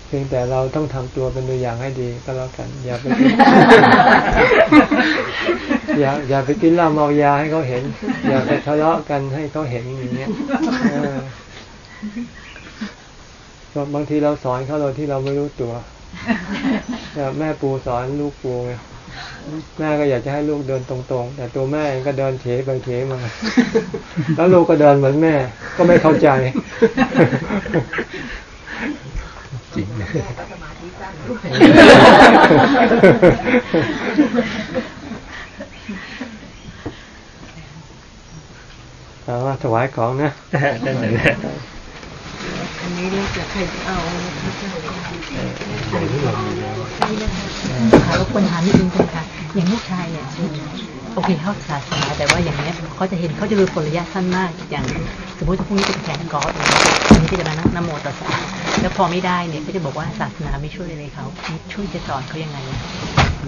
เพียงแต่เราต้องทำตัวเป็นตัวอย่างให้ดีก็แล้วกัน อย่าไปกินอย่าอย่าไปกินเหล้าเมายาให้เขาเห็น อย่าไปทะเลาะกันให้เขาเห็นอย่างเงี้ยเออก็บางทีเราสอนเขาโดยที่เราไม่รู้ตัวแบบแม่ปูสอนลูกปูไงแม่ก็อยากจะให้ลูกเดินตรงๆ แต่ตัวแม่เองก็เดินเฉยไปเฉยมา แล้วลูกก็เดินเหมือนแม่ ก็ไม่เข้าใจจ ริงนะแม่ก็สมาธิสั้นด้วยเอาว่าถวายของนะนั่นแหละนะอันนี้แล้วจะใครจะเอานะคะค่ะรบกวนถามนิดนึงค่ะอย่างลูกชายเนี่ย โอเคเขาศาสนาแต่ว่าอย่างเนี้ยเขาจะเห็นเขาจะดูผลระยะสั้นมากอย่าง สมมติถ้าพรุ่งนี้เป็นแข่งกอล์ฟอย่างเงี้ยอันนี้ก็จะมานั่งนโมตัสสะแล้วพอไม่ได้เนี่ยก็จะบอกว่าศาสนาไม่ช่วยอะไรเขาช่วยจะสอนเขายังไง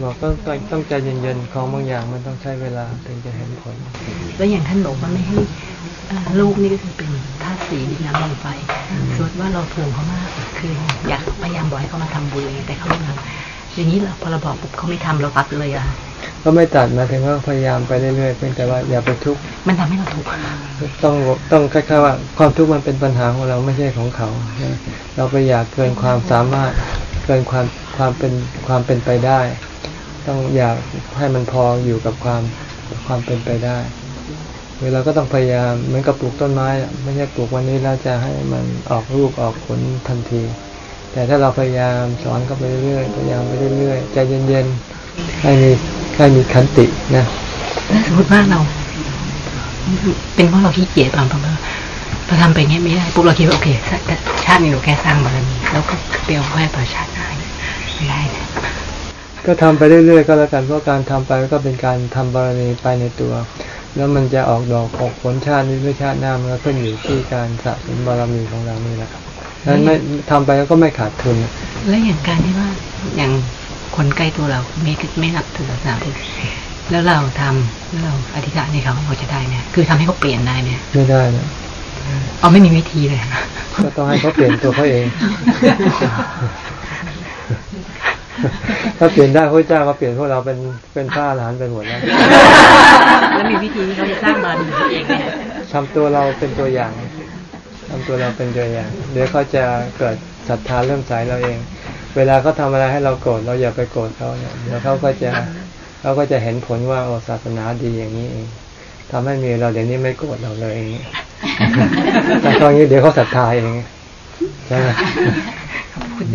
บอกต้องต้องต้องใจเย็นๆของบางอย่างมันต้องใช้เวลาถึงจะเห็นผล แล้วอย่างท่านบอกว่าไม่ให้ลูกนี่ก็คือเป็นธาตุสีดินน้ำลมไฟส่วนว่าเราทวงเขามากคืออยากพยายามบอกให้เขามาทำบุญแต่เขาไม่ทำ อย่างนี้เราพอเราบอกปุ๊บเขาไม่ทำเราตัดเลยอะก็ไม่ตัดหมายถึงว่าพยายามไปเรื่อยๆเพียงแต่ว่าอย่าไปทุกข์มันทำให้เราถูกข์ต้องต้องคล้ายๆว่าความทุกข์มันเป็นปัญหาของเราไม่ใช่ของเขา เราไปอยากเกินความสามารถเกินความความเป็นความเป็นไปได้ ต้องอยากให้มันพออยู่กับความความเป็นไปได้ เวลาก็ต้องพยายามเหมือนกับปลูกต้นไม้อะไม่ใช่ปลูกวันนี้แล้วจะให้มันออกลูกออกผลทันที แต่ถ้าเราพยายามสอนเขาไปเรื่อยๆพยายามไปเรื่อยๆใจเย็นๆให้มีให้มีขันตินะแล้วสมมติว่าเรา เป็นเพราะเราขี้เกียจบางเพราะว่าพอทำไปเงี้ยไม่ได้ปุ๊บเราคิดว่าโอเคชาตินี้เราแค่สร้างบารมีแล้วก็เปลี่ยนแค่ต่อชาติหน้าไม่ได้นะก็ทำไปเรื่อยๆก็แล้วกันเพราะการทำไปก็เป็นการทำบารมีไปในตัว แล้วมันจะออกดอกออกผลชาตินี้หรือชาติหน้ามันก็ขึ้นอยู่ที่การสะสมบารมีของเรานี่แหละครับ นั้นไม่ทำไปแล้วก็ไม่ขาดทุน แล้วอย่างการที่ว่าอย่างคนใกล้ตัวเราไม่ไม่นับถือศาสนาพุทธแล้วเราทำแล้วเราอธิษฐานให้เขาเราจะได้เนี่ยคือทำให้เขาเปลี่ยนได้เนี่ยไม่ได้นะเอาไม่มีวิธีเลยก็ต้องให้เขาเปลี่ยนตัวเขาเองถ้าเปลี่ยนได้พระเจ้าก็เปลี่ยนพวกเราเป็นเป็นพระอรหันต์ไปหมดแล้วแล้วมีวิธีที่เขาจะสร้างบารมีเองเนี่ยทำตัวเราเป็นตัวอย่าง ทำตัวเราเป็นตัวอย่าง เดี๋ยวเขาจะเกิดศรัทธาเริ่มใสเราเอง เวลาเขาทาอะไรให้เราโกรธเราอย่าไปโกรธเขาเนี่ยเดี๋ยวเขาก็จะเขาก็จะเห็นผลว่าโอ้ศาสนาดีอย่างนี้เองทำให้มีเราเดี๋ยวนี้ไม่โกรธเราเลยอย่างนี้แต่ตอนนี้เดี๋ยวเขาศรัทธาเองใช่ไหมขอบคุณ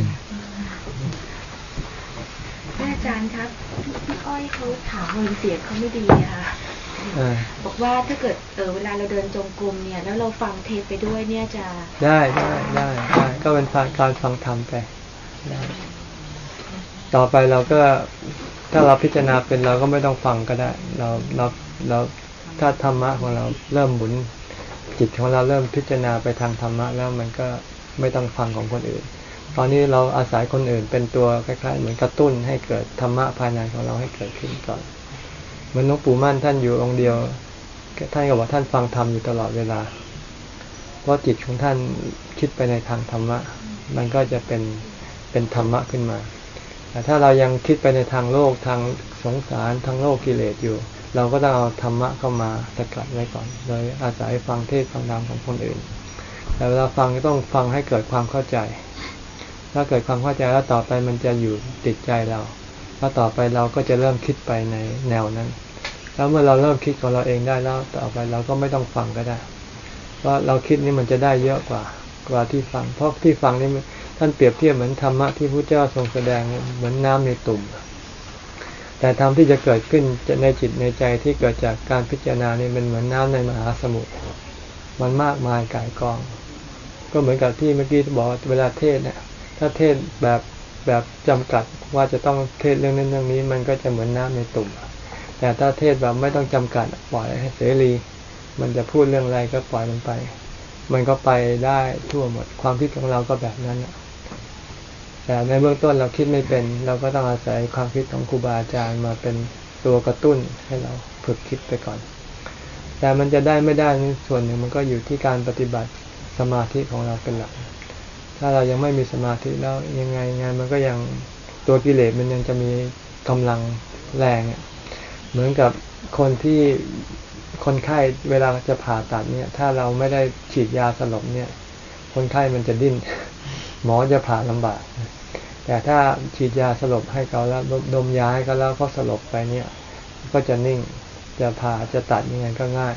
อาจารย์ครับพี่อ้อยเขาถามเงินเสียงเขาไม่ดีอะค่ะอ่า บอกว่าถ้าเกิดเออเวลาเราเดินจงกรมเนี่ย แล้วเราฟังเทปไปด้วยเนี่ยจะได้ได้ได้ได้ก็เป็นการฟังธรรมไปได้ต่อไปเราก็ถ้าเราพิจารณาเป็นเราก็ไม่ต้องฟังก็ได้ เราเราเราถ้าธรรมะของเราเริ่มหมุนจิตของเราเริ่มพิจารณาไปทางธรรมะแล้วมันก็ไม่ต้องฟังของคนอื่น ตอนนี้เราอาศัยคนอื่นเป็นตัวคล้ายๆ เหมือนกระตุ้นให้เกิดธรรมะภายในของเราให้เกิดขึ้นก่อน เหมือนหลวงปู่มั่นท่านอยู่องค์เดียว ท่านก็บอกท่านฟังธรรมอยู่ตลอดเวลา เพราะจิตของท่านคิดไปในทางธรรมะ มันก็จะเป็นเป็นธรรมะขึ้นมาแต่ถ้าเรายังคิดไปในทางโลกทางสงสารทางโลกกิเลสอยู่ เราก็ต้องเอาธรรมะเข้ามาสกัดไว้ก่อน โดยอาศัยฟังเทศฟังธรรมของคนอื่น แต่เวลาฟังก็ต้องฟังให้เกิดความเข้าใจ ถ้าเกิดความเข้าใจแล้วต่อไปมันจะอยู่ติดใจเรา แล้วต่อไปเราก็จะเริ่มคิดไปในแนวนั้น แล้วเมื่อเราเริ่มคิดของเราเองได้แล้วต่อไปเราก็ไม่ต้องฟังก็ได้เพราะเราคิดนี่มันจะได้เยอะกว่ากว่าที่ฟัง เพราะที่ฟังนี่ท่านเปรียบเทียบเหมือนธรรมะที่พระเจ้าทรงแสดงเหมือนน้ำในตุ่ม แต่ธรรมที่จะเกิดขึ้นในจิตในใจที่เกิดจากการพิจารณานี่มันเหมือนน้ำในมหาสมุทรมันมากมายกายกอง ก็เหมือนกับที่เมื่อกี้บอกเวลาเทศเนี่ยถ้าเทศแบบแบบจำกัดว่าจะต้องเทศเรื่องนั้นเรื่องนี้ มันก็จะเหมือนน้ำในตุ่ม แต่ถ้าเทศแบบไม่ต้องจำกัดปล่อยให้เสรี มันจะพูดเรื่องอะไรก็ปล่อยมันไป มันก็ไปได้ทั่วหมดความคิดของเราก็แบบนั้นแต่ในเบื้องต้นเราคิดไม่เป็น เราก็ต้องอาศัยความคิดของครูบาอาจารย์มาเป็นตัวกระตุ้นให้เราฝึกคิดไปก่อน แต่มันจะได้ไม่ได้นส่วนหนึ่งมันก็อยู่ที่การปฏิบัติสมาธิของเราเป็นหลัก ถ้าเรายังไม่มีสมาธิแล้วยังไงงานมันก็ยังตัวกิเลสมันยังจะมีกำลังแรงอะ เหมือนกับคนที่คนไข้เวลาจะผ่าตัดเนี่ย ถ้าเราไม่ได้ฉีดยาสลบเนี่ย คนไข้มันจะดิ้น หมอจะผ่าลำบาก แต่ถ้าฉีดยาสลบให้เขาแล้วดมยาให้เขาแล้วเขาสลบไปเนี่ย ก็จะนิ่งจะผ่าจะตัดยังไงก็ง่าย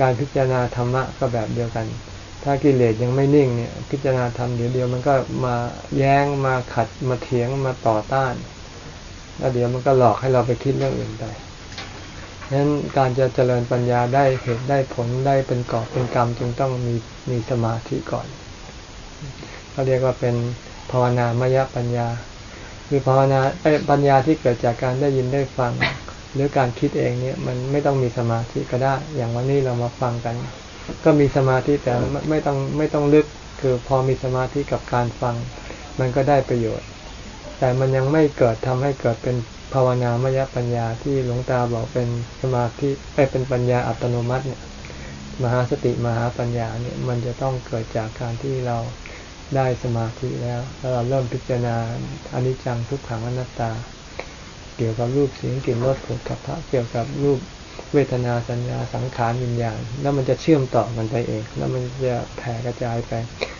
การพิจารณาธรรมะก็แบบเดียวกัน ถ้ากิเลสยังไม่นิ่งเนี่ย พิจารณาธรรมเดี๋ยวเดียวมันก็มาแย้งมาขัดมาเถียงมาต่อต้าน แล้วเดี๋ยวมันก็หลอกให้เราไปคิดเรื่องอื่นไปนั้นการจะเจริญปัญญาได้เหตุได้ผลได้เป็นกอบเป็นกรรมจึงต้องมีมีสมาธิก่อนเขาเรียกว่าเป็นภาวนามยปัญญา คือภาวนาไอ้ปัญญาที่เกิดจากการได้ยินได้ฟัง หรือการคิดเองเนี่ยมันไม่ต้องมีสมาธิก็ได้ อย่างวันนี้เรามาฟังกัน ก็มีสมาธิแต่ไม่ต้องไม่ต้องลึกคือพอมีสมาธิกับการฟัง มันก็ได้ประโยชน์ แต่มันยังไม่เกิดทำให้เกิดเป็นภาวนามยปัญญาที่หลวงตาบอกเป็นสมาธิไอ้เป็นปัญญาอัตโนมัติเนี่ยมหาสติมหาปัญญาเนี่ยมันจะต้องเกิดจากการที่เราได้สมาธิแล้วแล้วเราเริ่มพิจารณาอนิจจังทุกขังอนัตตา เกี่ยวกับรูปเสียงกลิ่นรสผลกับพระเกี่ยวกับรูปเวทนาสัญญาสังขารวิญญาณ แล้วมันจะเชื่อมต่อมันไปเอง แล้วมันจะแผ่กระจายไป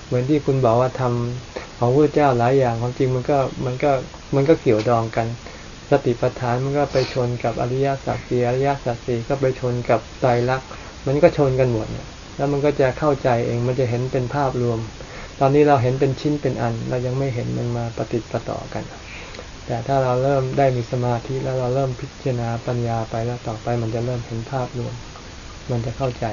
เหมือนที่คุณบอกว่าทำ ของพระเจ้าหลายอย่างความจริงมันก็มันก็มันก็เกี่ยวดองกัน สติปัฏฐานมันก็ไปชนกับอริยสัจสี่อริยสัจสี่ก็ไปชนกับไตรลักษณ์มันก็ชนกันหมดเนี่ยแล้วมันก็จะเข้าใจเองมันจะเห็นเป็นภาพรวม ตอนนี้เราเห็นเป็นชิ้นเป็นอัน เรายังไม่เห็นมันมาปฏิปต่อกัน แต่ถ้าเราเริ่มได้มีสมาธิแล้วเราเริ่มพิจารณาปัญญาไปแล้วต่อไปมันจะเริ่มเห็นภาพรวม มันจะเข้าใจ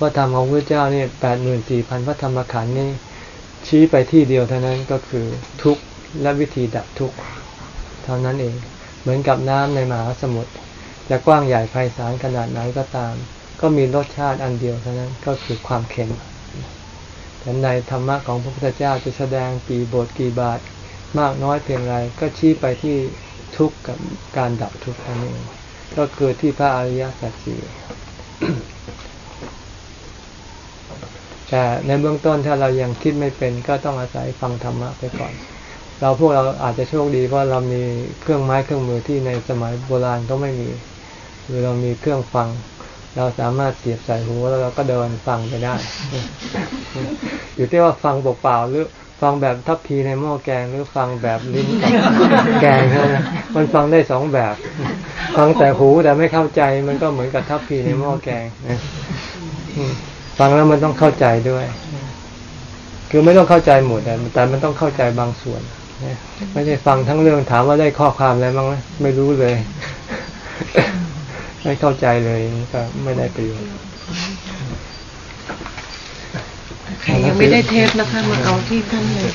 ว่าธรรมของพระเจ้านี่แปดหมื่นสี่พันพระธรรมขันธ์นี่ ชี้ไปที่เดียวเท่านั้นก็คือทุกข์และวิธีดับทุกข์เท่านั้นเอง เหมือนกับน้ำในมหาสมุทรจะกว้างใหญ่ไพศาลขนาดไหนก็ตาม ก็มีรสชาติอันเดียวเท่านั้นก็คือความเค็มแต่ในธรรมะของพระพุทธเจ้าจะแสดงกี่บทกี่บาท มากน้อยเพียงไรก็ชี้ไปที่ทุกข์กับการดับทุกข์นั่นเองก็เกิดที่พระอริยสัจสี่ แต่ในเบื้องต้นถ้าเรายังคิดไม่เป็นก็ต้องอาศัยฟังธรรมะไปก่อน เราพวกเราอาจจะโชคดีเพราะเรามีเครื่องไม้เครื่องมือที่ในสมัยโบราณก็ไม่มีคือเรามีเครื่องฟัง เราสามารถเสียบใส่หูแล้วเราก็เดินฟังไปได้ อยู่ที่ว่าฟังเปล่าๆหรือฟังแบบทัพพีในหม้อแกงหรือฟังแบบลิ้นกับแกงเท่านะมันฟังได้สองแบบ ฟังแต่หูแต่ไม่เข้าใจมันก็เหมือนกับทัพพีในหม้อแกงนะ ฟังแล้วมันต้องเข้าใจด้วย คือไม่ต้องเข้าใจหมดแต่มันต้องเข้าใจบางส่วนไม่ใช่ฟังทั้งเรื่องถามว่าได้ข้อความอะไรบ้างไหมไม่รู้เลย ไม่เข้าใจเลยก็ไม่ได้ประโยชน์ใครยังไม่ได้เทปนะคะมาเอาที่ท่านเลย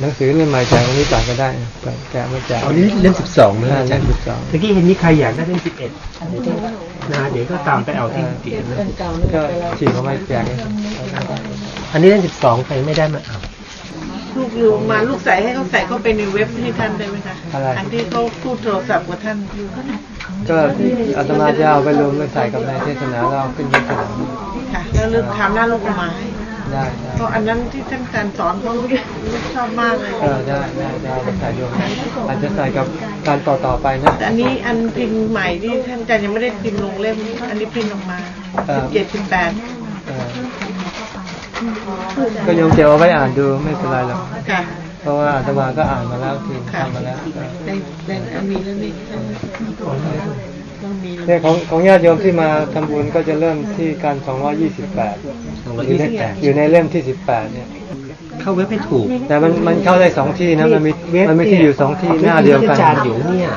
หนังสือเล่มใหม่แจกวันนี้จ่ายก็ได้แจกไม่แจกอันนี้เล่มสิบสองนะอาจารย์สิบสองเมื่อกี้เห็นมีใครอยากได้เล่มสิบเอ็ดนะเดี๋ยวก็ตามไปเอาที่ติดนะเก่านี่ก็ไปแล้วฉีกเข้ามาแจกอันนี้เล่มสิบสองใครไม่ได้มาเอาลูกอยู่มาลูกใส่ให้เขาใส่เข้าไปในเว็บให้ท่านได้ไหมคะอะไรอันที่เขาพูดโทรศัพท์กับท่านก็อาตมาจะเอาไปรวมไปใส่กับในเทศนาเราขึ้นเทศนาค่ะแล้วเรื่องถามหน้าลูกเอามาให้ ได้ได้เพราะอันนั้นที่ท่านการสอนเขาลูกชอบมากเลยเออได้ได้ได้เอาไปใส่รวมกันอาจจะใส่กับการต่อต่อไปนะแต่อันนี้อันพิมพ์ใหม่ที่ท่านอาจารย์ยังไม่ได้พิมพ์ลงเล่ม อันนี้พิมพ์ออกมาสิบเจ็ดสิบแปดเออก็โยมเก็บเอาไว้อ่านดูไม่เป็นไรหรอกค่ะเพราะว่าอาตมาก็อ่านมาแล้วทีทำมาแล้วได้ได้อันนี้แล้วนี่ต้องมีเนี่ยของของญาติโยมที่มาทำบุญก็จะเริ่มที่การ 228 อยู่ในอยู่ในเล่มที่18เนี่ยเข้าเว็บให้ถูก แต่มันมันเข้าได้สองที่นะมันมีมันมีที่อยู่สองที่หน้าเดียวกันอาจารย์อยู่เนี่ย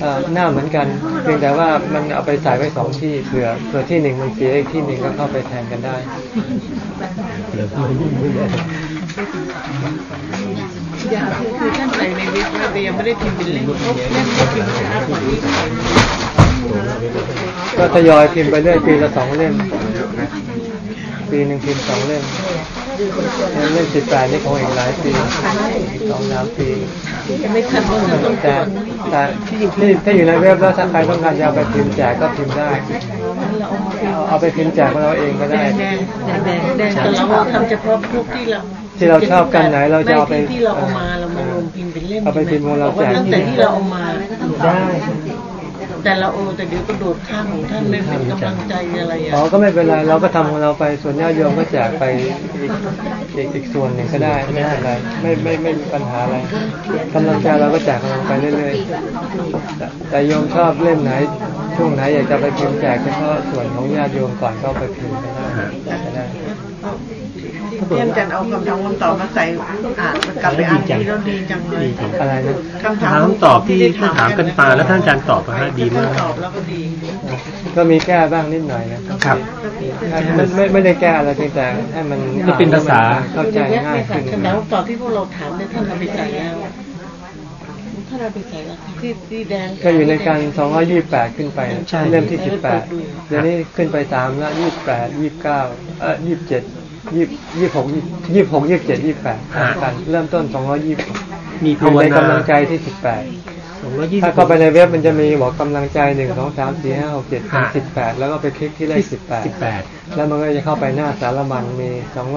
เอ่อหน้าเหมือนกัน เพียงแต่ว่ามันเอาไปใส่ไว้สองที่เผื่อเผื่อที่หนึ่งมันเสียอีกที่หนึ่งก็เข้าไปแทนกันได้เดี๋ยวไม่ได้อย่างคือคือท่านใส่ในเว็บว่าแต่ยังไม่ได้พิมพ์เป็นเล่มเขาเล่มเขาพิมพ์ช้ากว่านี้ ก็ทยอยพิมพ์ไปเรื่อยปีละสองเล่มปีหนึ่งพิมพ์สองเล่มเล่มสิบแปดนี่คงอีกหลายปีสองสามปีจะไม่ทันว่าต้องแต่แต่ที่ที่ถ้าอยู่ในเว็บแล้วถ้าใครต้องการจะเอาไปพิมพ์แจกก็พิมพ์ได้ เอาเอาไปพิมพ์แจกเราเองก็แดได้งแดงแดงแดงแดงแต่เราทำเฉพาะพวกที่เราที่เราชอบกันไหนเราจะเอาไปม่ที่ที่เราเอามาเรามารวมพิมพ์เป็นเล่มเอาไปพิมพ์ของเราบอกว่าแจกตั้งแต่ที่เราเอามาได้ แต่เราโอแต่เดี๋ยวกระโดดข้ามของท่านไม่เป็นกำลังใจอะไรอะอ๋อก็ไม่เป็นไรเราก็ทำของเราไปส่วนญาติโยมก็แจกไปอีกอีกอีกส่วนหนึ่งก็ได้ไม่เป็นไรไม่ไม่ไม่มีปัญหาอะไรกำลังใจเราก็แจกกำลังไปเรื่อยๆแต่แต่โยมชอบเล่มไหนช่วงไหนอยากจะไปพิมพ์แจกเฉพาะส่วนของญาติโยมก่อนก็ไปพิมพ์ก็ได้ ก็ได้ที่อาจารย์เอาคำถามคำตอบมาใส่อ่านกลับไปอ่านดีแล้วดีจังเลยอะไรนะคำถามถามคำตอบที่ท่านถามกันมาแล้วท่านอาจารย์ตอบมาฮะดีมากตอบแล้วก็ดี ก็มีแก้บ้างนิดหน่อยนะครับไม่ไม่ไม่ได้แก้อะไรเพียงแต่ให้มันก็เป็นภาษาเข้าใจง่ายขึ้นคำถามคำตอบที่พวกเราถามเนี่ยท่านเอาไปใส่แล้วท่านเอาไปใส่แล้วค่ะที่ที่แดงก็อยู่ในการ228ขึ้นไปเล่มที่18เดี๋ยวนี้ขึ้นไป3แล้ว28 29เอ่อ27 26 26 27 28กัน เริ่มต้น220มีอภายู่วในนากำลังใจที่สองร้อยยี่18สิถ้าบเข้าไปในเว็บมันจะมีบอกกำลังใจ1 2 3 4 5 6 7ถึง18แล้วก็ไปคลิกที่เลขสิบแป18ดแล้วมันก็จะเข้าไปหน้าสารมันมี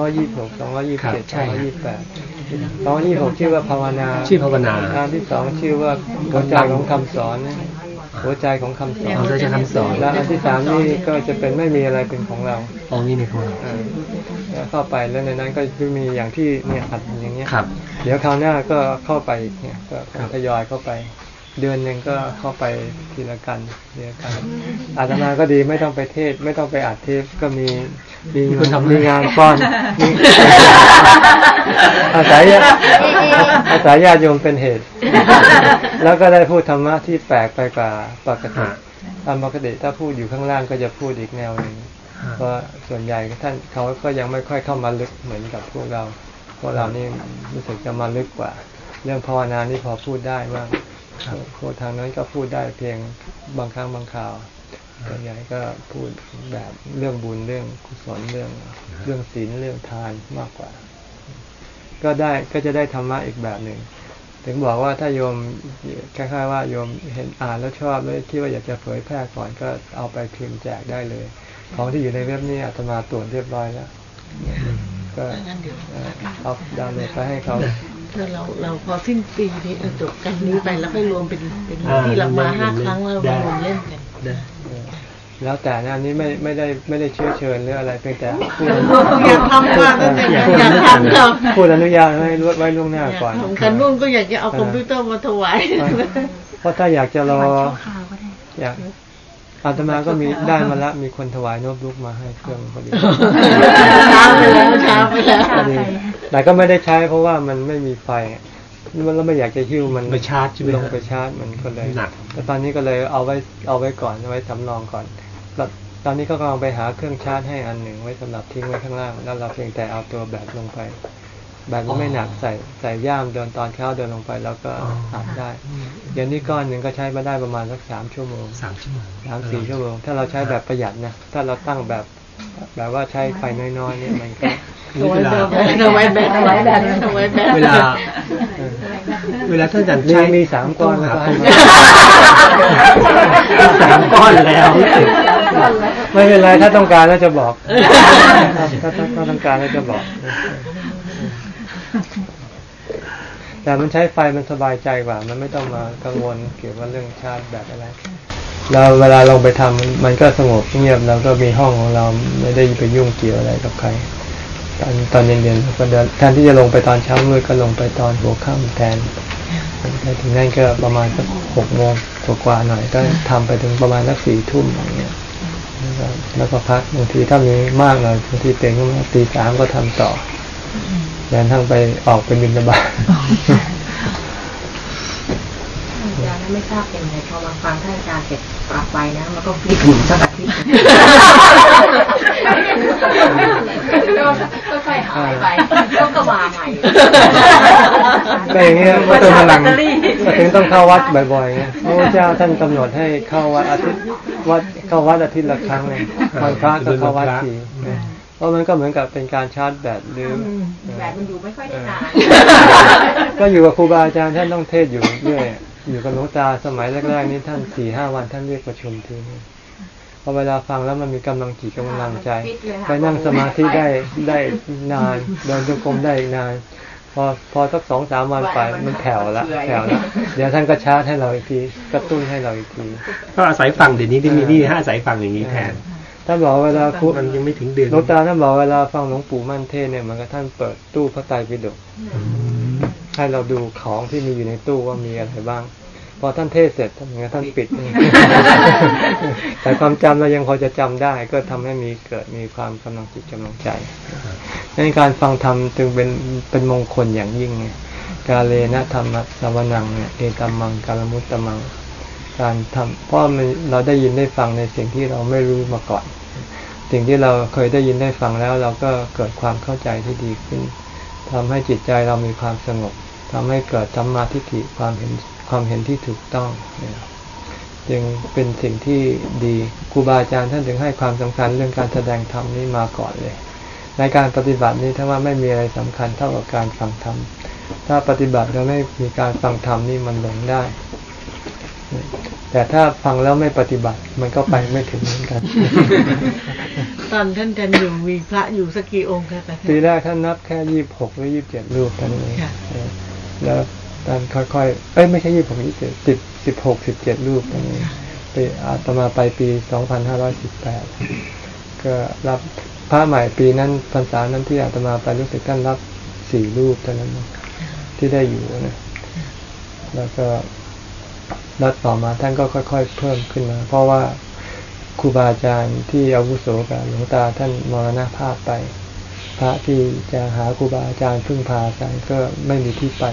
226ครับ227ใช่228 226ชื่อว่าภาวนา ชื่อภาวนาอันที่สองชื่อว่าหัวใจของคำสอนนะ หัวใจของคำสอนเราจะคำสอนแล้วอันที่สามนี่ก็จะเป็นไม่มีอะไรเป็นของเราอ๋อนี่ในคนเออแล้วเข้าไปแล้วในนั้นก็จะมีอย่างที่เนี่ยอัดอย่างเงี้ยครับ เดี๋ยวคราวหน้าก็เข้าไปอีกเนี่ยก็ครับทยอยเข้าไป เดือนหนึ่งก็เข้าไปทีละกันทีละกันอาตมาก็ดีไม่ต้องไปเทศไม่ต้องไปอัดเทปก็มี มีมีคนทำมีงานป้อนมีอาศัยอาศัยญาติโยมเป็นเหตุ แล้วก็ได้พูดธรรมะที่แปลกไปกว่าปกติฮะตามปกติถ้าพูดอยู่ข้างล่างก็จะพูดอีกแนวหนึ่งเพราะส่วนใหญ่ท่านเขาก็ยังไม่ค่อยเข้ามาลึกเหมือนกับพวกเราพวกเรานี่รู้สึกจะมาลึกกว่า เรื่องภาวนานี่พอพูดได้บ้างพวกทางนั้นก็พูดได้เพียงบางครั้งบางข่าว ส่วนใหญ่ก็พูดแบบเรื่องบุญเรื่องกุศลเรื่อง เรื่องศีลเรื่องทานมากกว่า ก็ได้ก็จะได้ธรรมะอีกแบบหนึ่งถึงบอกว่าถ้าโยมคล้ายๆว่าโยมเห็นอ่านแล้วชอบแล้วคิดว่าอยากจะเผยแพร่ก่อนก็เอาไปพิมพ์แจกได้เลย ของที่อยู่ในเว็บนี้อาตมาตรวจเรียบร้อยแล้วก็งั้นเดี๋ยวเอ่อเอาดาวน์โหลดไปให้เขาเธอเราเราพอสิ้นปีนี้เออจบกันนี้ไปแล้วไปรวมเป็นเป็นอ่าที่เรามาห้าเล่นๆครั้งแล้วได้มารวมเล่นกันนะเออ แล้วแต่นะอันนี้ไม่ไม่ได้ไม่ได้เชื้อเชิญหรืออะไรเพียงแต่พูดอยากทำมากตั้งแต่อยากทำกับพูดอนุญาตให้ไว้ล่วงหน้าก่อนของกันนุ่นก็อยากจะเอาคอมพิวเตอร์มาถวายเพราะถ้าอยากจะรอข่าวก็ได้อยากอาตมาก็มีได้มาละมีคนถวายโน้ตบุ๊กมาให้เครื่องพอดีช้าไปแล้วช้าไปแล้วพอดีแต่ก็ไม่ได้ใช้เพราะว่ามันไม่มีไฟ มันเราไม่อยากจะหิ้วมันไปชาร์จใช่ไหมลงไปชาร์จมันก็เลยหนักแต่ตอนนี้ก็เลยเอาไว้เอาไว้ก่อนเอาไว้สำรองก่อนแล้วตอนนี้ก็กำลังไปหาเครื่องชาร์จให้อันหนึ่งไว้สำหรับทิ้งไว้ข้างล่างแล้วเราเพียงแต่เอาตัวแบตลงไปแบตมันไม่หนักใส่ใส่ย่ามเดินตอนเช้าเดินลงไปแล้วก็อัดได้ เดี๋ยวนี้ก้อนหนึ่งก็ใช้มาได้ประมาณสักสามชั่วโมงสามชั่วโมงสามสี่ชั่วโมง ถ้าเราใช้แบบประหยัดนะถ้าเราตั้งแบบ แบบว่าใช้ไฟน้อยๆเนี่ยมันก็นี่เวลาเอาไว้แบตเอาไว้แบตเอาไว้แบตเวลา เวลาท่านอาจารย์มีใช้มีสามก้อนหาแล้วก็ข้อให้มูลสามก้อนแล้ว ไม่เป็นไรถ้าต้องการแล้วจะบอกถ้าถ้าถ้าต้องการแล้วจะบอก แต่มันใช้ไฟมันสบายใจกว่า มันไม่ต้องมากังวลเกี่ยวกับเรื่องชาร์จแบบอะไร เราเวลาลงไปทำมันก็สงบเงียบแล้วก็มีห้องของเราไม่ได้ไปยุ่งเกี่ยวอะไรกับใคร ตอนตอนเย็นๆก็เดินแทนที่จะลงไปตอนเช้ามืดก็ลงไปตอนหัวค่ำแทนไปถึงนั่นก็ประมาณสักหกโมงกว่าๆหน่อยก็ทำไปถึงประมาณสักสี่ทุ่มอย่างเงี้ยแล้วก็แล้วก็พักบางทีถ้ามีมากหน่อยบางทีเต็งก็มาตีสามก็ทำต่อแทนทั้งไปออกไปบินบาต อาจารย์ไม่ทราบเป็นไงพอมาฟังท่านอาจารย์เสร็จกลับไปนะมันก็พลิกอยู่สักอาทิตย์ก็ค่อยหายไปแล้วก็มาใหม่ก็อย่างเงี้ยก็ต้องมาหลังก็ถึงต้องเข้าวัดบ่อยๆไงพระพุทธเจ้าท่านกำหนดให้เข้าวัดอาทิตย์วัดเข้าวัดอาทิตย์ละครั้งเลยวันพระก็เข้าวัดทีเพราะมันก็เหมือนกับเป็นการชาร์จแบตหรือแบบมันอยู่ไม่ค่อยได้นานก็อยู่กับครูบาอาจารย์ท่านต้องเทศอยู่เรื่อย อยู่กับหลวงตาสมัยแรกๆ นี่ท่านสี่ห้าวันท่านเรียกประชุมทีนึงพอเวลาฟังแล้วมันมีกำลังจิตกำลังใจ ไปนั่งสมาธิได้ได้นานเดินจงกรมได้อีกนาน พอพอสักสองสามวันไปมันแผ่วละแผ่วละเดี๋ยวท่านก็ชาร์จให้เราอีกทีกระตุ้นให้เราอีกทีก็อาศัยฟังเดี๋ยวนี้ที่มีนี่ให้อาศัยฟังอย่างนี้แทนท่านบอกเวลาครูมันยังไม่ถึงเดือนหลวงตาท่านบอกเวลาฟังหลวงปู่มั่นเทศเนี่ยเหมันก็ท่านเปิดตู้พระไตรปิฎก ให้เราดูของที่มีอยู่ในตู้ว่ามีอะไรบ้าง พอท่านเทศเสร็จท่านอย่างเงี้ยท่านปิด แต่ความจำเรายังพอจะจำได้ ก็ทำให้มีเกิดมีความกำลังจิตกำลังใจในการฟังธรรมจึงเป็นเป็นมงคลอย่างยิ่งไงกาเลนะธรรมะสวนังเนี่ยเอตัมมังกาลมุตตมัง การทำเพราะมันเราได้ยินได้ฟังในสิ่งที่เราไม่รู้มาก่อน สิ่งที่เราเคยได้ยินได้ฟังแล้ว เราก็เกิดความเข้าใจที่ดีขึ้น ทำให้จิตใจเรามีความสงบทำให้เกิดสัมมาทิฏฐิความเห็นความเห็นที่ถูกต้องเนี่ยจึงเป็นสิ่งที่ดีครูบาอาจารย์ท่านถึงให้ความสำคัญเรื่องการแสดงธรรมนี้มาก่อนเลย ในการปฏิบัตินี้ถ้าว่าไม่มีอะไรสำคัญเท่ากับการฟังธรรมถ้าปฏิบัติแล้วไม่มีการฟังธรรมนี่มันหลงได้ แต่ถ้าฟังแล้วไม่ปฏิบัติ มันก็ไปไม่ถึงเหมือนกัน ตอนท่านจันอยู่มีพระอยู่สักกี่องค์คะแต่ปีแรกท่านนับแค่ยี่บหกหรือยี่บเจ็ดรูปเท่านั้นเองค่ะเออแล้วตอนค่อยๆ เอ้ยไม่ใช่ยี่บหกยี่สิบสิบสิบหกสิบเจ็ดรูปเท่านั้นเองไปอาตมาไปปีสองพันห้าร้อยสิบแปดก็รับพระใหม่ปีนั้นพรรษานั้นที่อาตมาไปรู้สึกท่านรับสี่รูปเท่านั้นเองที่ได้อยู่นะแล้วก็ แล้วต่อมาท่านก็ค่อย ๆ เพิ่มขึ้นมา เพราะว่าครูบาอาจารย์ที่อาวุโสกับหลวงตาท่านมรณภาพไป พระที่จะหาครูบาอาจารย์พึ่งพาอาจารย์ก็ไม่มีที่ไป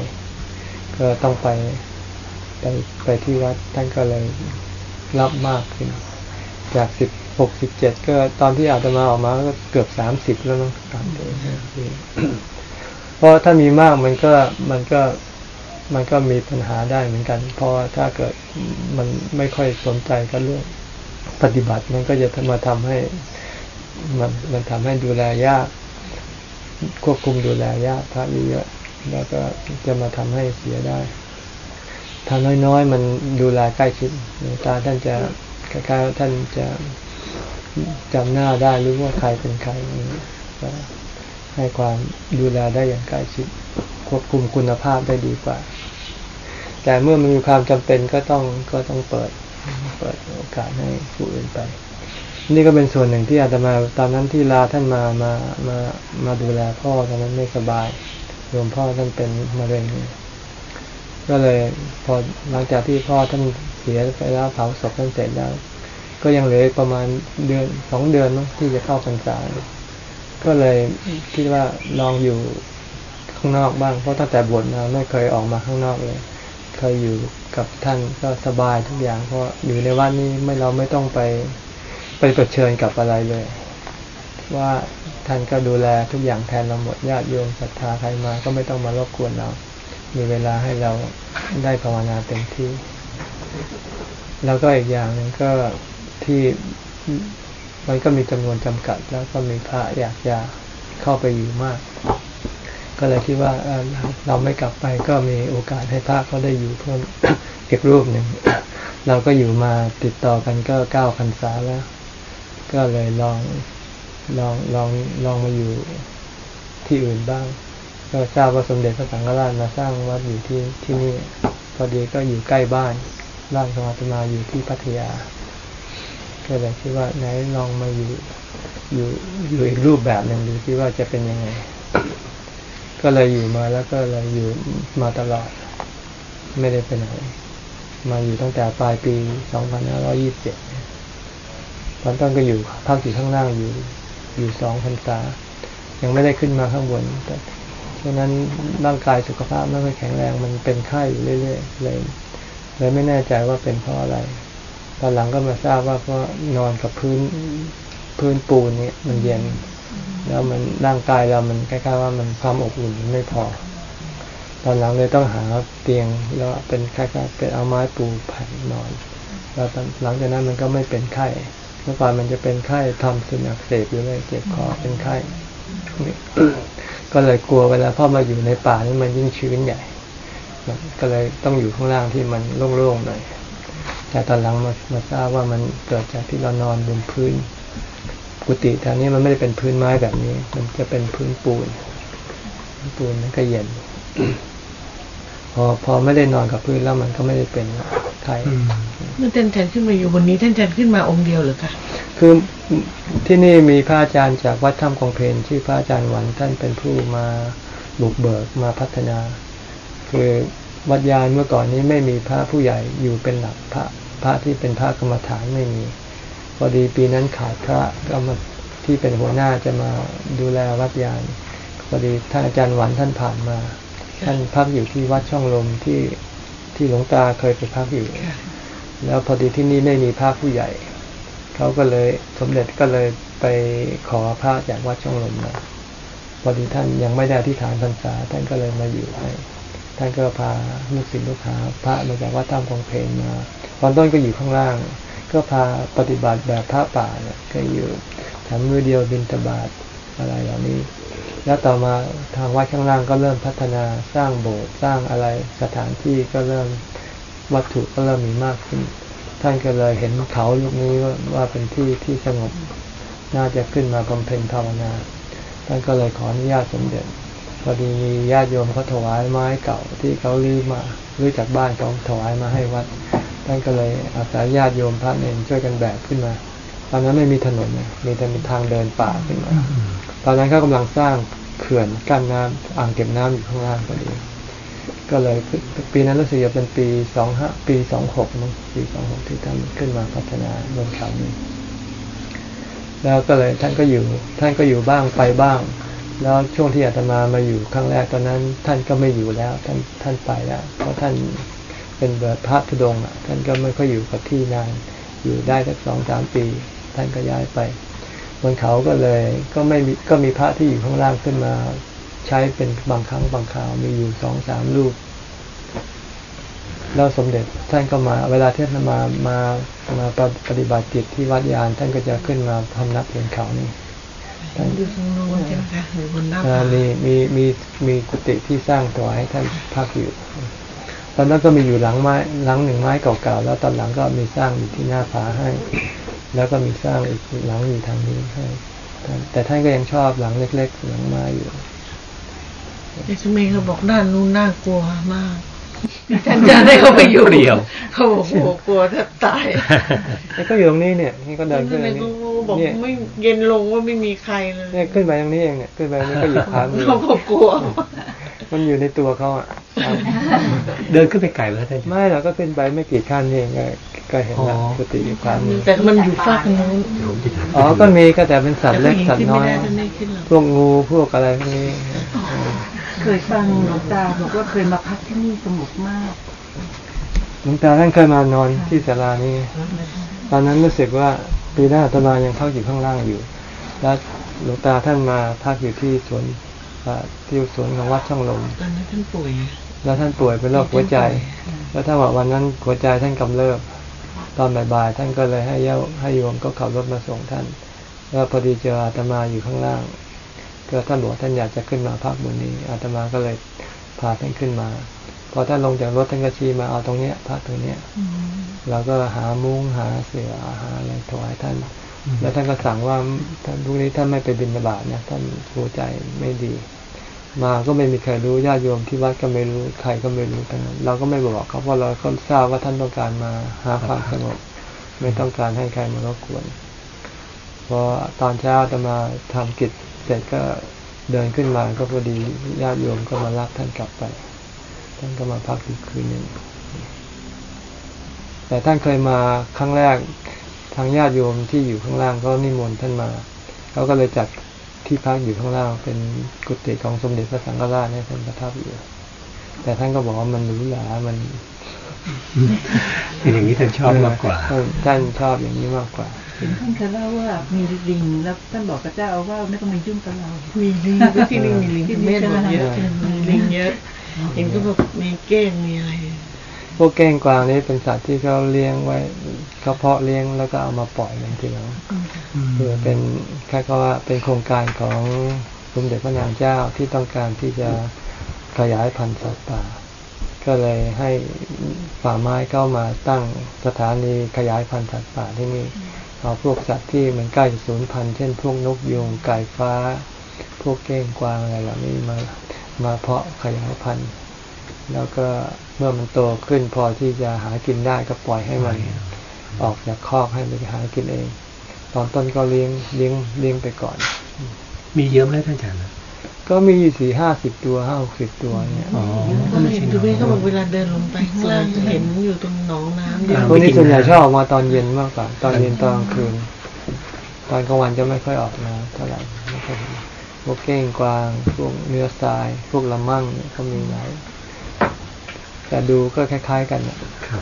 ก็ต้องไปไปไปที่วัดท่านก็เลยรับมากขึ้น จากสิบหกสิบเจ็ดก็ตอนที่อาตมาออกมาก็เกือบสามสิบแล้วมั้งตามตัวเพราะถ้ามีมากมันก็มันก็ มันก็มีปัญหาได้เหมือนกัน เพราะถ้าเกิดมันไม่ค่อยสนใจกับเรื่องปฏิบัติมันก็จะมาทำให้มันมันทำให้ดูแลยาก ควบคุมดูแลยากพระเยอะแล้วก็จะมาทำให้เสียได้ทาน้อยๆ มันดูแลใกล้ชิดตาท่านจะคล้ายๆท่านจะจำหน้าได้รู้ว่าใครเป็นใครให้ความดูแลได้อย่างใกล้ชิดควบคุมคุณภาพได้ดีกว่า แต่เมื่อมันมีความจำเป็นก็ต้องก็ต้องเปิด เปิดโอกาสให้ผู้อื่นไป นี่ก็เป็นส่วนหนึ่งที่อาตมาตอนนั้นที่ลาท่านมามามามาดูแลพ่อตอนนั้นไม่สบายรวมพ่อท่านเป็นมะเร็งก็เลยพอหลังจากที่พ่อท่านเสียไปแล้วเผาศพท่านเสร็จแล้วก็ยังเหลือประมาณเดือนสองเดือนนที่จะเข้าพรรษาก็เลยคิดว่าลองอยู่ข้างนอกบ้างเพราะตั้งแต่บวชมาไม่เคยออกมาข้างนอกเลย เคยอยู่กับท่านก็สบายทุกอย่างเพราะอยู่ในวัดนี้ไม่เราไม่ต้องไปไปเผชิญกับอะไรเลย ว่าท่านก็ดูแลทุกอย่างแทนเราหมดญาติโยมศรัทธาใครมาก็ไม่ต้องมารบกวนเรา มีเวลาให้เราได้ภาวนาเต็มที่ แล้วก็อีกอย่างหนึ่งก็ที่มันก็มีจำนวนจำกัด แล้วก็มีพระอยากจะเข้าไปอยู่มาก ก็เลยคิดว่าเราไม่กลับไปก็มีโอกาสให้พระเขาได้อยู่เพิ่มอีกรูปหนึ่ง เราก็อยู่มาติดต่อกันก็เก้าพรรษาแล้ว ก็เลยลองลองลองลองมาอยู่ที่อื่นบ้าง ก็ทราบว่าสมเด็จพระสังฆราชมาสร้างวัดอยู่ที่ที่นี่พอดีก็อยู่ใกล้บ้านบ้านของอาตมาอยู่ที่พัทยา ก็เลยคิดว่าไหนลองมาอยู่อยู่อยู่อีกรูปแบบหนึ่งดูที่ว่าจะเป็นยังไง ก็เลยอยู่มาแล้วก็เลยอยู่มาตลอด ไม่ได้ไปไหน มาอยู่ตั้งแต่ปลายปี 2527 ตอนต้นก็อยู่พักอยู่ข้างล่างอยู่ อยู่สองพรรษา ยังไม่ได้ขึ้นมาข้างบนแต่ฉะนั้นร่างกายสุขภาพไม่ค่อยแข็งแรง มันเป็นไข้อยู่เรื่อยๆเลยเลยไม่แน่ใจว่าเป็นเพราะอะไร ตอนหลังก็มาทราบว่าเพราะนอนกับพื้นพื้นปูนเนี่ยมันเย็น แล้วมันร่างกายเรามันคล้ายๆว่ามันความอบอุ่นไม่พอ ตอนหลังเลยต้องหาเตียงแล้วเป็นคล้ายๆเป็นเอาไม้ปูแผ่นนอน แล้วหลังจากนั้นมันก็ไม่เป็นไข้เมื่อก่อนมันจะเป็นไข้ทำซึมอักเสบอยู่เลยเจ็บคอเป็นไข้ก็เลยกลัวเวลาพ่อมาอยู่ในป่านี่มันยิ่งชื้นใหญ่ ก็เลยต้องอยู่ข้างล่างที่มันโล่งๆหน่อยแต่ตอนหลังมามาทราบว่ามันเกิดจากที่เรานอนบนพื้น กุฏิแถวนี้มันไม่ได้เป็นพื้นไม้แบบนี้ มันจะเป็นพื้นปูน ปูนมันก็เย็น พอพอไม่ได้นอนกับพื้นแล้วมันก็ไม่ได้เป็นไข้เมื่อท่านอาจารย์ขึ้นมาอยู่บนนี้ท่านอาจารย์ขึ้นมาองค์เดียวหรือคะคือที่นี่มีพระอาจารย์จากวัดถ้ำกองเพลที่พระอาจารย์หวันท่านเป็นผู้มาบุกเบิกมาพัฒนา คือวัดยานเมื่อก่อนนี้ไม่มีพระผู้ใหญ่อยู่เป็นหลักพระพระที่เป็นพระกรรมฐานไม่มี พอดีปีนั้นขาดพระกรรมที่เป็นหัวหน้าจะมาดูแลวัดยานพอดีท่านอาจารย์หวันท่านผ่านมา ท่านพักอยู่ที่วัดช่องลมที่ที่หลวงตาเคยไปพักอยู่ แล้วพอดีที่นี่ไม่มีพระผู้ใหญ่เขาก็เลยสมเด็จก็เลยไปขอพระจากวัดช่องลมมาพอดีท่านยังไม่ได้ที่ฐานพรรษาท่านก็เลยมาอยู่ให้ท่านก็พาลูกศิษย์ลูกหาพระมาจากวัดถ้ำของเพลมาตอนต้นก็อยู่ข้างล่าง ก็พาปฏิบัติแบบพระป่าเนี่ยก็อยู่ทำมือเดียวบินตบาทอะไรเหล่านี้ แล้วต่อมาทางวัดข้างล่างก็เริ่มพัฒนาสร้างโบสถ์สร้างอะไรสถานที่ก็เริ่มวัตถุก็เริ่มมีมากขึ้น ท่านก็เลยเห็นเขาลูกนี้ว่าว่าเป็นที่ที่สงบน่าจะขึ้นมาบำเพ็ญภาวนา ท่านก็เลยขออนุญาตสมเด็จพอดีมีญาติโยมเขาถวายไม้เก่าที่เขาลื้อมาลื้อจากบ้านเขาถวายมาให้วัด ท่านก็เลยอาศัยญาติโยมพระเนรช่วยกันแบกขึ้นมา ตอนนั้นไม่มีถนนมีแต่เป็นทางเดินป่าขึ้นมา ตอนนั้นเขากำลังสร้างเขื่อนกั้นน้ำอ่างเก็บน้ำอยู่ข้างล่างพอดีก็เลยปีนั้นรู้สึกจะเป็นปีสองห้าปีสองหกมั้งปีสองหกที่ท่านขึ้นมาพัฒนาบนเขานี้แล้วก็เลยท่านก็อยู่ ท่านก็อยู่บ้างไปบ้าง แล้วช่วงที่อาตมามาอยู่ครั้งแรกตอนนั้น ท่านก็ไม่อยู่แล้ว ท่านท่านไปแล้วเพราะท่าน เป็นแบบพระธุดงอะท่านก็ไม่ค่อยอยู่กับที่นาน อยู่ได้สักสองสามปี ท่านก็ย้ายไปบนเขาก็เลยก็ไม่มีก็มีพระที่อยู่ข้างล่างขึ้นมาใช้เป็นบางครั้งบางคราวมีอยู่สองสามรูปแล้วสมเด็จท่านก็มา เวลาที่ท่านมามามาปฏิบัติจิตที่วัดยาน ท่านก็จะขึ้นมาพำนักบนเขานี่ท่านอยู่ตรงโน้นใช่ไหมคะอยู่บนหน้าอ่าผามีมีมีมีกุฏิที่สร้างตัวให้ท่านพักอยู่ต อนนั้นก็มีอยู่หลังไม้หลังหนึ่งไม้เก่าๆแล้วตอนหลังก็มีสร้างอยู่ที่หน้าผาให้ แล้วก็มีสร้างอีกหลังอยู่ทางนี้ให้ท่านแต่ท่านก็ยังชอบหลังเล็ก ๆ หลังไม้อยู่แต่สมัยเขาบอกด้านนู้นน่ากลัวมากท่านจะได้เข้าไปอยู่เปลี่ยว เขาบอกโอ้โหกลัวแทบตายนี่ก็อยู่ตรงนี้เนี่ยนี่ก็เดินขึ้นทำไมมานี่เขาบอกเนี่ยไม่เย็นลงว่าไม่มีใครเลยเนี่ยขึ้นไปตรงนี้เองเนี่ยขึ้นไปตรงนี้ก็อยู่ขวามือเขาบอกกลัว มันอยู่ในตัวเขาอะเดินขึ้นไปไกลไหมท่านไม่เราก็ขึ้นไปไม่กี่ขั้นเองก็ก็เห็นแล้วอ๋อกุฏิอยู่ขวามือแต่มันอยู่ฝากนู้นผมจะถามอ๋อก็มีก็แต่เป็นสัตว์เล็กสัตว์น้อยแต่ผู้หญิงขึ้นไม่ได้ท่านไม่ขึ้นหรอกพวกงูพวกอะไรพวกนี้เคยฟังหลวงตาบอกว่าเคยมาพักที่นี่สงบมากหลวงตาท่านเคยมานอนที่ศาลานี้ ตอนนั้นรู้สึกว่าปีหน้าอาตมายังพักอยู่ข้างล่างอยู่ แล้วหลวงตาท่านมาพักอยู่ที่สวนอ่า ที่สวนของวัดช่องลมตอนนั้นท่านป่วยแล้วท่านป่วยเป็นโรคหัวใจ แล้วถ้าว่าวันนั้นหัวใจท่านกำเริบตอนบ่ายๆท่านก็เลยให้เย้าให้โยมก็ขับรถมาส่งท่าน แล้วพอดีเจออาตมาอยู่ข้างล่าง ก็ท่านบอกท่านอยากจะขึ้นมาพักบนนี้ อาตมาก็เลยพาท่านขึ้นมา พอท่านลงจากรถท่านก็ชี้มาเอาตรงเนี้ยพักตรงเนี้ยเราก็หามุ้งหาเสือหาอะไรถวายท่าน แล้วท่านก็สั่งว่าท่านพรุ่งนี้ท่านไม่ไปบิณฑบาตนะท่านหัวใจไม่ดี มาก็ไม่มีใครรู้ญาติโยมที่วัดก็ไม่รู้ใครก็ไม่รู้ทั้งนั้นเราก็ไม่บอกเขาเพราะเราก็ทราบว่าท่านต้องการมาหาความสงบไม่ต้องการให้ใครมารบกวนพอตอนเช้าจะมาทำกิจเสร็จก็เดินขึ้นมาก็พอดีญาติโยมก็มารับท่านกลับไป ท่านก็มาพักอีกคืนหนึ่งแต่ท่านเคยมาครั้งแรกางญาติโยมที่อยู่ข้างล่างก็นิมนต์ท่านมาเขาก็เลยจัดที่พักอยู่ข้างล่าง เป็นกุฏิของสมเด็จพระสังฆราชให้ท่านประทับอยู่แต่ท่านก็บอกว่ามันหรูหรามันเป็นอย่างนี้ท่านชอบมากกว่าเออท่านชอบอย่างนี้มากกว่าเห็นท่านเคยเล่าว่ามีลิงแล้วท่านบอกกับเจ้าว่าไม่ต้องมายุ่งกับเรา มีลิงที่นี่มีลิงที่ที่นี่เมฆบอกเยอะใช่ไหมมีลิงเยอะเห็นก็บอกมีเก้งมีอะไร พวกเก้งกวางนี่เป็นสัตว์ที่เขาเลี้ยงไว้เขาเพาะเลี้ยงแล้วก็เอามาปล่อยกันทีหลังคือเป็นแค่ก็ว่าเป็นโครงการของสมเด็จพระนางเจ้าที่ต้องการที่จะขยายพันธุ์สัตว์ป่า ก็เลยให้ป่าไม้เข้ามาตั้งสถานีขยายพันธุ์สัตว์ป่าที่นี่เอาพวกสัตว์ที่มันใกล้จะสูญพันธุ์เช่นพวกนกยูงไก่ฟ้า พวกเก้งกวางอะไรเหล่านี้มามาเพาะขยายพันธุ์ แล้วก็เมื่อมันโตขึ้นพอที่จะหากินได้ก็ปล่อยให้มันออกจากคอกให้มันไปหากินเอง ตอนต้นก็เลี้ยงเลี้ยงเลี้ยงไปก่อน มีเยอะไหมท่านอาจารย์นะก็มีอยู่สี่ห้าสิบตัวห้าหกสิบตัวเนี่ยอ๋อก็เห็นดูเมฆเขาบอกเวลาเดินลงไปข้างล่างจะเห็นอยู่ตรงหนองน้ำเดียวพวกนี้ส่วนใหญ่ชอบออกมาตอนเย็นมากกว่า ตอนเย็นตอนกลางคืน ตอนกลางวันจะไม่ค่อยออกมาเท่าไหร่ไม่ค่อยเห็นพวกเก้งกวาง พวกเนื้อทราย พวกละมั่งเนี่ยก็มีหลาย แต่ดูก็คล้าย ๆ กันน่ะครับ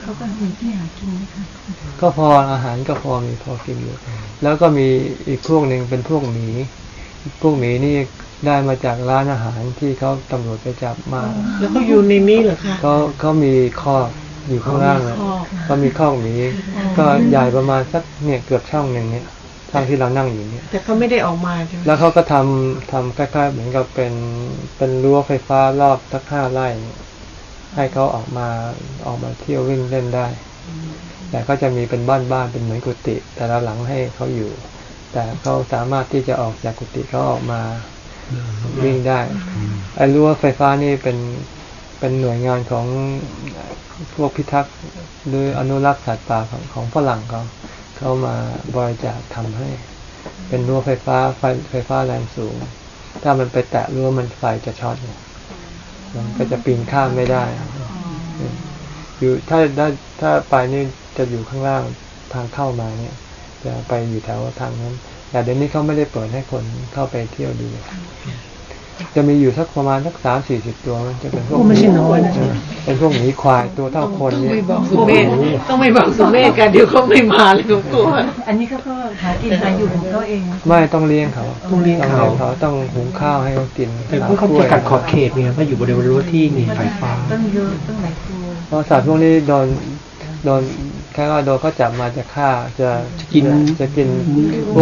เขาก็มีที่หากินไหมคะก็พออาหารก็พอมีพอกินอยู่แล้วก็มีอีกพวกหนึ่งเป็นพวกหมี พวกหมีนี่ได้มาจากร้านอาหารที่เขาตำรวจไปจับมา แล้วเขาอยู่ในนี้เหรอคะเขาเขามีคอกอยู่ข้างล่างเลยมีคอกก็มีคอกหมี ก็ใหญ่ประมาณสักเนี่ยเกือบช่องหนึ่งเนี่ย ช่องที่เรานั่งอยู่เนี่ย แต่เขาไม่ได้ออกมาใช่ไหมแล้วเขาก็ทำทำคล้ายๆ เหมือนกับเป็นเป็นรั้วไฟฟ้ารอบสักห้าไร่เนี่ยให้เขาออกมาออกมาเที่ยววิ่งเล่นได้ แต่ก็จะมีเป็นบ้านบ้านๆเป็นเหมือนกุฏิแต่ละหลังให้เขาอยู่ แต่เขาสามารถที่จะออกจากกุฏิเขาออกมาวิ่งได้ไอ้รั้วไฟฟ้านี่เป็นเป็นหน่วยงานของพวกพิทักษ์หรืออนุรักษ์สัตว์ป่าของของฝรั่งเขา เขามาบริจาคทำให้ เป็นรั้วไฟฟ้าไฟไฟฟ้าแรงสูง ถ้ามันไปแตะรั้วมันไฟจะช็อตเนี่ยมันก็จะปีนข้ามไม่ได้ อยู่ถ้าได้ถ้าไปนี่จะอยู่ข้างล่างทางเข้ามาเนี่ย จะไปอยู่แถวทางนั้น แต่เดี๋ยวนี้เขาไม่ได้เปิดให้คนเข้าไปเที่ยวดู จะมีอยู่สักประมาณสักสามสี่สิบตัวมันจะเป็นพวกโอ้ไม่ใช่น้อยนะเเป็นพวกหมีควายตัวเท่าคนต้องเนี่ยไม่บอกสุเมธต้องไม่บอกสุเมธกันเดี๋ยวเขาไม่มาเลยผมกลัวอันนี้เขาก็หากินหาอยู่ของเขาเอง ไม่ต้องเลี้ยงเขาต้องเลี้ยงเขาเขาต้องหุงข้าวให้เขากินแต่พวกเขาจะกัดขอบเขตเนี่ยเพราะอยู่บริเวณรั้วที่มีไฟฟ้าต้องเยอะต้องหลายตัวเพราะสัตว์พวกนี้โดนโดน แค่ว่าโดนเขาจับมาจะฆ่าจะจะกินจะกิน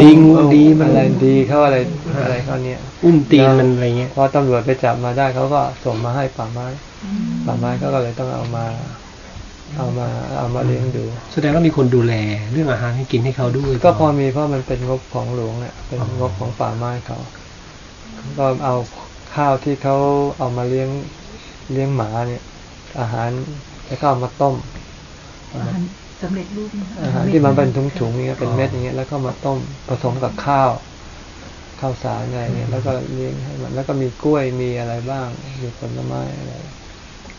ดิงดีมันอะไรดีเขาอะไรอะไรเขาเนี่ยอุ้มตีนมันอะไรเงี้ยพอตำรวจไปจับมาได้เขาก็ส่งมาให้ป่าไม้ป่าไม้เขาก็เลยต้องเอามา เอามาเอามาเลี้ยงดู แสดงว่ามีคนดูแลเรื่องอาหารให้กินให้เขาด้วย ก็พอมีเพราะมันเป็นงบของหลวงเนี่ยเป็นงบของป่าไม้เขาก็เอาข้าวที่เขาเอามาเลี้ยงเลี้ยงหมาเนี่ย อาหารแล้วก็เอามาต้มอาหาร สำเร็จรูปนะคะอาหารที่มันเป็นถุงๆอย่างเงี้ยเป็นเม็ดอย่างเงี้ยแล้วก็มาต้มผสมกับข้าวข้าวสารอะไรเงี้ยแล้วก็เลี้ยงให้มัน แล้วก็มีกล้วยมีอะไรบ้างมีผลไม้อะไร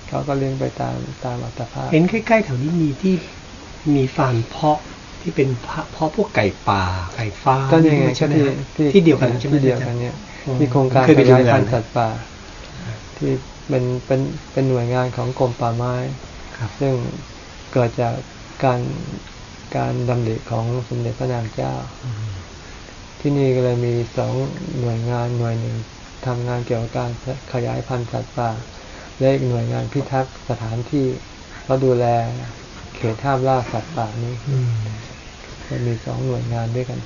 เขาก็เลี้ยงไปตามตามอัตภาพ เห็นใกล้ๆแถวนี้มีที่มีฟาร์มเพาะที่เป็นเพาะพวกไก่ป่าไก่ฟ้าก็ยังไงใช่ไหมที่ฮะที่ที่เดียวกันใช่ไหมที่เดียวกันเนี่ยอืมมีโครงการเคยไปขดูยายงานพันธุ์สัตว์ป่า ที่เป็นเป็นเป็นหน่วยงานของกรมป่าไม้ครับซึ่งเกิดจาก การการดำริของสมเด็จพระนางเจ้า ที่นี่ก็เลยมีสองหน่วยงานหน่วยหนึ่งทำงานเกี่ยวกับการขยายพันธุ์สัตว์ป่าและอีกหน่วยงานพิทักษ์สถานที่เขาดูแลเขตห้ามล่าสัตว์ป่านี้อืมจะมีสองหน่วยงานด้วยกัน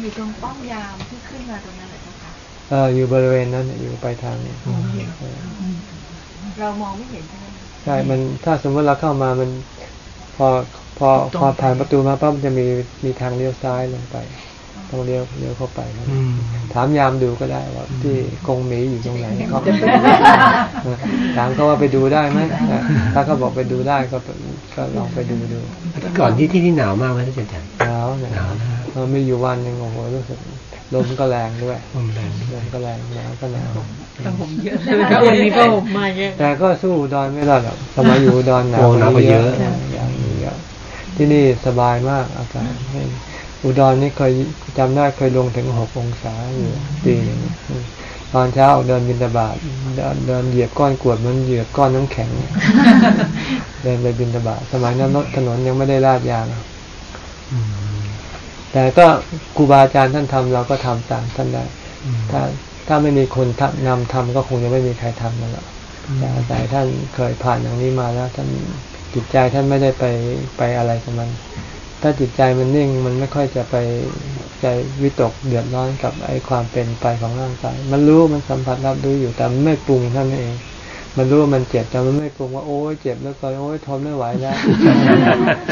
อยู่ตรงป้อมยามที่ขึ้นมาตรงนั้นเหรอเจ้าคะเอออยู่บริเวณนั้นเนี่ยอยู่ไปทางเนี่ยเออเรามองไม่เห็นใช่ไหม ใช่ มันถ้าสมมติเราเข้ามามันพอพอพอผ่านประตูมาปั๊บมันจะมีมีทางเลี้ยวซ้ายลงไปต้องเลี้ยวเลี้ยวเข้าไปนะอืมถามยามดูก็ได้ว่าที่กรงหมีอยู่ตรงไหนเขาถามเขาว่าไปดูได้ไหมอะถ้าเขาบอกไปดูได้ก็ไปก็ลองไปดูดูอาที่ก่อนที่ที่นี่หนาวมากไหมท่านอาจารย์หนาวเนี่ยหนาวนะเออมีอยู่วันหนึ่งโอ้โหรู้สึก ลมก็แรงด้วยลมแรงลมก็แรงหนาวก็หนาวผ้าห่มเยอะเลยนะวันนี้ผ้าห่มมาเยอะแต่ก็สู้อุดรไม่ได้หรอกสมัยอยู่อุดรหนาวโอ้หนาวกว่าเยอะอย่างนี้เยอะที่นี่สบายมากอากาศไม่อุดรนี่เคยจำได้เคยลงถึงหกองศาอยู่ปีหนึงตอนเช้าออกเดินบินตบาตเดินเดินเหยียบก้อนกรวดเหมันเหยียบก้อนน้ำแข็ง เดินไปบินตบาตสมัยนั้นรถถนนยังไม่ได้ลาดยางอืม แต่ก็ครูบาอาจารย์ท่านทำเราก็ทำตามท่านได้อืมถ้าถ้าไม่มีคนทำนำทำก็คงจะไม่มีใครทำนั่นหรอกแต่อาศัยท่านเคยผ่านอย่างนี้มาแล้วท่านจิตใจท่านไม่ได้ไปไปอะไรกับมัน ถ้าจิตใจมันนิ่งมันไม่ค่อยจะไปใจวิตกเดือดร้อนกับไอ้ความเป็นไปของร่างกาย มันรู้มันสัมผัสรับรู้อยู่แต่มันไม่ปรุงท่านนเอง มันรู้ว่ามันเจ็บแต่มันไม่ปรุงว่าโอ้ยเจ็บแล้วก็โอ้ยทนไม่ไหวแล้ว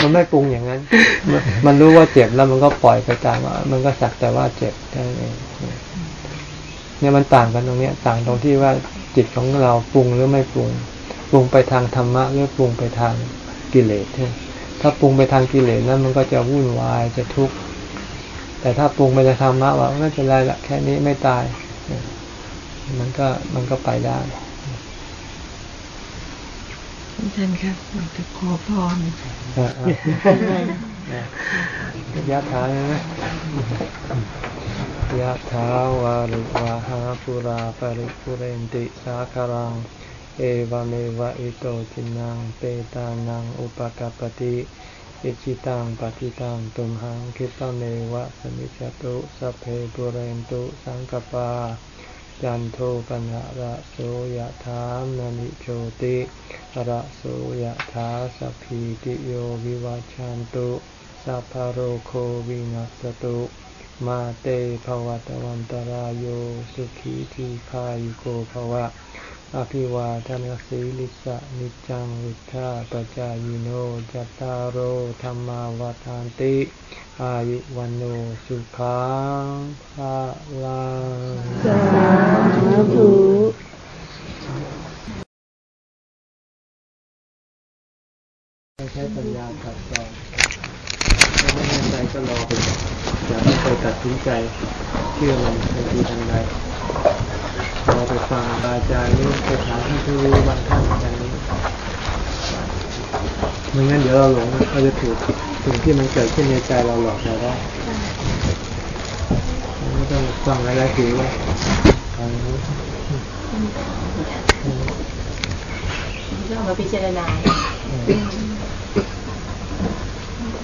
มันไม่ปรุงอย่างนั้น มันรู้ว่าเจ็บแล้วมันก็ปล่อยไปตามว่ามันก็สักแต่ว่าเจ็บแค่นั้นเองเนี่ยมันต่างกันตรงเนี้ย ต่างตรงที่ว่าจิตของเราปรุงหรือไม่ปรุง ปรุงไปทางธรรมะหรือปรุงไปทางกิเลสถ้าปรุงไปทางกิเลสนั้นมันก็จะวุ่นวายจะทุกข์แต่ถ้าปรุงไปในธรรมะว่าไม่เป็นไรละแค่นี้ไม่ตาย มันก็มันก็ไปได้ อาจารย์ครับอยากจะขอพรยะถาใช่ไหมยะถาวาริวาหาปุราปริปุเรนติสาคารัง เอวเมวะอิโต ทินนังเปตานังอุปกัปปติอิจฉิตังปัตถิตังตุมหัง ขิปปะเมวะสมิชฌะตุสัพเพปูเรนตุสังกัปปา จันโทปัณณะระโสยะถามะณิโชติระโสยะถาสัพพีติโยวิวัชชันตุสัพพะโรโควินัสสตุมาเตภวัตวันตราโยสุขีทีขายุโกภวะ อภิวาทนาสีลิสะนิจังวุธาปจายโนจัตตารโอธรรมาวาทานติ อายุวันโนสุขังภาลังสาธุใช้ปัญญาตัดต่อถ้าไม่แน่ใจก็รอไปอย่าเพิ่งไปตัดสินใจ เชื่อมันในทีทันใดราไปฟังอาจารย์นี่ไปถามท่านที่รู้บางท่านอย่างนี้ไม่งั้นเดี๋ยวเราหลงเราจะถูก สิ่งที่มันเกิดขึ้นในใจเราหลอกเราได้ไม่ไม่ต้องฟังอะไรถือไว้ฟังรู้ก็เอามาพิจารณา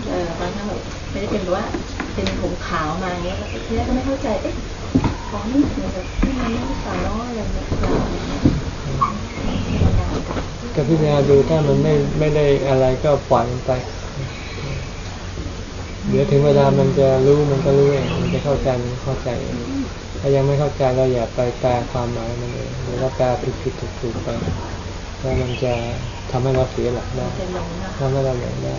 เออบางครั้งแบบไม่ได้เป็นว่าเป็นผมขาวมาเงี้ยทีแรกก็ไม่เข้าใจ เอ๊ะของนี่เหมือนกับที่มันไม่สาวน้อยอะไรเนี่ยเราอย่างเงี้ยก็พิจารณาดูถ้ามันไม่ไม่ได้อะไรก็ปล่อยมันไป เดี๋ยวถึงเวลามันจะรู้มันก็รู้เองมันจะเข้าใจมันเข้าใจเองถ้ายังไม่เข้าใจเราอย่าไปแปลความหมายมันเองหรือว่าแปลผิดผิดถูกถูกไปแล้วมันจะทำให้เราเสียหลักได้ทำให้เราหลงได้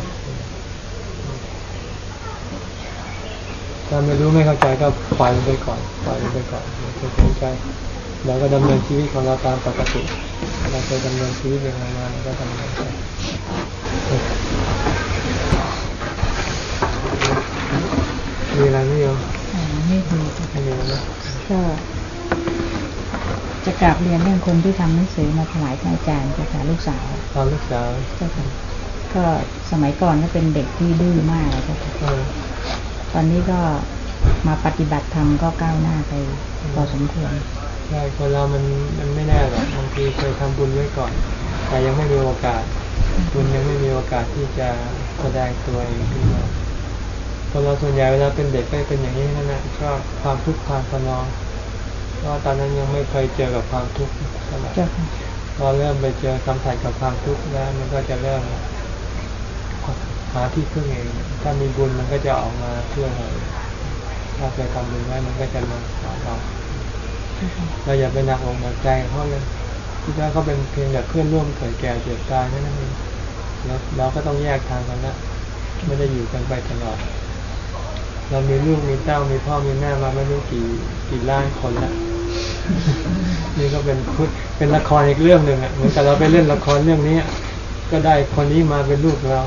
ถ้าไม่รู้ไม่เข้าใจก็ปล่อยมันไปก่อนปล่อยมันไปก่อนไม่ต้องสนใจเราก็ดำเนินชีวิตของเราตามปกติเราเคยดำเนินชีวิตอย่างไรมาก็ดำเนินไป มีอะไรไม่ยอมอ่าไม่มีไม่มีแล้วนะก็จะกลับเรียนเรื่องคนที่ทำหนังสือมาถวายท่านอาจารย์เจ้าค่ะลูกสาวตอนลูกสาวเจ้าค่ะก็สมัยก่อนก็เป็นเด็กที่ดื้อมากเจ้าค่ะเออตอนนี้ก็มาปฏิบัติธรรมก็ก้าวหน้าไปพอสมควรใช่คนเรามันมันไม่แน่หรอกบางทีเคยทำบุญไว้ก่อน แต่ยังไม่มีโอกาสบุญยังไม่มีโอกาสที่จะแสดงตัวเองขึ้นมา คนเราส่วนใหญ่เวลาเป็นเด็กก็เป็นอย่างนี้นั่นแหละชอบความทุกข์ความทนองเพราะตอนนั้นยังไม่เคยเจอกับความทุกข์เท่าไหร่เจ้าค่ะพอเริ่มไปเจอสัมผัสกับความทุกข์แล้วมันก็จะเริ่มหาที่พึ่งเอง ถ้ามีบุญมันก็จะออกมาช่วยเราถ้าเคยทำบุญไว้มันก็จะมาหาเราเราอย่าไปหนักอกหนักใจกับเขาเลยคิดว่าเขาเป็นเพียงแต่เพื่อนร่วมเกิดแก่เจ็บตายนั่นเองแล้วเราก็ต้องแยกทางกันละไม่ได้อยู่กันไปตลอด เรามีลูกมีเต้ามีพ่อมีแม่มาไม่รู้กี่กี่ล้านคนละนี่ก็เป็นพุทธเป็นละครอีกเรื่องหนึ่งอะเหมือนกับเราไปเล่นละครเรื่องนี้ก็ได้คนนี้มาเป็นลูกเรา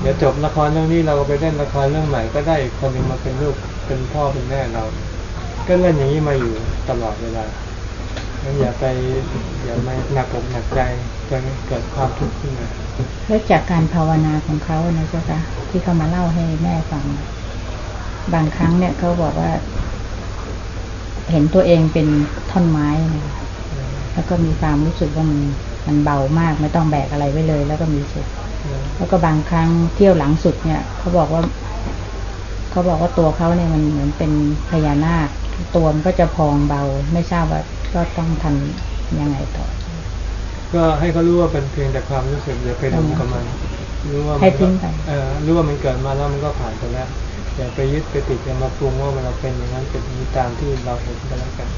เดี๋ยวจบละครเรื่องนี้เราก็ไปเล่นละครเรื่องใหม่ก็ได้อีกคนหนึ่งมาเป็นลูกเป็นพ่อเป็นแม่เรา ก็เล่นอย่างนี้มาอยู่ตลอดเวลางั้นอย่าไปอย่าไม่หนักอกหนักใจจนเกิดความทุกข์ขึ้นมาแล้วจากการภาวนาของเขานะเจ้าค่ะที่เขามาเล่าให้แม่ฟัง บางครั้งเนี่ยเขาบอกว่า เห็นตัวเองเป็นท่อนไม้นะคะแล้วก็มีความรู้สึกว่ามันมันเบามากไม่ต้องแบกอะไรไว้เลย แล้วก็มีสุขแล้วก็บางครั้งเที่ยวหลังสุดเนี่ยเขาบอกว่าเขาบอกว่าตัวเขาเนี่ยมันเหมือนเป็นพญานาคตัวมันก็จะพองเบา ไม่ทราบว่าก็ต้องทำยังไงต่อ ก็ให้เขารู้ว่าเป็นเพียงแต่ความรู้สึกอย่าไปดุกับมันรู้ว่ามันให้ทิ้งไปเออรู้ว่ามันเกิดมาแล้วมันก็ผ่านไปแล้ว อย่าไปยึดไปติดอย่ามาปรุงว่าเราเป็นอย่างนั้นเป็นอย่างนี้ตามที่เราเห็นก็แล้วกัน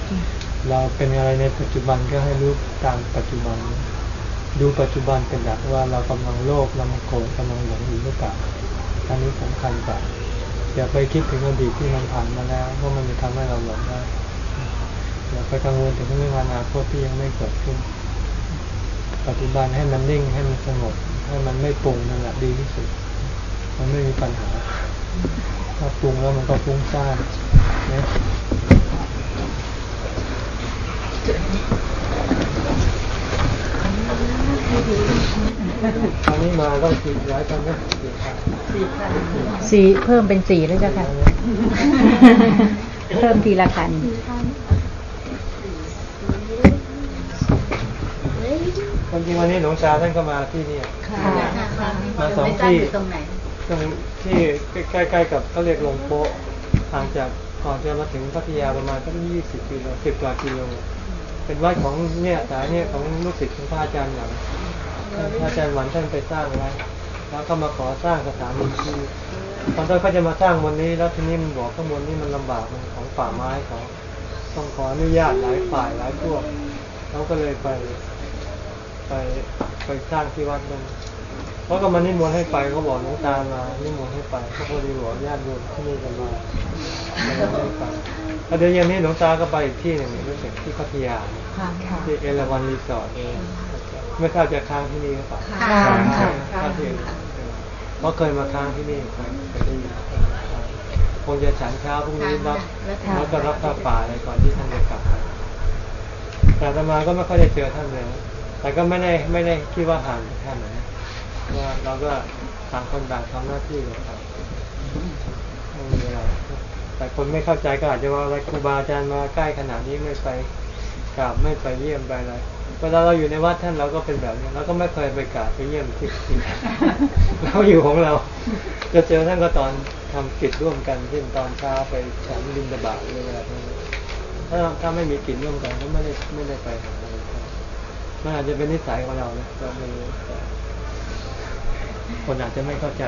เราเป็นอะไรในปัจจุบันก็ให้รู้ตามปัจจุบัน ดูปัจจุบันเป็นหลักว่าเรากำลังโลภกำลังโกรธกำลังหลงอยู่หรือเปล่าอันนี้สำคัญกว่าอย่าไปคิดถึงอดีตที่มันผ่านมาแล้วเพราะมันจะทำให้เราหลงได้อย่าไปกังวลถึงเรื่องอนาคตที่ยังไม่เกิดขึ้น ปัจจุบันให้มันนิ่งให้มันสงบให้มันไม่ปรุงนั่นแหละดีที่สุด มันไม่มีปัญหา ถ้าปรุงแล้วมันก็ฟุ้งซ่านนะอันนี้มาต้องสี่ร้อยคำนะสี่คำสี่เพิ่มเป็นสี่แล้วเจ้าค่ะ เพิ่มทีละคันความจริงวันนี้หลวงตาท่านก็มาที่นี่ค่ะมาสองที่ตรง ที่ใกล้ๆกับเขาเรียกลงโปะห่างจากก่อนจะมาถึงพัทยาประมาณสักยี่สิบกิโลสิบกว่ากิโลเป็นวัดของเนี่ยสายเนี่ยของลูกศิษย์ของพระอาจารย์หลังพระอาจารย์หวันท่านไปสร้างไว้แล้วก็มาขอสร้างสถานีที่ตอนต้นเขาจะมาสร้างวันนี้ แล้วทีนี้มันบอกข้างบนนี้มันลำบากมันของป่าไม้เขาต้องขออนุญาตหลายฝ่ายหลายพวกเขาก็เลยไป ไปไปสร้างที่วัดนั้น เพราะก็มานิมนต์ให้ไปเขาบอกหลวงตามานิมนต์ให้ไปเขาพอดีบอกญาติโยมที่นี่จะมาเลยให้ไปแล้วเดี๋ยวเย็นนี้หลวงตาก็ไปอีกที่หนึ่งรู้สึกที่พัทยาที่เอราวันรีสอร์ทเองไม่ทราบจะค้างที่นี่หรือเปล่าค้างค่ะค้างที่เออเพราะเคยมาค้างที่นี่ครับเคยได้ยินคงจะฉันเช้าพรุ่งนี้รับแล้วก็รับผ้าป่าอะไรก่อนที่ท่านจะกลับไปแต่อาตมาก็ไม่ค่อยได้เจอท่านเลยแต่ก็ไม่ได้ไม่ได้คิดว่าห่างจากท่านนะว่า เราก็ต่างคนต่างทำหน้าที่ของเราไม่มีอะไรแต่คนไม่เข้าใจก็อาจจะว่าอะไรครูบาอาจารย์มาใกล้ขนาดนี้ไม่ไปกราบไม่ไปเยี่ยมไปอะไรเวลาเราอยู่ในวัดท่านเราก็เป็นแบบนี้เราก็ไม่เคยไปกราบไปเยี่ยมที่ที่เราอยู่ของเรา จะเจอท่านก็ตอนทำกิจร่วมกันเช่นตอนเช้าไปฉันบินบาตหรืออะไรพวกนี้ถ้าถ้าไม่มีกิจร่วมกันก็ไม่ได้ไม่ได้ไปหาอะไรมันอาจจะเป็นนิสัยของเรานะเราไม่รู้ คนอาจจะไม่เข้าใจ